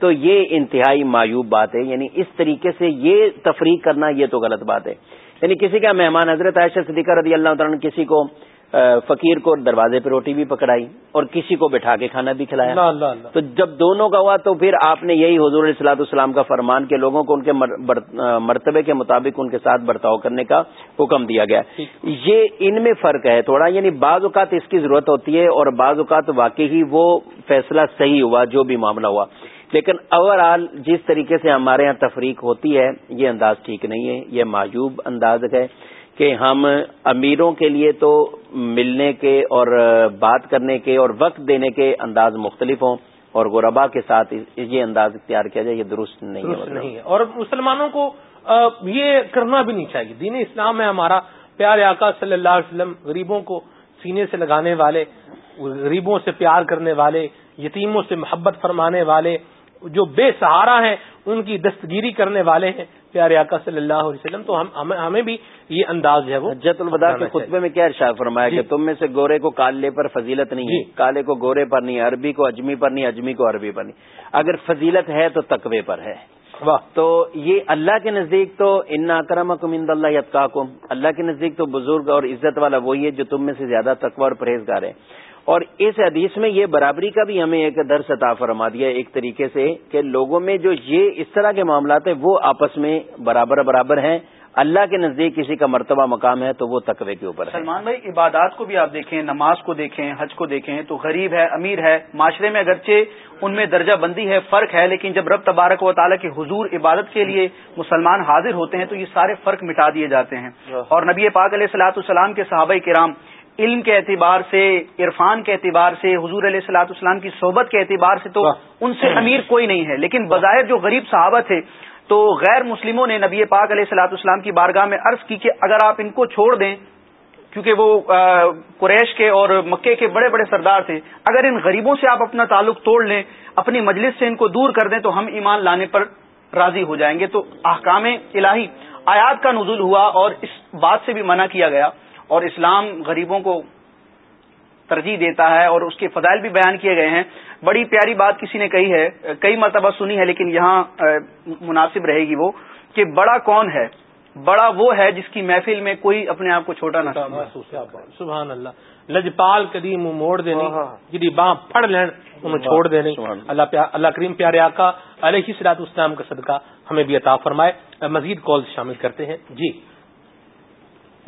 F: تو یہ انتہائی معیوب بات ہے یعنی اس طریقے سے یہ تفریق کرنا یہ تو غلط بات ہے۔ یعنی کسی کا مہمان حضرت عائشہ صدیقہ رضی اللہ تعالیٰ کسی کو فقیر کو دروازے پہ روٹی بھی پکڑائی اور کسی کو بٹھا کے کھانا بھی کھلایا۔
A: اللہ اللہ اللہ
F: تو جب دونوں کا ہوا تو پھر آپ نے یہی حضور علیہ السلاۃ السلام کا فرمان کہ لوگوں کو ان کے مرتبے کے مطابق ان کے ساتھ برتاؤ کرنے کا حکم دیا گیا۔ یہ ان میں فرق ہے تھوڑا یعنی بعض اوقات اس کی ضرورت ہوتی ہے اور بعض اوقات واقعی وہ فیصلہ صحیح ہوا جو بھی معاملہ ہوا۔ لیکن اوور آل جس طریقے سے ہمارے یہاں تفریق ہوتی ہے یہ انداز ٹھیک نہیں ہے یہ معیوب انداز ہے کہ ہم امیروں کے لیے تو ملنے کے اور بات کرنے کے اور وقت دینے کے انداز مختلف ہوں اور غربا کے ساتھ یہ انداز اختیار کیا جائے یہ درست نہیں
A: درست
F: ہے
A: نہیں ہے۔ اور مسلمانوں کو یہ کرنا بھی نہیں چاہیے۔ دین اسلام ہے ہمارا۔ پیارے آقا صلی اللہ علیہ وسلم غریبوں کو سینے سے لگانے والے غریبوں سے پیار کرنے والے یتیموں سے محبت فرمانے والے جو بے سہارا ہیں ان کی دستگیری کرنے والے ہیں۔ پیارے آقا صلی اللہ علیہ وسلم تو ہم ہمیں بھی یہ انداز ہے وہ
F: حجت الوداع کے خطبے میں کیا ارشاد فرمایا کہ تم میں سے گورے کو کالے پر فضیلت نہیں ہے۔ کالے کو گورے پر نہیں عربی کو اجمی پر نہیں اجمی کو عربی پر نہیں۔ اگر فضیلت ہے تو تقوی پر ہے۔ واہ۔ تو یہ اللہ کے نزدیک تو ان اکرم کمند اللہ یتکاکم اللہ کے نزدیک تو بزرگ اور عزت والا وہی ہے جو تم میں سے زیادہ تقوی اور پرہیزگار ہے۔ اور اس حدیث میں یہ برابری کا بھی ہمیں ایک درس عطا فرما دیا ایک طریقے سے کہ لوگوں میں جو یہ اس طرح کے معاملات ہیں وہ آپس میں برابر برابر ہیں۔ اللہ کے نزدیک کسی کا مرتبہ مقام ہے تو وہ تقوی کے اوپر ہے۔
H: سلمان بھائی عبادات کو بھی آپ دیکھیں نماز کو دیکھیں حج کو دیکھیں تو غریب ہے امیر ہے۔ معاشرے میں اگرچہ ان میں درجہ بندی ہے فرق ہے لیکن جب رب تبارک و تعالیٰ کے حضور عبادت کے لیے مسلمان حاضر ہوتے ہیں تو یہ سارے فرق مٹا دیے جاتے ہیں۔ اور نبی پاک علیہ السلاۃ السلام کے صحابہ کرام علم کے اعتبار سے عرفان کے اعتبار سے حضور علیہ السلاۃ السلام کی صحبت کے اعتبار سے تو ان سے امیر کوئی نہیں ہے۔ لیکن بظاہر جو غریب صحابہ تھے تو غیر مسلموں نے نبی پاک علیہ السلاۃ السلام کی بارگاہ میں عرض کی کہ اگر آپ ان کو چھوڑ دیں کیونکہ وہ قریش کے اور مکے کے بڑے بڑے سردار تھے اگر ان غریبوں سے آپ اپنا تعلق توڑ لیں اپنی مجلس سے ان کو دور کر دیں تو ہم ایمان لانے پر راضی ہو جائیں گے۔ تو احکام الہی آیات کا نزول ہوا اور اس بات سے بھی منع کیا گیا۔ اور اسلام غریبوں کو ترجیح دیتا ہے اور اس کے فضائل بھی بیان کیے گئے ہیں۔ بڑی پیاری بات کسی نے کہی ہے کئی مرتبہ سنی ہے لیکن یہاں مناسب رہے گی وہ کہ بڑا کون ہے؟ بڑا وہ ہے جس کی محفل میں کوئی اپنے آپ کو چھوٹا نہ
A: سبحان اللہ۔ لجپال قدیم موڑ دینی جی باں پھڑ لین انہیں چھوڑ دینی اللہ۔ اللہ کریم پیارے آقا علیہ سلاط اسلام کا صدقہ ہمیں بھی عطا فرمائے۔ مزید کال شامل کرتے ہیں۔ جی۔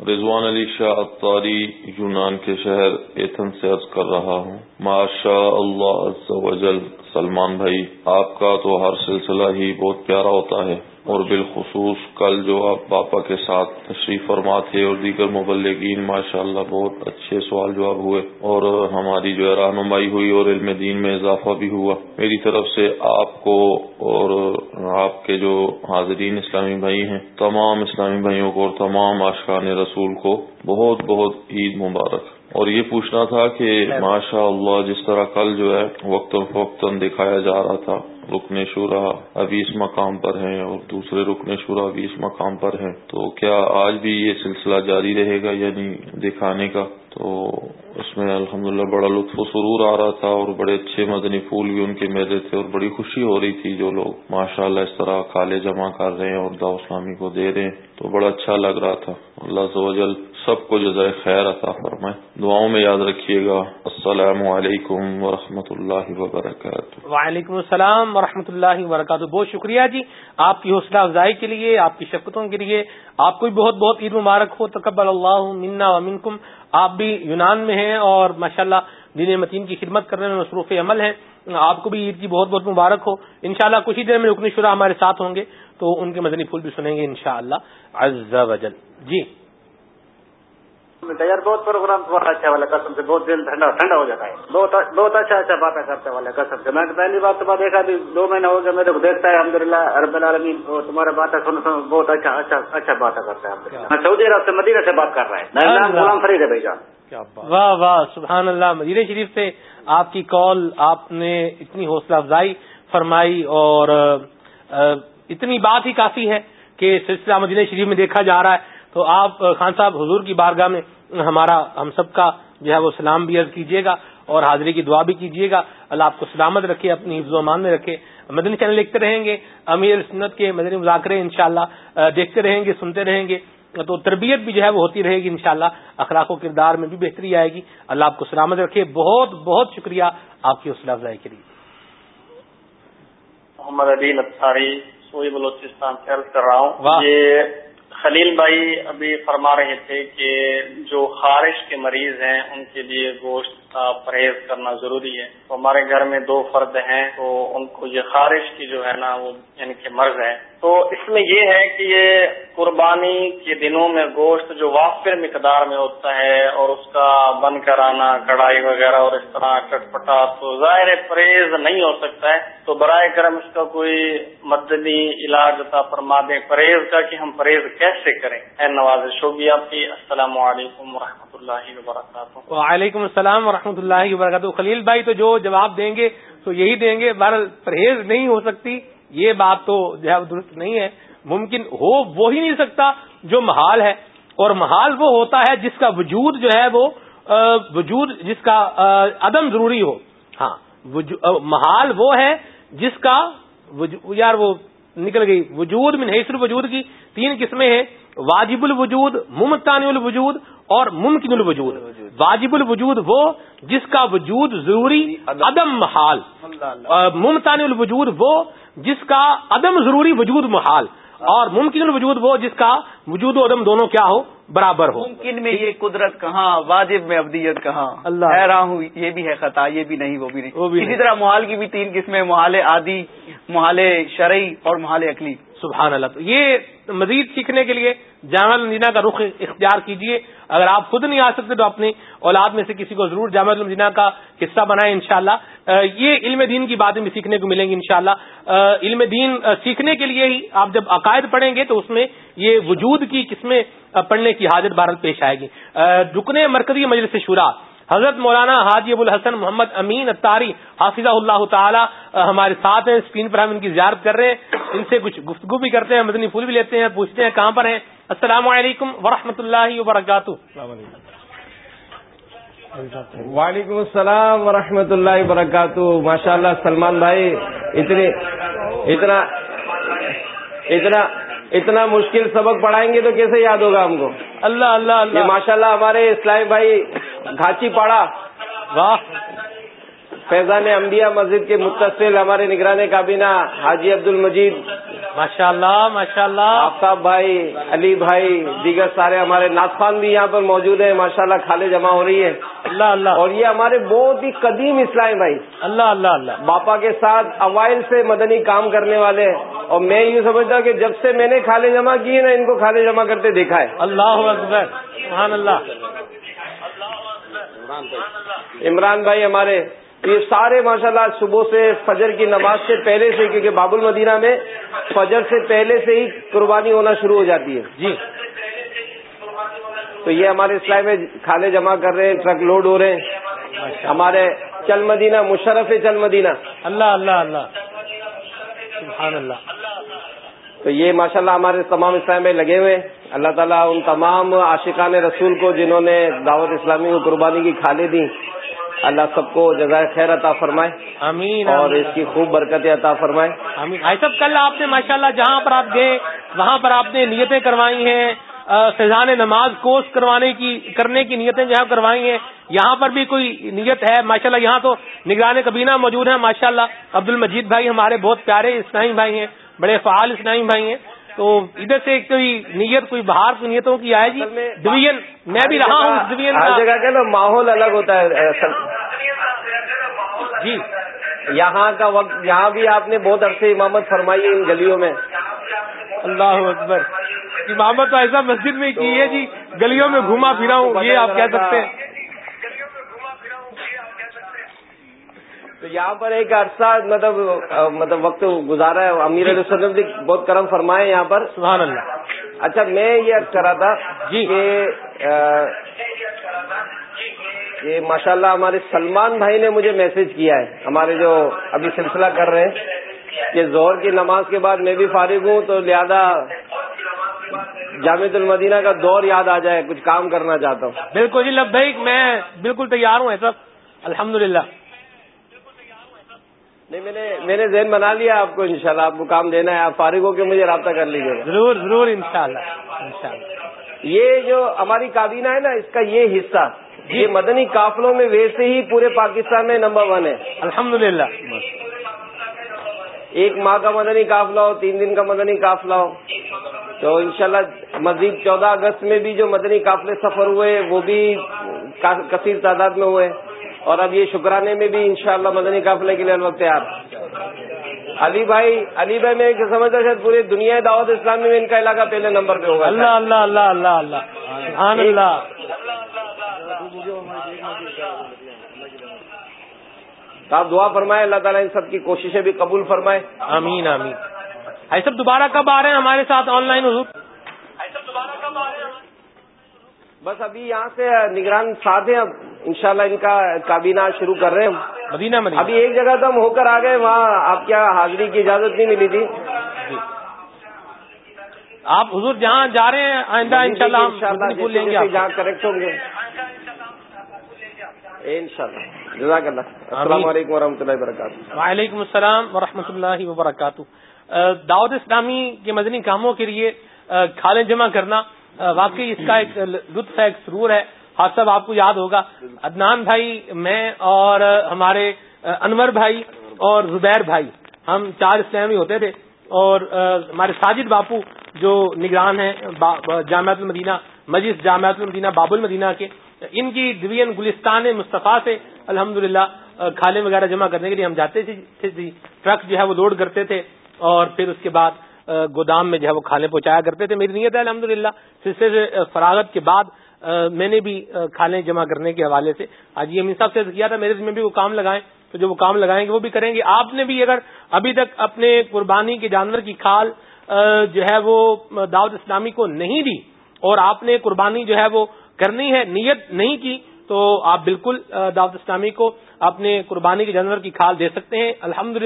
P: رضوان علی شاہ اطاری یونان کے شہر ایتھن سے عرض کر رہا ہوں۔ ماشا اللہ عز و جل، سلمان بھائی، آپ کا تو ہر سلسلہ ہی بہت پیارا ہوتا ہے۔ اور بالخصوص کل جو آپ پاپا کے ساتھ تشریف فرما تھے اور دیگر مبلغین ماشاء اللہ بہت اچھے سوال جواب ہوئے اور ہماری جو ہے رہنمائی ہوئی اور علم دین میں اضافہ بھی ہوا۔ میری طرف سے آپ کو اور آپ کے جو حاضرین اسلامی بھائی ہیں تمام اسلامی بھائیوں کو اور تمام آشقان رسول کو بہت بہت عید مبارک۔ اور یہ پوچھنا تھا کہ ماشاء اللہ جس طرح کل جو ہے وقتاً فوقتاً دکھایا جا رہا تھا رکن شورا ابھی اس مقام پر ہیں اور دوسرے رکن شورا ابھی اس مقام پر ہیں۔ تو کیا آج بھی یہ سلسلہ جاری رہے گا یعنی دکھانے کا؟ تو اس میں الحمدللہ بڑا لطف و سرور آ رہا تھا اور بڑے اچھے مدنی پھول بھی ان کے میلے تھے اور بڑی خوشی ہو رہی تھی جو لوگ ماشاء اللہ اس طرح کالے جمع کر رہے ہیں اور دا اسلامی کو دے رہے ہیں۔ تو بڑا اچھا لگ رہا تھا۔ اللہ سوجل سب کو جزائے خیر عطا فرمائے۔ دعاؤں میں یاد رکھیے گا۔ السلام علیکم ورحمۃ اللہ وبرکاتہ۔
A: وعلیکم السلام ورحمۃ اللہ وبرکاتہ۔ بہت شکریہ جی آپ کی حوصلہ افزائی کے لیے، آپ کی شفقتوں کے لیے۔ آپ کو بھی بہت بہت عید مبارک ہو۔ تقبل اللہ منا ومنکم آپ بھی یونان میں ہیں اور ماشاء اللہ دین متین کی خدمت کرنے میں مصروف عمل ہیں۔ آپ کو بھی عید کی بہت بہت مبارک ہو۔ انشاءاللہ کچھ ہی دیر میں رکنی شرح ہمارے ساتھ ہوں گے تو ان کے مدنی پھول بھی سنیں گے انشاءاللہ شاء اللہ جی۔
Q: یار بہت پروگرام بہت اچھا والا قسم سے بہت دل ٹھنڈا ٹھنڈا ہو جاتا ہے۔ بہت بہت اچھا اچھا باتیں کرتے والے قسم سے۔ میں پہلی بات تو دیکھا بھی دو مہینے ہو گیا میرے کو دیکھتا ہے الحمد للہ ارب العالمین تمہارے باتیں سن سن بہت اچھا اچھا اچھا باتیں کرتا ہے میں سعودی عرب سے مدینہ سے بات کر رہا ہے۔ غلام فرید ہے بھائی جان۔
A: واہ واہ سبحان اللہ۔ مدینہ شریف سے آپ کی کال آپ نے اتنی حوصلہ افزائی فرمائی اور اتنی بات ہی کافی ہے کہ سلسلہ مدینہ شریف میں دیکھا جا رہا ہے۔ تو آپ خان صاحب حضور کی بارگاہ میں ہمارا ہم سب کا جو ہے وہ سلام بھی عرض کیجیے گا اور حاضری کی دعا بھی کیجیے گا۔ اللہ آپ کو سلامت رکھے اپنی حفظ و امان میں رکھے۔ مدنی چینل لکھتے رہیں گے امیر سنت کے مدنی مذاکرے انشاءاللہ دیکھتے رہیں گے سنتے رہیں گے۔ تو تربیت بھی جو ہے وہ ہوتی رہے گی انشاءاللہ اخلاق و کردار میں بھی بہتری آئے گی۔ اللہ آپ کو سلامت رکھے۔ بہت بہت شکریہ آپ کی حوصلہ افزائی کے لیے۔
Q: محمد سوئی بلوچستان سے عرض کر رہا ہوں۔ یہ خلیل بھائی ابھی فرما رہے تھے کہ جو خارش کے مریض ہیں، ان کے لیے گوشت کا پرہیز کرنا ضروری ہے۔ تو ہمارے گھر میں دو فرد ہیں، تو ان کو یہ خارش کی جو ہے نا، وہ یعنی کہ مرض ہے۔ تو اس میں یہ ہے کہ یہ قربانی کے دنوں میں گوشت جو وافر مقدار میں ہوتا ہے اور اس کا بن کر آنا، کڑھائی وغیرہ اور اس طرح چٹپٹا تو ظاہر پرہیز نہیں ہو سکتا ہے۔ تو برائے کرم اس کا کوئی مدنی علاج تھا فرما دیں۔ پرہیز کا کہ ہم پرہیز کیسے کریں۔ اے نواز شوبی آپ کی۔ السلام علیکم و اللہ وبرکاتہ۔
A: وعلیکم السلام و اللہ وبرکاتہ۔ خلیل بھائی تو جو جواب دیں گے تو یہی دیں گے۔ بہر پرہیز نہیں ہو سکتی۔ یہ بات تو جو ہے درست نہیں ہے۔ ممکن ہو وہ ہی نہیں سکتا جو محال ہے۔ اور محال وہ ہوتا ہے جس کا وجود جو ہے وہ وجود جس کا عدم ضروری ہو۔ ہاں محال وہ ہے جس کا یار وہ نکل گئی۔ وجود من حیث الوجود کی تین قسمیں ہیں۔ واجب الوجود ممتان الوجود اور ممکن الوجود واجب الوجود وہ جس کا وجود ضروری عدم محال ممتان الوجود وہ جس کا عدم ضروری وجود محال اور ممکن الوجود وہ جس کا وجود و عدم دونوں کیا ہو برابر ہو۔
H: ممکن میں یہ قدرت کہاں واجب میں ابدیت کہاں؟
A: اللہ۔
H: کہہ رہا ہوں یہ بھی ہے خطا یہ بھی نہیں وہ بھی نہیں۔ اسی طرح محال کی بھی تین قسمیں محال عادی محال شرعی اور محال عقلی۔
A: سبحان اللہ۔ یہ مزید سیکھنے کے لیے جامع المدینہ کا رخ اختیار کیجیے۔ اگر آپ خود نہیں آ سکتے تو اپنی اولاد میں سے کسی کو ضرور جامع المدینہ کا حصہ بنائیں انشاءاللہ۔ یہ علم دین کی باتیں بھی سیکھنے کو ملیں گی انشاءاللہ۔ علم دین سیکھنے کے لیے ہی آپ جب عقائد پڑھیں گے تو اس میں یہ وجود کی قسمیں پڑھنے کی حاجت بھارت پیش آئے گی۔ رکنے مرکزی مجلس شورا، حضرت مولانا حاجی ابو الحسن محمد امین اتاری حافظ اللہ تعالی ہمارے ساتھ ہیں۔ اسکرین پر ہم ان کی زیارت کر رہے ہیں۔ ان سے کچھ گفتگو بھی کرتے ہیں، مدنی پھول بھی لیتے ہیں، پوچھتے ہیں کہاں پر ہیں۔ السلام علیکم ورحمۃ اللہ وبرکاتہ۔
R: وعلیکم السلام ورحمۃ اللہ وبرکاتہ۔ ماشاء اللہ سلمان بھائی اتنے اتنا اتنا اتنا مشکل سبق پڑھائیں گے تو کیسے یاد ہوگا ہم کو؟
A: اللہ اللہ اللہ۔
R: ماشاء اللہ ہمارے اسلامی بھائی گھاچی پاڑا۔
A: واہ۔
R: فیضان انبیاء مسجد کے متصل ہمارے نگران کابینہ حاجی عبد المجید
A: ماشاء اللہ ماشاء اللہ
R: آفتاب بھائی علی بھائی دیگر سارے ہمارے ناخوان بھی یہاں پر موجود ہیں ماشاء اللہ کھالے جمع ہو رہی ہے
A: اللہ اللہ۔
R: اور یہ ہمارے بہت ہی قدیم اسلام بھائی۔
A: اللہ اللہ اللہ۔
R: باپا کے ساتھ اوائل سے مدنی کام کرنے والے اور میں یہ سمجھتا کہ جب سے میں نے کھالے جمع کیے نا ان کو کھالے جمع کرتے دیکھا ہے۔
A: اللہ اکبر۔ سبحان اللہ۔
R: عمران بھائی ہمارے یہ سارے ماشاء اللہ صبح سے فجر کی نماز سے پہلے سے کیونکہ باب المدینہ میں فجر سے پہلے سے ہی قربانی ہونا شروع ہو جاتی ہے۔
A: جی۔
R: تو یہ ہمارے اسلام میں کھالے جمع کر رہے ہیں ٹرک لوڈ ہو رہے ہیں۔ ہمارے چل مدینہ مشرف چل مدینہ۔
A: اللہ اللہ اللہ۔ سبحان اللہ
R: تو یہ ماشاء اللہ ہمارے تمام اسلام میں لگے ہوئے۔ اللہ تعالیٰ ان تمام عاشقان رسول کو جنہوں نے دعوت اسلامی کو قربانی کی کھالے دی اللہ سب کو جزائے خیر عطا فرمائے
A: امین
R: اور اس کی خوب برکت عطا فرمائے۔
A: امین بھائی صاحب کل آپ نے ماشاءاللہ جہاں پر آپ گئے وہاں پر آپ نے نیتیں کروائی ہیں فیضان نماز کورس کروانے کی کرنے کی نیتیں جہاں کروائی ہیں یہاں پر بھی کوئی نیت ہے؟ ماشاءاللہ یہاں تو نگران کبینہ موجود ہیں ماشاءاللہ عبد المجید بھائی ہمارے بہت پیارے اسلامی بھائی ہیں بڑے فعال اسلامی بھائی ہیں۔ تو ادھر سے کوئی نیت کوئی باہر کی نیتوں کی آئے جی؟ ڈویژن میں بھی رہا ہوں ڈویژن
R: جگہ کا۔ نا ماحول الگ ہوتا ہے
A: جی۔
R: یہاں کا وقت یہاں بھی آپ نے بہت عرصے امامت فرمائی ہے ان گلیوں میں۔
A: اللہ اکبر۔ امامت تو ایسا مسجد میں کی ہے جی گلیوں میں گھوما پھرا ہوں یہ آپ کہہ سکتے ہیں۔
R: تو یہاں پر ایک عرصہ مطلب مطلب وقت گزارا ہے امیر علیہ وسلم بھی بہت کرم فرمائے یہاں پر۔
A: سبحان اللہ۔
R: اچھا میں یہ عرض کرا تھا
A: جی۔
R: کہ یہ ماشاء اللہ ہمارے سلمان بھائی نے مجھے میسج کیا ہے۔ ہمارے جو ابھی سلسلہ کر رہے ہیں کہ زہر کی نماز کے بعد میں بھی فارغ ہوں تو لہذا جامع المدینہ کا دور یاد آ جائے کچھ کام کرنا چاہتا ہوں۔
A: بالکل جی لب بھائی میں بالکل تیار ہوں ایسا۔ الحمد للہ
R: نہیں میں نے میں نے ذہن بنا لیا آپ کو انشاءاللہ آپ کو کام دینا ہے آپ فارغ ہو کے مجھے رابطہ کر لیجیے گا۔
A: ضرور ضرور انشاءاللہ انشاءاللہ۔
R: یہ جو ہماری کابینہ ہے نا اس کا یہ حصہ یہ مدنی قافلوں میں ویسے ہی پورے پاکستان میں نمبر ون ہے۔
A: الحمد للہ
R: ایک ماہ کا مدنی قافلہ ہو تین دن کا مدنی قافلہ ہو۔ تو انشاءاللہ مزید چودہ اگست میں بھی جو مدنی قافلے سفر ہوئے وہ بھی کثیر تعداد میں ہوئے۔ اور اب یہ شکرانے میں بھی انشاءاللہ مدنی قافلے کے لیے الوقت تیار علی بھائی علی بھائی میں سمجھتا شاید پوری دنیا دعوت اسلامی میں ان کا علاقہ پہلے نمبر پہ ہوگا۔
A: اللہ اللہ اللہ اللہ اللہ۔ اللہ۔
R: آپ دعا فرمائے اللہ تعالیٰ ان سب کی کوششیں بھی قبول فرمائے۔
A: آمین آمین۔ ایسا دوبارہ کب آ رہے ہیں ہمارے ساتھ آن لائن حضور؟
R: بس ابھی یہاں سے نگران ساتھ ہیں اب انشاءاللہ ان کا کابینہ شروع کر رہے ہیں۔
A: مدینہ مدینہ۔
R: ابھی ایک جگہ تو ہم ہو کر آ گئے وہاں آپ کیا حاضری کی اجازت نہیں ملی تھی۔
A: آپ حضور جہاں جا رہے ہیں آئندہ ان شاء اللہ
R: جہاں کریکٹ ہوں گے۔ ان شاء اللہ جزاک اللہ السلام علیکم ورحمۃ اللہ وبرکاتہ۔
A: وعلیکم السلام ورحمۃ اللہ وبرکاتہ۔ دعوت اسلامی کے مدنی کاموں کے لیے کھالیں جمع کرنا۔ واقعی اس کا ایک لطف ہے، ایک سرور ہے۔ ہاتھ صاحب، آپ کو یاد ہوگا، عدنان بھائی، میں اور ہمارے انور بھائی اور زبیر بھائی، ہم چار اسلامی ہوتے تھے۔ اور ہمارے ساجد باپو جو نگران ہیں جامعت المدینہ، مجلس جامعت المدینہ باب المدینہ کے، ان کی ڈویژن گلستان مصطفیٰ سے الحمد للہ کھالے وغیرہ جمع کرنے کے لیے ہم جاتے تھے۔ ٹرک جو ہے وہ لوڈ کرتے تھے اور پھر اس کے بعد گودام میں جو ہے وہ کھالے پہنچایا کرتے تھے، میری نیت ہے الحمد للہ سلسلے سے فراغت کے بعد میں نے بھی کھالے جمع کرنے کے حوالے سے، آج یہ امین صاحب سے کیا تھا، میرے میں بھی وہ کام لگائیں، تو جو وہ کام لگائیں گے وہ بھی کریں گے۔ آپ نے بھی اگر ابھی تک اپنے قربانی کے جانور کی کھال جو ہے وہ دعوت اسلامی کو نہیں دی، اور آپ نے قربانی جو ہے وہ کرنی ہے، نیت نہیں کی، تو آپ بالکل دعوت اسلامی کو اپنے قربانی کے جانور کی کھال دے سکتے ہیں۔ الحمد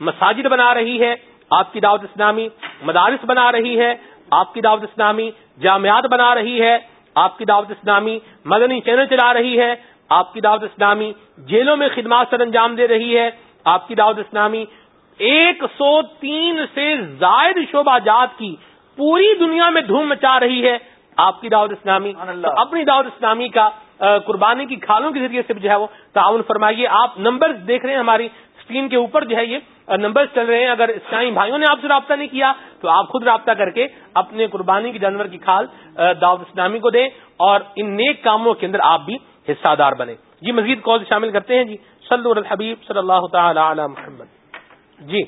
A: مساجد بنا رہی ہے۔ آپ کی دعوت اسلامی مدارس بنا رہی ہے آپ کی دعوت اسلامی جامعات بنا رہی ہے آپ کی دعوت اسلامی مدنی چینل چلا رہی ہے آپ کی دعوت اسلامی جیلوں میں خدمات سر انجام دے رہی ہے آپ کی دعوت اسلامی ایک سو تین سے زائد شعبہ جات کی پوری دنیا میں دھوم مچا رہی ہے آپ کی دعوت اسلامی اپنی دعوت اسلامی کا قربانی کی کھالوں کے ذریعے سے جو ہے وہ تعاون فرمائیے۔ آپ نمبر دیکھ رہے ہیں ہماری اسکرین کے اوپر جو ہے یہ نمبر چل رہے ہیں۔ اگر اسلامی بھائیوں نے آپ سے رابطہ نہیں کیا تو آپ خود رابطہ کر کے اپنے قربانی کے جانور کی کھال دعوت اسلامی کو دیں اور ان نیک کاموں کے اندر آپ بھی حصہ دار بنے جی مزید کال شامل کرتے ہیں۔ جی صلی الحبیب صلی اللہ تعالی علی محمد۔ جی۔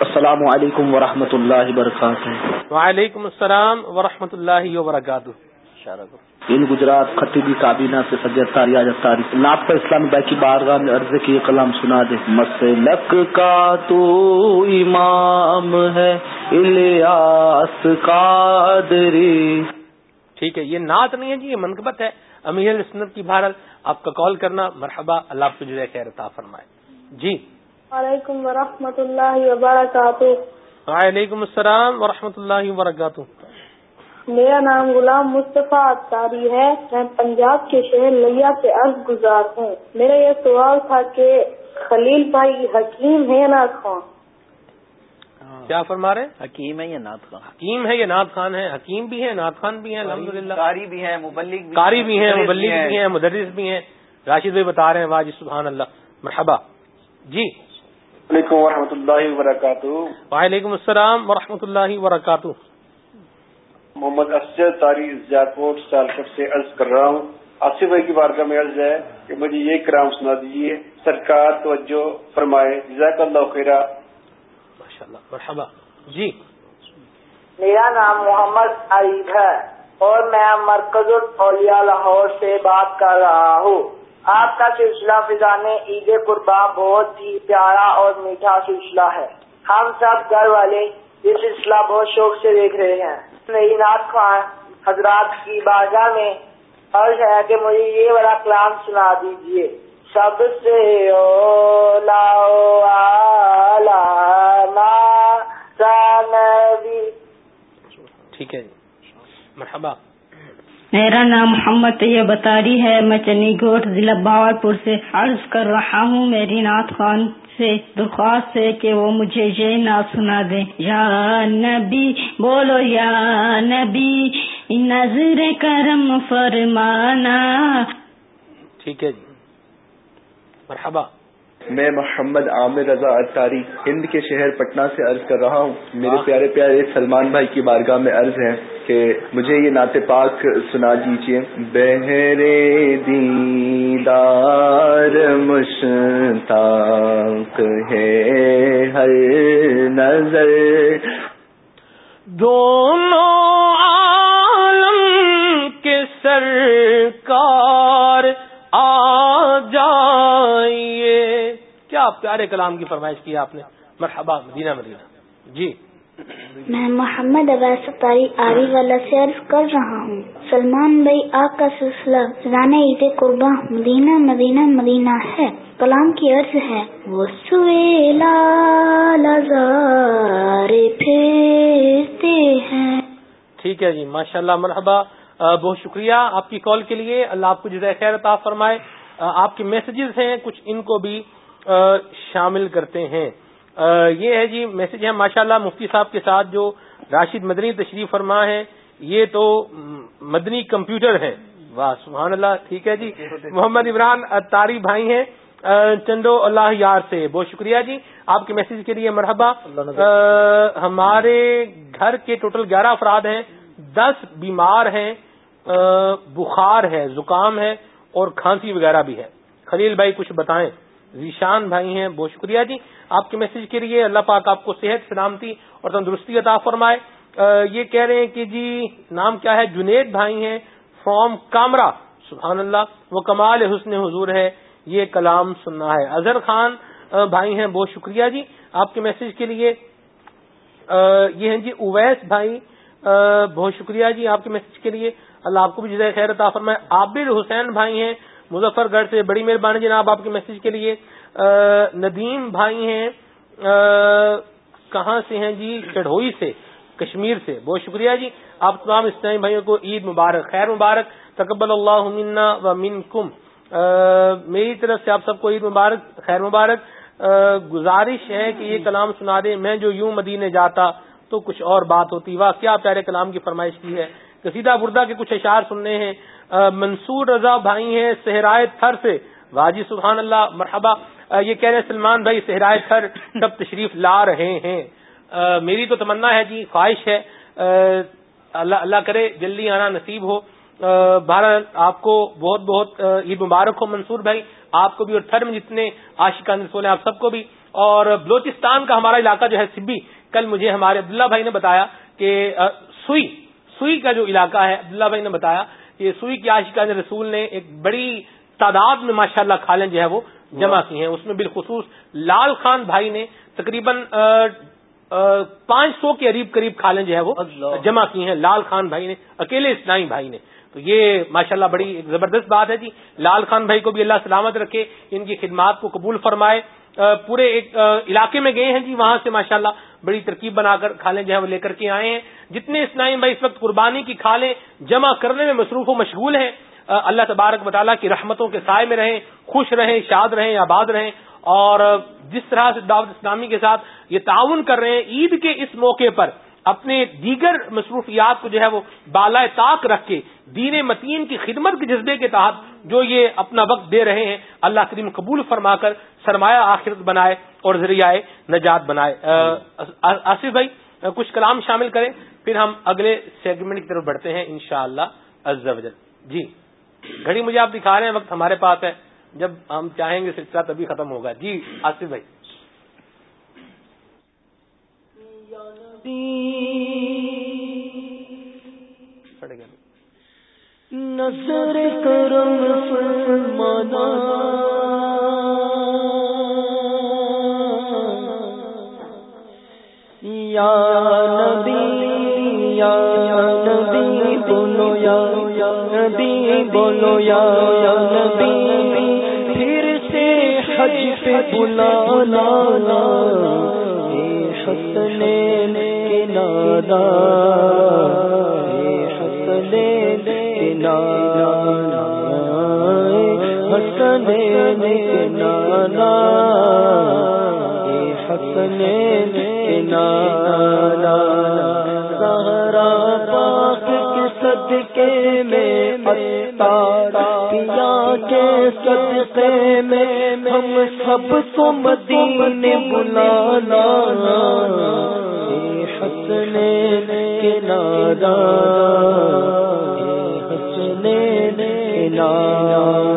S: السلام علیکم ورحمۃ اللہ وبرکاتہ۔
A: وعلیکم السلام ورحمۃ اللہ وبرکاتہ۔
S: ان گجرات خطیبی کابینہ سے سید تاری آج تاری۔ ناپ کا اسلامی بائی کی بارگاہ میں عرض کی کلام سنا دے۔ مسلک کا تو امام ہے الیاس قادری۔
A: ٹھیک ہے یہ نعت نہیں ہے جی یہ منقبت ہے۔ امیر السنت کی بھارت آپ کا کال کرنا۔ مرحبا اللہ آپ کو جو خیر عطا فرمائے۔ جی۔
T: وعلیکم ورحمۃ اللہ وبرکاتہ۔
A: وعلیکم السلام ورحمۃ اللہ وبرکاتہ۔
T: میرا نام غلام مصطفیٰ اختاری ہے۔ میں پنجاب کے شہر لیا سے عرض گزار ہوں۔ میرا یہ سوال تھا کہ خلیل بھائی حکیم ہے نا خان؟
A: کیا فرما رہے
F: حکیم ہے یا نعت خان؟
A: حکیم ہے یا نعت خان ہے حکیم بھی ہے نعت خان بھی ہیں الحمد للہ
F: کاری بھی ہیں مبلک
A: کاری بھی ہیں مبلک بھی ہیں۔ مدرس بھی ہیں۔ راشد بھائی بتا رہے ہیں واجب سبحان اللہ۔ مرحبا۔ جی۔
U: وعلیکم ورحمۃ اللہ وبرکاتہ۔
A: وعلیکم السلام ورحمۃ اللہ وبرکاتہ۔
U: محمد اسجد تاری زیادپور سالکٹ سے عرض کر رہا ہوں۔ آصف بھائی کی بارگاہ میں عرض ہے کہ مجھے یہ کرام سنا دیجیے سرکار توجہ فرمائے۔ جزاک اللہ خیرہ۔
A: مرحبا۔ جی۔
V: میرا نام محمد عریب ہے اور میں مرکز الاولیاء لاہور سے بات کر رہا ہوں۔ آپ کا سلسلہ فضان عید قربان بہت ہی پیارا اور میٹھا سلسلہ ہے۔ ہم سب گھر والے یہ سلسلہ بہت شوق سے دیکھ رہے ہیں۔ نئی نات خان حضرات کی بارگاہ میں عرض ہے کہ مجھے یہ بڑا کلام سنا دیجیے سب سے
A: ٹھیک ہے جی۔ مرحبا۔
L: میرا نام محمد طیب بطاری ہے۔ میں چنی گوٹ ضلع باور پور سے عرض کر رہا ہوں۔ میری نعت خان سے درخواست ہے کہ وہ مجھے یہ نہ سنا دیں۔ یا نبی، بولو یا نبی، نظر کرم فرمانا۔
A: ٹھیک ہے جی۔ مرحبا۔
W: میں محمد عامر رضا اتاری ہند کے شہر پٹنہ سے عرض کر رہا ہوں۔ میرے پیارے پیارے سلمان بھائی کی بارگاہ میں عرض ہے کہ مجھے یہ نعت پاک سنا دیجیے بہرے دیدار مشتاق ہے ہر نظر۔
A: دونوں عالم کے سرکار آ کیا پیارے کلام کی فرمائش کی آپ نے. مرحبا مدینہ مدینہ. جی.
K: میں محمد عباس تاری آری والا سے عرض کر رہا ہوں. سلمان بھائی آپ کا سلسلہ رانا عید قربا مدینہ مدینہ مدینہ ہے. کلام کی عرض ہے وہ سویلا پھیرتے ہیں.
A: ٹھیک ہے جی ماشاء اللہ مرحبا بہت شکریہ آپ کی کال کے لیے. اللہ آپ کو جزائے خیر عطا فرمائے. آپ کے میسجز ہیں کچھ ان کو بھی شامل کرتے ہیں۔ یہ ہے جی میسج ہے ماشاءاللہ مفتی صاحب کے ساتھ جو راشد مدنی تشریف فرما ہے یہ تو مدنی کمپیوٹر ہے۔ واہ سبحان اللہ ٹھیک ہے جی۔ محمد عمران تاری بھائی ہیں۔ چندو اللہ یار سے۔ بہت شکریہ جی۔ آپ کے میسج کے لیے مرحبا۔ ہمارے گھر کے ٹوٹل گیارہ افراد ہیں۔ دس بیمار ہیں۔ بخار ہے زکام ہے اور کھانسی وغیرہ بھی ہے۔ خلیل بھائی کچھ بتائیں۔ ذیشان بھائی ہیں، بہت شکریہ جی۔ آپ کے میسج کے لیے اللہ پاک آپ کو صحت، سلامتی اور تندرستی عطا فرمائے۔ یہ کہہ رہے ہیں کہ جی نام کیا ہے؟ جنید بھائی ہیں فرام کامرا سبحان اللہ، وہ کمال حسن حضور ہے، یہ کلام سننا ہے۔ اظہر خان بھائی ہیں، بہت شکریہ جی۔ آپ کے میسج کے لیے یہ ہیں جی اویس بھائی۔ بہت شکریہ جی آپ کے میسج کے لیے۔ اللہ آپ کو بھی جزائے خیر عطا فرمائے۔ عابر حسین بھائی ہیں مظفر گڑھ سے بڑی مہربانی جناب آپ کے میسج کے لیے۔ ندیم بھائی ہیں کہاں سے ہیں جی؟ چڑھوئی سے، کشمیر سے۔ بہت شکریہ جی۔ آپ تمام اسلامی بھائیوں کو عید مبارک۔ خیر مبارک۔ تقبل اللہ منا و من کم میری طرف سے آپ سب کو عید مبارک، خیر مبارک۔ گزارش ہے کہ یہ کلام سنا دیں۔ میں جو یوں مدینے جاتا تو کچھ اور بات ہوتی۔ واہ، کیا پیارے کلام کی فرمائش کی ہے۔ کسیدہ بردہ کے کچھ اشعار سننے ہیں۔ منصور رضا بھائی ہیں صحرائے تھر سے۔ واجی سبحان اللہ، مرحبا۔ یہ کہہ رہے سلمان بھائی صحرائے تھر سب تشریف لا رہے ہیں۔ میری تو تمنا ہے جی خواہش ہے۔ اللہ اللہ کرے جلدی آنا نصیب ہو۔ بھارت آپ کو بہت بہت عید مبارک ہو منصور بھائی۔ آپ کو بھی اور تھر میں جتنے عاشقان رسول ہیں آپ سب کو بھی۔ اور بلوچستان کا ہمارا علاقہ جو ہے سبی کل مجھے ہمارے عبداللہ بھائی نے بتایا کہ سوئی سوئی کا جو علاقہ ہے، عبداللہ بھائی نے بتایا کہ سوئی کی عاشقان رسول نے ایک بڑی تعداد میں ماشاء اللہ کھالیں جو ہے وہ جمع کی ہیں۔ اس میں بالخصوص لال خان بھائی نے تقریباً پانچ سو کے قریب قریب کھالیں جو ہے وہ جمع کی ہیں۔ لال خان بھائی نے اکیلے اسلامی بھائی نے۔ تو یہ ماشاءاللہ بڑی ایک زبردست بات ہے جی۔ لال خان بھائی کو بھی اللہ سلامت رکھے ان کی خدمات کو قبول فرمائے۔ پورے ایک علاقے میں گئے ہیں جی وہاں سے ماشاءاللہ بڑی ترکیب بنا کر کھالیں جو ہے وہ لے کر کے آئے ہیں۔ جتنے اسلامی بھائی اس وقت قربانی کی کھالیں جمع کرنے میں مصروف و مشغول ہیں اللہ تبارک مطالعہ کی رحمتوں کے سائے میں رہیں، خوش رہیں، شاد رہیں، آباد رہیں۔ اور جس طرح سے دعوت اسلامی کے ساتھ یہ تعاون کر رہے ہیں، عید کے اس موقع پر اپنے دیگر مصروفیات کو جو ہے وہ بالائے طاق رکھ کے دین متین کی خدمت کے جذبے کے تحت جو یہ اپنا وقت دے رہے ہیں، اللہ کریم قبول فرما کر سرمایہ آخرت بنائے اور ذریعہ نجات بنائے۔ آصف بھائی کچھ کلام شامل کریں، پھر ہم اگلے سیگمنٹ کی طرف بڑھتے ہیں ان شاء اللہ جی گھڑی مجھے آپ دکھا رہے ہیں، وقت ہمارے پاس ہے۔ جب ہم چاہیں گے سلسلہ تبھی ختم ہوگا۔ جی آصف بھائی۔
D: نظر کرم فرمانا یا نبی یا نبی بولو، یا نبی بولو، یا نبی پھر سے حج پہ بلانا حسن کے نادا حسن کے نانا حسن کے نانا حسن کے نانا سہرا پاک کے صدقے میں پیا کے صدقے میں ہم سب کو مدینے بلانا حسنے کے نادا میری جا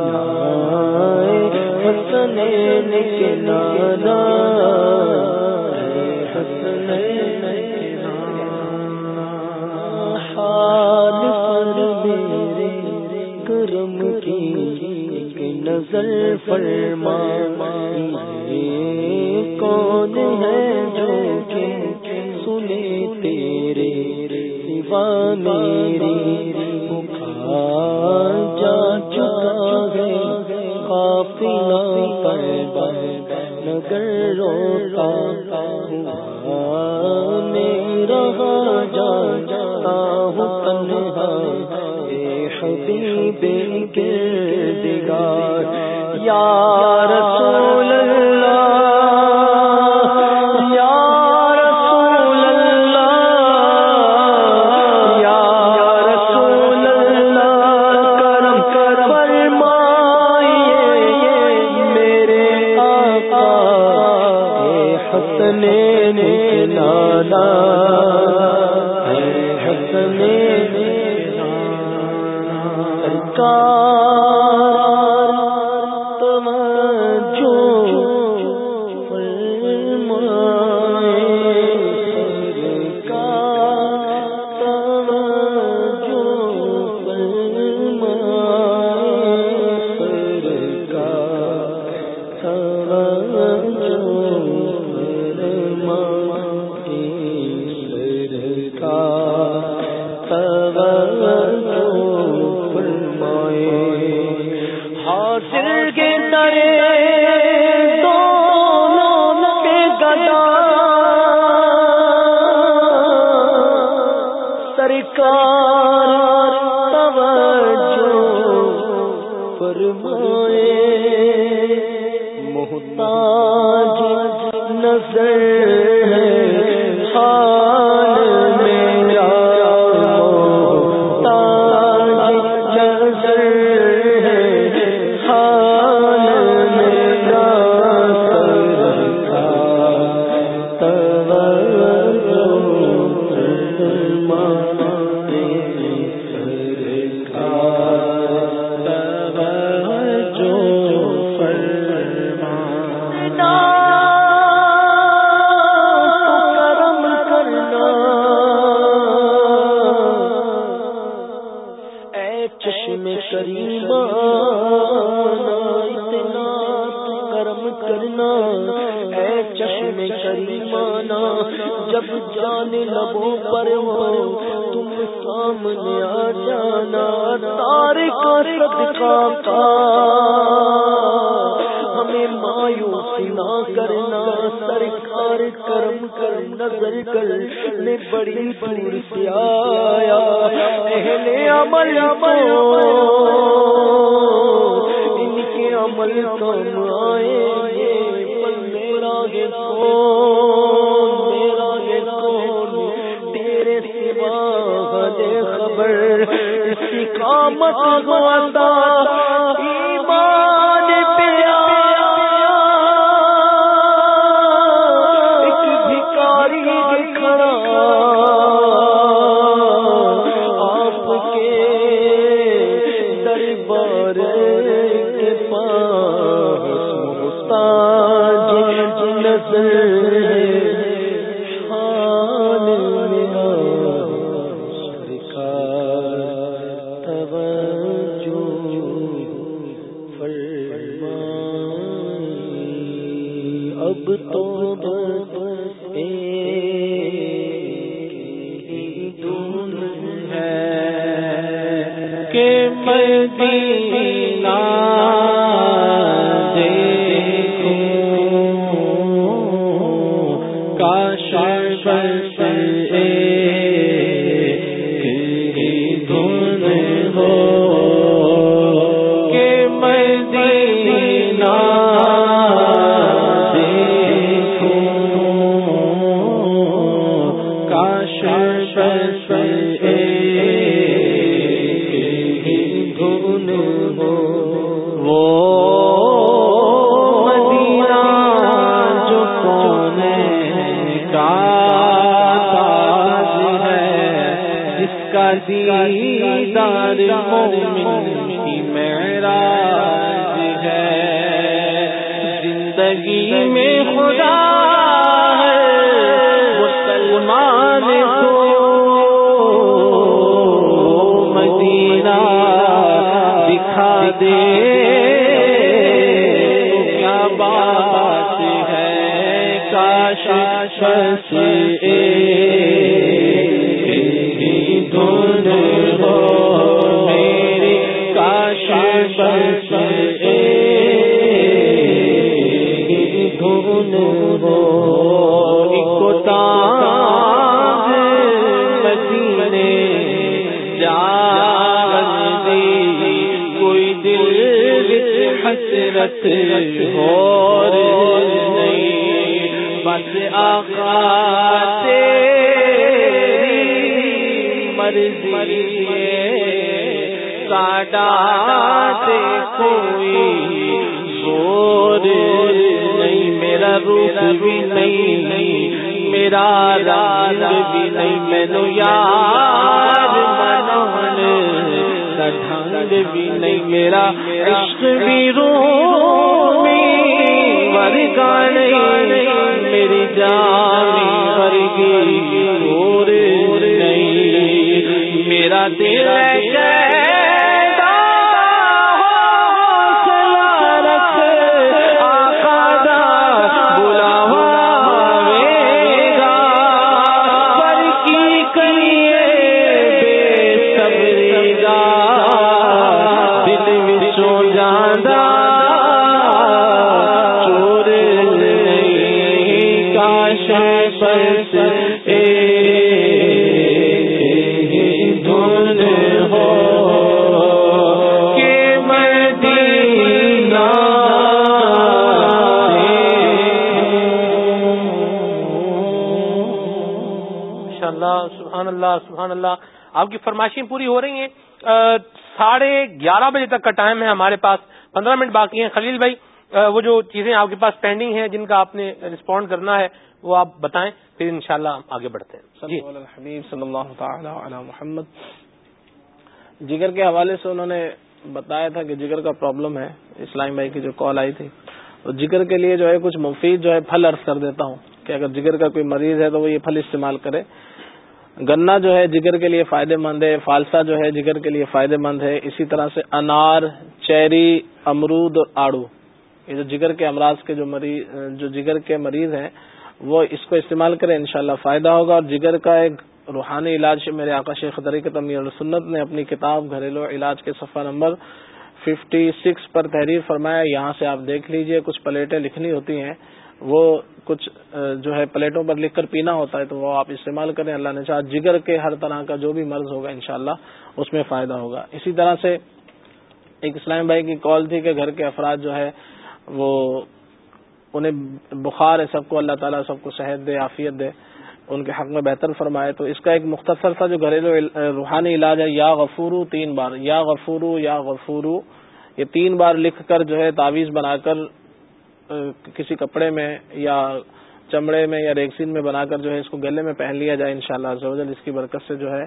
D: چکا ہے قافلہ پر نگر روتا میرا جا جاتا ہوں تنہا اے حبیب کے گردگار یا رسول
B: حسرت اور نہیں بس آقا تیری مرضی ساڈا کوئی زور نہیں، میرا روح بھی نہیں، میرا رنگ بھی نہیں، مینو یار من ڈھنگ بھی نہیں، میرا عشق بھی میری جان ورگی اور میرا دل
A: ہے آپ کی فرمائشیں پوری ہو رہی ہیں۔ ساڑھے گیارہ بجے تک کا ٹائم ہے ہمارے پاس۔ پندرہ منٹ باقی ہیں۔ خلیل بھائی وہ جو چیزیں آپ کے پاس پینڈنگ ہیں جن کا آپ نے رسپونڈ کرنا ہے وہ آپ بتائیں۔ پھر انشاءاللہ ہم آگے بڑھتے ہیں۔
B: جی۔ حبیب صلی اللہ تعالی علی محمد۔ جگر کے حوالے سے انہوں نے بتایا تھا کہ جگر کا پرابلم ہے۔ اسلام بھائی کی جو کال آئی تھی۔ تو جگر کے لیے جو ہے کچھ مفید جو ہے پھل عرض کر دیتا ہوں کہ اگر جگر کا کوئی مریض ہے تو وہ یہ پھل استعمال کرے۔ گنا جو ہے جگر کے لیے فائدہ مند ہے، فالسا جو ہے جگر کے لیے فائدہ مند ہے، اسی طرح سے انار، چیری، امرود اور آڑو۔ یہ جو جگر کے امراض کے جو مریض جو جگر کے مریض ہیں، وہ اس کو استعمال کریں، انشاءاللہ فائدہ ہوگا۔ اور جگر کا ایک روحانی علاج میرے آقا شیخ طریقت امیر سنت نے اپنی کتاب گھریلو علاج کے صفحہ نمبر ففٹی سکس پر تحریر فرمایا۔ یہاں سے آپ دیکھ لیجیے، کچھ پلیٹیں لکھنی ہوتی ہیں۔ وہ کچھ جو ہے پلیٹوں پر لکھ کر پینا ہوتا ہے تو وہ آپ استعمال کریں۔ اللہ نے چاہ جگر کے ہر طرح کا جو بھی مرض ہوگا انشاءاللہ اس میں فائدہ ہوگا۔ اسی طرح سے ایک اسلام بھائی کی کال تھی کہ گھر کے افراد جو ہے وہ انہیں بخار ہے، سب کو اللہ تعالیٰ سب کو صحت دے، عافیت دے، ان کے حق میں بہتر فرمائے۔ تو اس کا ایک مختصر سا جو گھریلو روحانی علاج ہے، یا غفورو تین بار، یا غفورو یا غفورو، یہ تین بار لکھ کر جو ہے تعویذ بنا کر کسی کپڑے میں یا چمڑے میں یا ریکسین میں بنا کر جو ہے اس کو گلے میں پہن لیا جائے انشاءاللہ شاء اللہ اس کی برکت سے جو ہے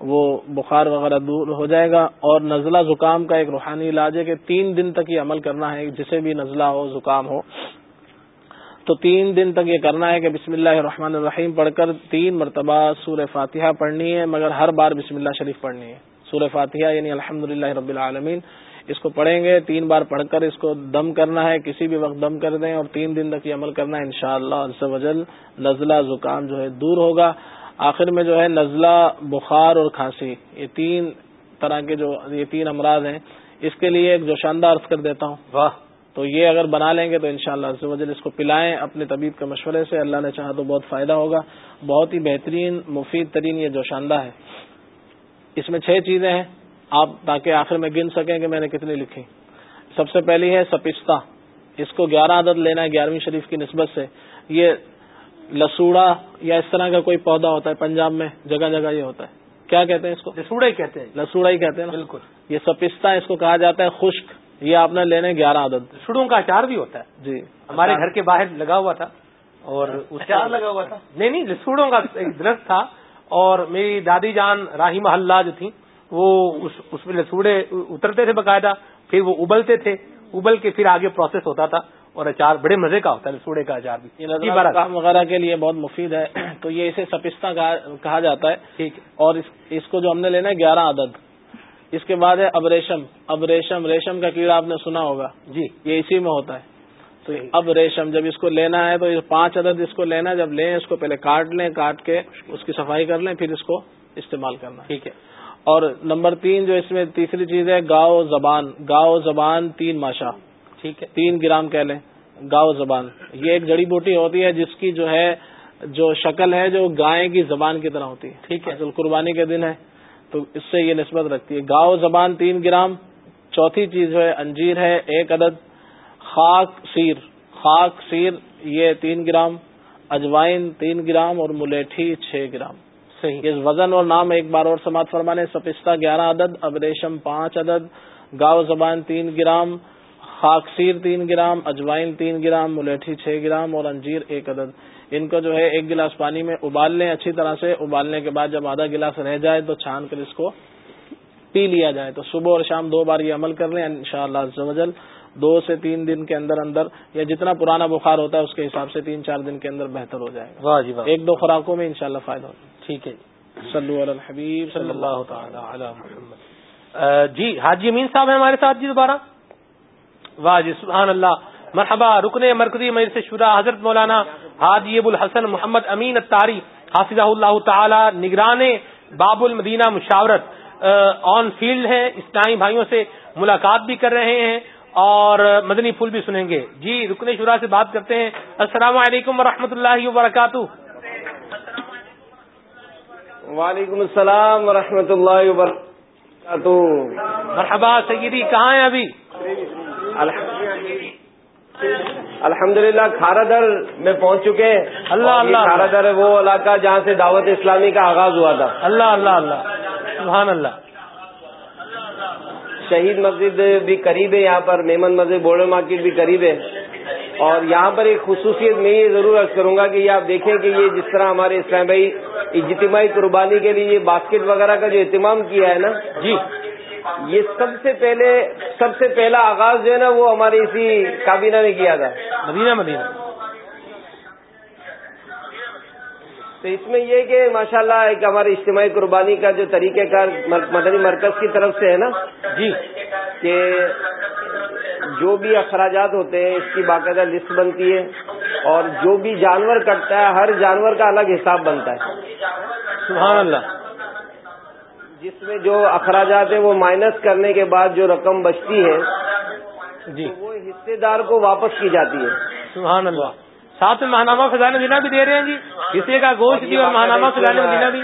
B: وہ بخار وغیرہ دور ہو جائے گا اور نزلہ زکام کا ایک روحانی علاج ہے کہ تین دن تک یہ عمل کرنا ہے، جسے بھی نزلہ ہو، زکام ہو۔ تو تین دن تک یہ کرنا ہے کہ بسم اللہ الرحمن الرحیم پڑھ کر تین مرتبہ سور فاتحہ پڑھنی ہے، مگر ہر بار بسم اللہ شریف پڑھنی ہے۔ سور فاتحہ یعنی الحمد رب العالمین۔ اس کو پڑھیں گے تین بار پڑھ کر اس کو دم کرنا ہے کسی بھی وقت دم کر دیں اور تین دن تک یہ عمل کرنا ہے ان شاء اللہ وجل نزلہ زکام جو ہے دور ہوگا۔ آخر میں جو ہے نزلہ بخار اور کھانسی یہ تین طرح کے جو یہ تین امراض ہیں۔ اس کے لیے ایک جو شاندار عرض کر دیتا ہوں۔ واہ۔ تو یہ اگر بنا لیں گے تو ان شاء اللہ وجل اس کو پلائیں اپنے طبیب کے مشورے سے۔ اللہ نے چاہا تو بہت فائدہ ہوگا۔ بہت ہی بہترین مفید ترین یہ جو شاندہ ہے۔ اس میں چھ چیزیں ہیں۔ آپ تاکہ آخر میں گن سکیں کہ میں نے کتنی لکھی۔ سب سے پہلی ہے سپستہ اس کو گیارہ عدد لینا ہے گیارہویں شریف کی نسبت سے۔ یہ لسوڑا یا اس طرح کا کوئی پودا ہوتا ہے پنجاب میں جگہ جگہ یہ ہوتا ہے۔ کیا کہتے ہیں اس کو؟
A: لسوڑا ہی کہتے ہیں۔
B: لسوڑا ہی کہتے ہیں بالکل۔ یہ سپستہ اس کو کہا جاتا ہے خشک۔ یہ آپ نے لینے گیارہ عدد۔
A: سڑوں کا اچار بھی ہوتا ہے۔
B: جی۔
A: ہمارے گھر کے باہر لگا ہوا تھا اور
B: اچار لگا ہوا تھا؟
A: نہیں نہیں لسوڑوں کا ایک درخت تھا اور میری دادی جان راہی محلہ جو تھی وہ اس میں لسوڑے اترتے تھے باقاعدہ پھر وہ ابلتے تھے ابل کے پھر آگے پروسیس ہوتا تھا اور اچار بڑے مزے کا ہوتا ہے لسوڑے کا اچار بھی۔
B: وغیرہ کے لیے بہت مفید ہے۔ [CLEARS THROAT] تو یہ اسے سپستہ کہا جاتا ہے۔
A: ٹھیک۔
B: اور اس کو جو ہم نے لینا ہے گیارہ عدد۔ اس کے بعد ہے اب ریشم اب ریشم ریشم کا کیڑا آپ نے سنا ہوگا۔
A: جی۔
B: یہ اسی میں ہوتا ہے۔ تو اب ریشم جب اس کو لینا ہے تو پانچ عدد اس کو لینا جب لیں اس کو پہلے کاٹ لیں کاٹ کے اس کی صفائی کر لیں پھر اس کو استعمال کرنا
A: ٹھیک ہے۔
B: اور نمبر تین جو اس میں تیسری چیز ہے گاؤ زبان. گاؤ زبان تین ماشا
A: ٹھیک ہے۔
B: تین گرام کہہ لیں. گاؤ زبان. یہ ایک جڑی بوٹی ہوتی ہے جس کی جو ہے جو شکل ہے جو گائے کی زبان کی طرح ہوتی ہے.
A: ٹھیک ہے۔
B: قربانی کے دن ہے تو اس سے یہ نسبت رکھتی ہے. گاؤ زبان تین گرام. چوتھی چیز جو ہے انجیر ہے ایک عدد. خاک سیر. خاک سیر یہ تین گرام. اجوائن تین گرام اور ملیٹھی چھ گرام. صحیح. اس وزن اور نام ایک بار اور سماعت فرمانے سپستہ گیارہ عدد ابریشم پانچ عدد گاؤ زبان تین گرام خاکسیر تین گرام اجوائن تین گرام ملیٹھی چھ گرام اور انجیر ایک عدد۔ ان کو جو ہے ایک گلاس پانی میں ابال لیں اچھی طرح سے ابالنے کے بعد جب آدھا گلاس رہ جائے تو چھان کر اس کو پی لیا جائے۔ تو صبح اور شام دو بار یہ عمل کر لیں ان شاء اللہ دو سے تین دن کے اندر اندر یا جتنا پرانا بخار ہوتا ہے اس کے حساب سے تین چار دن کے اندر بہتر ہو جائے گا۔ جی ایک دو خوراکوں میں انشاءاللہ فائدہ ہوگا۔ ٹھیک ہے صلی اللہ حبیب صلی اللہ تعالی محمد۔
A: جی حاجی امین صاحب ہیں ہمارے ساتھ جی دوبارہ؟ واہ جی سبحان اللہ۔ مرحبا رکن مرکزی مجلس شورا حضرت مولانا حاجی ابو الحسن محمد امین اتاری حافظ اللہ تعالی نگران باب المدینہ مشاورت آن فیلڈ ہے اسلامی بھائیوں سے ملاقات بھی کر رہے ہیں اور مدنی پھول بھی سنیں گے۔ جی رکن شورا سے بات کرتے ہیں۔ السلام علیکم ورحمۃ اللہ وبرکاتہ۔
R: وعلیکم السلام ورحمۃ اللہ وبرکاتہ۔
A: مرحبا سیدی کہاں ہیں ابھی؟
R: الحمد للہ کھارا در میں پہنچ چکے ہیں۔
A: اللہ اللہ
R: کھارا در وہ علاقہ جہاں سے دعوت اسلامی کا آغاز ہوا تھا۔
A: اللہ اللہ اللہ۔ سبحان اللہ۔
R: شہید مسجد بھی قریب ہے یہاں پر میمن مسجد بورڈر مارکیٹ بھی قریب ہے۔ اور یہاں پر ایک خصوصیت میں یہ ضرور عرض کروں گا کہ یہ آپ دیکھیں کہ یہ جس طرح ہمارے اسلام بھائی اجتماعی قربانی کے لیے یہ باسکٹ وغیرہ کا جو اہتمام کیا ہے نا
A: جی۔
R: یہ سب سے پہلے سب سے پہلا آغاز جو ہے نا وہ ہماری اسی کابینہ نے کیا تھا۔
A: مدینہ مدینہ۔
R: تو اس میں یہ کہ ماشاءاللہ ایک ہمارے اجتماعی قربانی کا جو طریقہ کار مدنی مرکز کی طرف سے ہے نا؟
A: جی
R: کہ جو بھی اخراجات ہوتے ہیں اس کی باقاعدہ لسٹ بنتی ہے اور جو بھی جانور کٹتا ہے ہر جانور کا الگ حساب بنتا ہے۔
A: سبحان اللہ۔
R: جس میں جو اخراجات ہیں وہ مائنس کرنے کے بعد جو رقم بچتی ہے
A: جی۔
R: وہ حصے دار کو واپس کی جاتی ہے۔
A: سبحان اللہ۔ ساتھ میں ماہنامہ فضان مدینہ بھی دے رہے ہیں جی۔ کسی کا گوشت بھی اور ماہنامہ فضان مدینہ بھی۔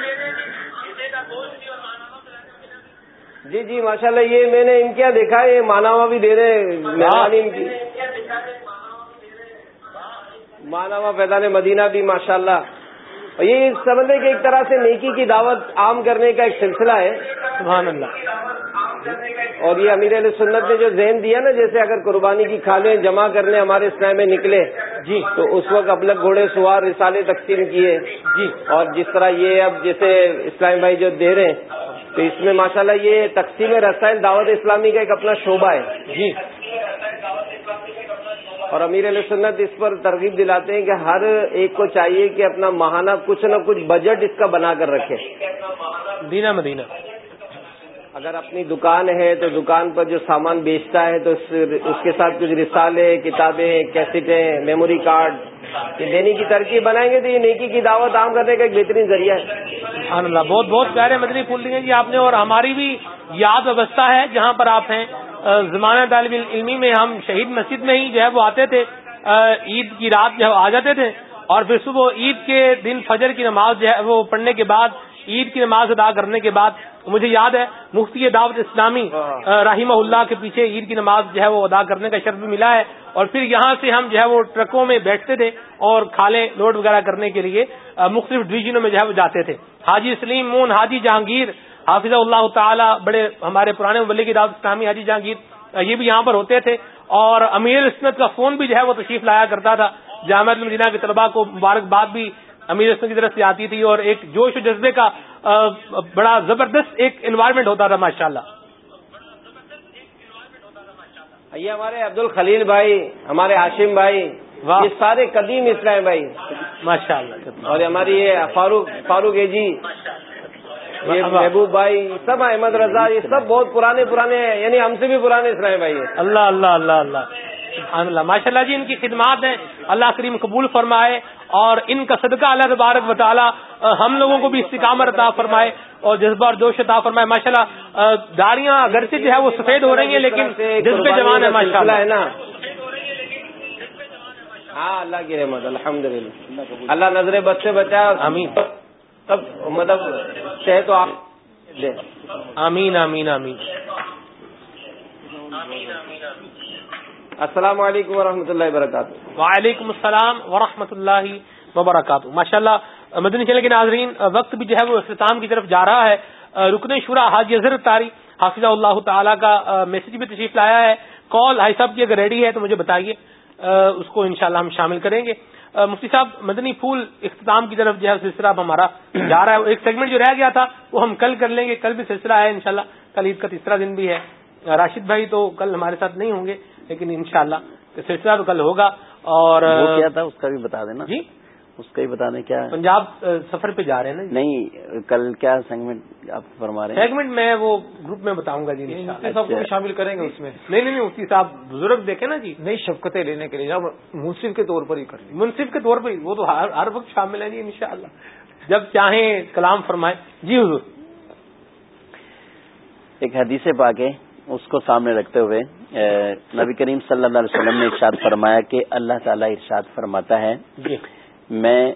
R: جی جی ماشاء اللہ یہ میں نے ان کیا دیکھا ہے یہ ماناوا بھی دے رہے ہیں ماناوا فیضان مدینہ بھی ماشاء اللہ یہ سمجھے کہ ایک طرح سے نیکی کی دعوت عام کرنے کا ایک سلسلہ ہے۔
A: سبحان اللہ۔
R: اور یہ امیر علیہ سنت نے جو ذہن دیا نا، جیسے اگر قربانی کی کھالیں جمع کرنے ہمارے اسلام میں نکلے۔
A: جی
R: تو اس وقت اب لگ گھوڑے سوار رسالے تقسیم کیے۔
A: جی
R: اور جس طرح یہ اب جیسے اسلام بھائی جو دے رہے ہیں، تو اس میں ماشاءاللہ یہ تقسیم رسائل دعوت اسلامی کا ایک اپنا شعبہ ہے۔
A: جی۔
R: اور امیر علیہ سنت اس پر ترغیب دلاتے ہیں کہ ہر ایک کو چاہیے کہ اپنا ماہانہ کچھ نہ کچھ بجٹ اس کا بنا کر رکھے۔
A: دینا مدینہ۔
R: اگر اپنی دکان ہے تو دکان پر جو سامان بیچتا ہے تو اس کے ساتھ کچھ رسالے، کتابیں، کیسٹیں، میموری کارڈ دینے کی ترکیب بنائیں گے تو یہ نیکی کی دعوت عام کرنے کا ایک بہترین ذریعہ ہے۔
A: سبحان اللہ، بہت بہت پیارے مدنی پھول دیے جی آپ نے اور ہماری بھی یاد ویوستھا ہے جہاں پر آپ ہیں۔ زمانہ طالب علمی میں ہم شہید مسجد میں ہی جو ہے وہ آتے تھے۔ عید کی رات جو ہے آ جاتے تھے اور پھر صبح عید کے دن فجر کی نماز جو ہے وہ پڑھنے کے بعد عید کی نماز ادا کرنے کے بعد مجھے یاد ہے مفتی دعوت اسلامی رحمہ اللہ کے پیچھے عید کی نماز جو ہے وہ ادا کرنے کا شرف ملا ہے۔ اور پھر یہاں سے ہم جو ہے وہ ٹرکوں میں بیٹھتے تھے اور کھالے لوڈ وغیرہ کرنے کے لیے مختلف ڈویژنوں میں جو ہے وہ جاتے تھے۔ حاجی سلیم مون حاجی جہانگیر حافظ اللہ تعالی بڑے ہمارے پرانے مبلی کی دعوت اسلامی حاجی جہانگیر یہ بھی یہاں پر ہوتے تھے۔ اور امیر اسمت کا فون بھی جو ہے وہ تشریف لایا کرتا تھا۔ جامع المدینہ کے طلباء کو مبارکباد بھی امیر اسمت کی طرف سے آتی تھی اور ایک جوش و جذبے کا بڑا زبردست ایک انوائرمنٹ ہوتا تھا ماشاء اللہ
R: یہ ہمارے عبد الخلیل بھائی ہمارے ہاشم بھائی یہ سارے قدیم اسلام بھائی۔
A: ماشاء اللہ
R: اور ہماری یہ فاروق فاروق اے جی یہ محبوب بھائی سب احمد رضا یہ سب بہت پرانے پرانے ہیں یعنی ہم سے بھی پرانے اسلام بھائی
A: اللہ اللہ اللہ اللہ۔ سبحان اللہ. ماشاء اللہ جی ان کی خدمات ہیں. اللہ کریم قبول فرمائے اور ان کا صدقہ اللہ تبارک بطالہ ہم لوگوں کو بھی استقامت عطا فرمائے اور جذبہ اور جوش عطا فرمائے. ماشاء اللہ داڑیاں اگر سے جو ہے وہ سفید ہو رہی ہیں لیکن جذبے جوان ہے ماشاء اللہ
R: ہے نا ہاں اللہ کی رحمت الحمد للہ اللہ نظر بد سے بچا
A: امین
R: سب مطلب چاہے تو آپ
A: آمین آمین آمین.
R: السلام علیکم ورحمۃ اللہ وبرکاتہ۔
A: وعلیکم السلام ورحمۃ اللہ وبرکاتہ۔ ماشاء اللہ مدنی چلے کے ناظرین، وقت بھی جو ہے وہ اختتام کی طرف جا رہا ہے۔ رکن شورا حاجی اظہر تاری حافظ اللہ تعالیٰ کا میسج بھی تشریف لایا ہے۔ کال ہائی صاحب کی اگر ریڈی ہے تو مجھے بتائیے۔ اس کو انشاءاللہ ہم شامل کریں گے۔ مفتی صاحب، مدنی پھول اختتام کی طرف جو ہے سلسلہ اب ہمارا جا رہا ہے۔ ایک سیگمنٹ جو رہ گیا تھا، وہ ہم کل کر لیں گے۔ کل بھی سلسلہ ہے انشاءاللہ۔ کل عید کا تیسرا دن بھی ہے۔ راشد بھائی تو کل ہمارے ساتھ نہیں ہوں گے۔ لیکن انشاءاللہ سلسلہ تو کل ہوگا اور
F: کیا تھا؟ اس کا بھی بتا دینا۔
A: جی؟
F: اس کا ہی بتا دیں کیا
A: پنجاب سفر پہ جا رہے ہیں نا
F: نہیں کل کیا سیگمنٹ آپ فرما رہے
A: ہیں؟ سیگمنٹ میں وہ گروپ میں بتاؤں گا جی
B: سب کو شامل کریں گے اس میں۔
A: نہیں نہیں مفتی صاحب بزرگ دیکھیں نا جی۔
B: نہیں شفقتیں لینے کے لیے منصف کے طور پر ہی کر
A: منصف کے طور پر وہ تو ہر وقت شامل ہے جی انشاءاللہ۔ جب چاہیں کلام فرمائے جی حضور۔
F: ایک حدیث پاک ہے۔ اس کو سامنے رکھتے ہوئے نبی کریم صلی اللہ علیہ وسلم نے ارشاد فرمایا کہ اللہ تعالیٰ ارشاد فرماتا ہے
A: جی۔
F: میں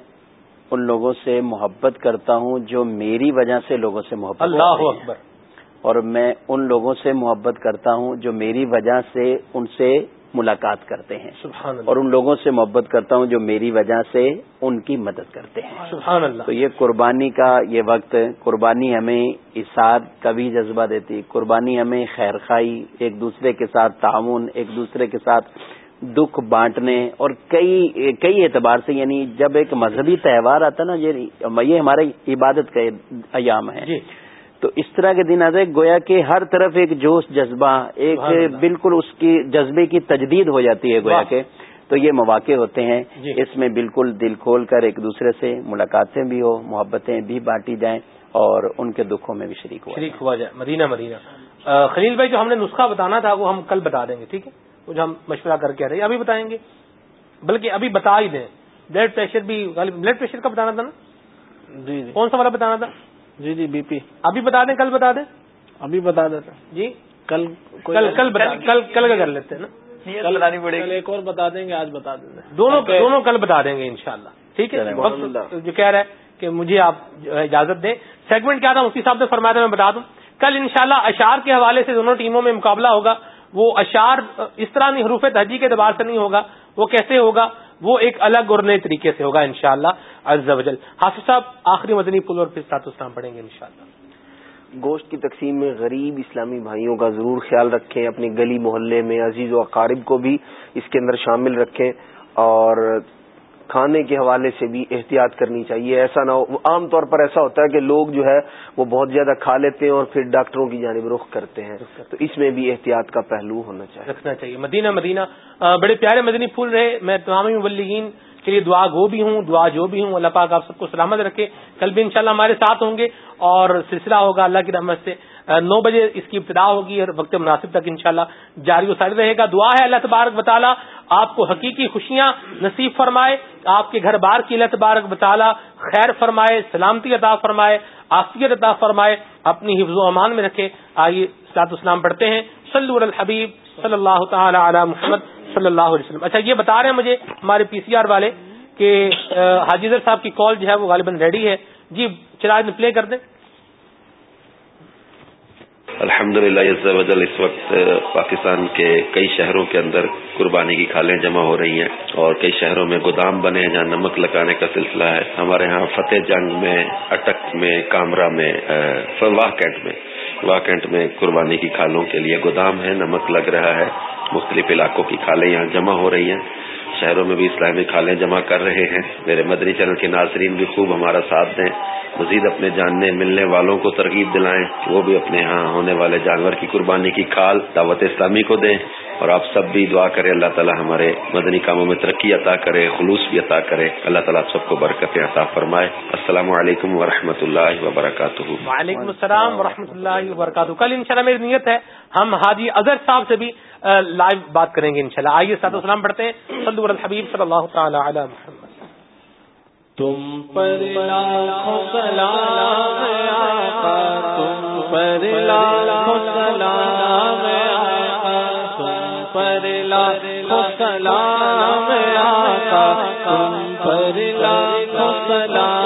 F: ان لوگوں سے محبت کرتا ہوں جو میری وجہ سے لوگوں سے محبت
A: اللہ اکبر۔
F: اور میں ان لوگوں سے محبت کرتا ہوں جو میری وجہ سے ان سے ملاقات کرتے ہیں
A: سبحان اللہ.
F: اور ان لوگوں سے محبت کرتا ہوں جو میری وجہ سے ان کی مدد کرتے ہیں.
A: سبحان اللہ.
F: تو یہ قربانی کا یہ وقت قربانی ہمیں اثار کا بھی جذبہ دیتی قربانی ہمیں خیر خائی ایک دوسرے کے ساتھ تعاون ایک دوسرے کے ساتھ دکھ بانٹنے اور کئی کئی اعتبار سے یعنی جب ایک مذہبی تہوار آتا نا یہ ہمارے عبادت کا ایام ہے.
A: جی.
F: تو اس طرح کے دن آتے گویا کہ ہر طرف ایک جوش جذبہ ایک بالکل اس کی جذبے کی تجدید ہو جاتی ہے گویا کے تو یہ مواقع ہوتے ہیں۔
A: جی۔
F: اس میں بالکل دل کھول کر ایک دوسرے سے ملاقاتیں بھی ہو محبتیں بھی بانٹی جائیں اور ان کے دکھوں میں بھی شریک ہو
A: شریک ہوا جائے۔ مدینہ مدینہ۔ خلیل بھائی جو ہم نے نسخہ بتانا تھا وہ ہم کل بتا دیں گے ٹھیک ہے؟ وہ جو ہم مشورہ کر کے رہے ابھی بتائیں گے۔ بلکہ ابھی بتا ہی دیں۔ بلڈ پریشر بھی بلڈ پریشر کا بتانا تھا نا؟
B: جی جی۔
A: کون سا والا بتانا تھا؟
B: جی جی بی پی۔
A: ابھی بتا دیں کل بتا دیں؟
B: ابھی بتا دیتے
A: جی؟
B: کل
A: کل کل کل کل کا کر لیتے ہیں نا۔
B: کل بتانی پڑے گی۔ ایک اور بتا دیں گے آج بتا دیں گے
A: دونوں دونوں کل بتا دیں گے انشاءاللہ۔ ٹھیک ہے؟ جو کہہ رہا ہے کہ مجھے آپ اجازت دیں۔ سیگمنٹ کیا تھا؟ اسی صاحب سے فرمایا تھا میں بتا دوں۔ کل انشاءاللہ اشار کے حوالے سے دونوں ٹیموں میں مقابلہ ہوگا۔ وہ اشار اس طرح نہیں حروف تہجی کے اعتبار سے نہیں ہوگا۔ وہ کیسے ہوگا؟ وہ ایک الگ اور نئے طریقے سے ہوگا انشاءاللہ۔ شاء اللہ حافظ صاحب آخری مدنی پل اور پھر سات اسلام پڑھیں گے انشاءاللہ۔
E: گوشت کی تقسیم میں غریب اسلامی بھائیوں کا ضرور خیال رکھیں اپنی گلی محلے میں عزیز و اقارب کو بھی اس کے اندر شامل رکھیں اور کھانے کے حوالے سے بھی احتیاط کرنی چاہیے۔ ایسا نہ ہو عام طور پر ایسا ہوتا ہے کہ لوگ جو ہے وہ بہت زیادہ کھا لیتے ہیں اور پھر ڈاکٹروں کی جانب رخ کرتے ہیں۔ تو اس میں بھی احتیاط کا پہلو ہونا چاہیے۔
A: رکھنا چاہیے۔ مدینہ مدینہ۔ بڑے پیارے مدنی پھول رہے۔ میں تمام مبلغین کے لیے دعا گو بھی ہوں، دعا جو بھی ہوں، اللہ پاک آپ سب کو سلامت رکھے۔ کل بھی انشاءاللہ ہمارے ساتھ ہوں گے اور سلسلہ ہوگا اللہ کی رحمت سے۔ نو بجے اس کی ابتدا ہوگی اور وقت مناسب تک انشاءاللہ جاری و ساری رہے گا۔ دعا ہے اللہ تبارک بطالہ آپ کو حقیقی خوشیاں نصیب فرمائے، آپ کے گھر بار کی اللہ تبارک بطالہ خیر فرمائے، سلامتی عطا فرمائے، آفیت عطا فرمائے، اپنی حفظ و امان میں رکھے۔ آئیے سلاط اسلام پڑھتے ہیں۔ صلی الحبیب صلی اللہ تعالی علی محمد۔ صلی اللہ علیہ وسلم۔ اچھا یہ بتا رہے ہیں مجھے ہمارے پی سی آر والے کہ حاجیزر صاحب کی کال جو ہے وہ غالباً ریڈی ہے۔ جی چراغ پلے کر دیں۔
X: الحمد للہ اس وقت پاکستان کے کئی شہروں کے اندر قربانی کی کھالیں جمع ہو رہی ہیں اور کئی شہروں میں گودام بنے ہیں جہاں نمک لگانے کا سلسلہ ہے۔ ہمارے ہاں فتح جنگ میں، اٹک میں کامرا میں واہ کینٹ میں واہ کینٹ میں قربانی کی کھالوں کے لیے گودام ہے، نمک لگ رہا ہے، مختلف علاقوں کی کھالیں یہاں جمع ہو رہی ہیں۔ شہروں میں بھی اسلامی کھالیں جمع کر رہے ہیں۔ میرے مدنی چینل کے ناظرین بھی خوب ہمارا ساتھ دیں۔ مزید اپنے جاننے، ملنے والوں کو ترغیب دلائیں۔ وہ بھی اپنے ہاں ہونے والے جانور کی قربانی کی کھال، دعوت اسلامی کو دیں۔ اور آپ سب بھی دعا کریں، اللہ تعالیٰ ہمارے مدنی کاموں میں ترقی عطا کرے، خلوص بھی عطا کرے۔ اللہ تعالیٰ آپ سب کو برکتیں عطا فرمائے۔ السلام علیکم ورحمۃ اللہ وبرکاتہ۔
A: وعلیکم السلام ورحمۃ اللہ وبرکاتہ۔ کل ان میری نیت ہے، ہم حاجی اظہر صاحب سے بھی لائیو بات کریں گے انشاءاللہ۔ آئیے سات وسلام پڑھتے ہیں۔ صلی الحبیب صلی اللہ تعالی علی محمد۔
D: تم پر لاکھوں سلام آقا، تم پر لاکھوں سلام آقا، تم پر لاکھوں سلام آقا، تم پر لاکھوں سلام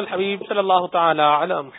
A: الحبیب صلی اللہ تعالی علی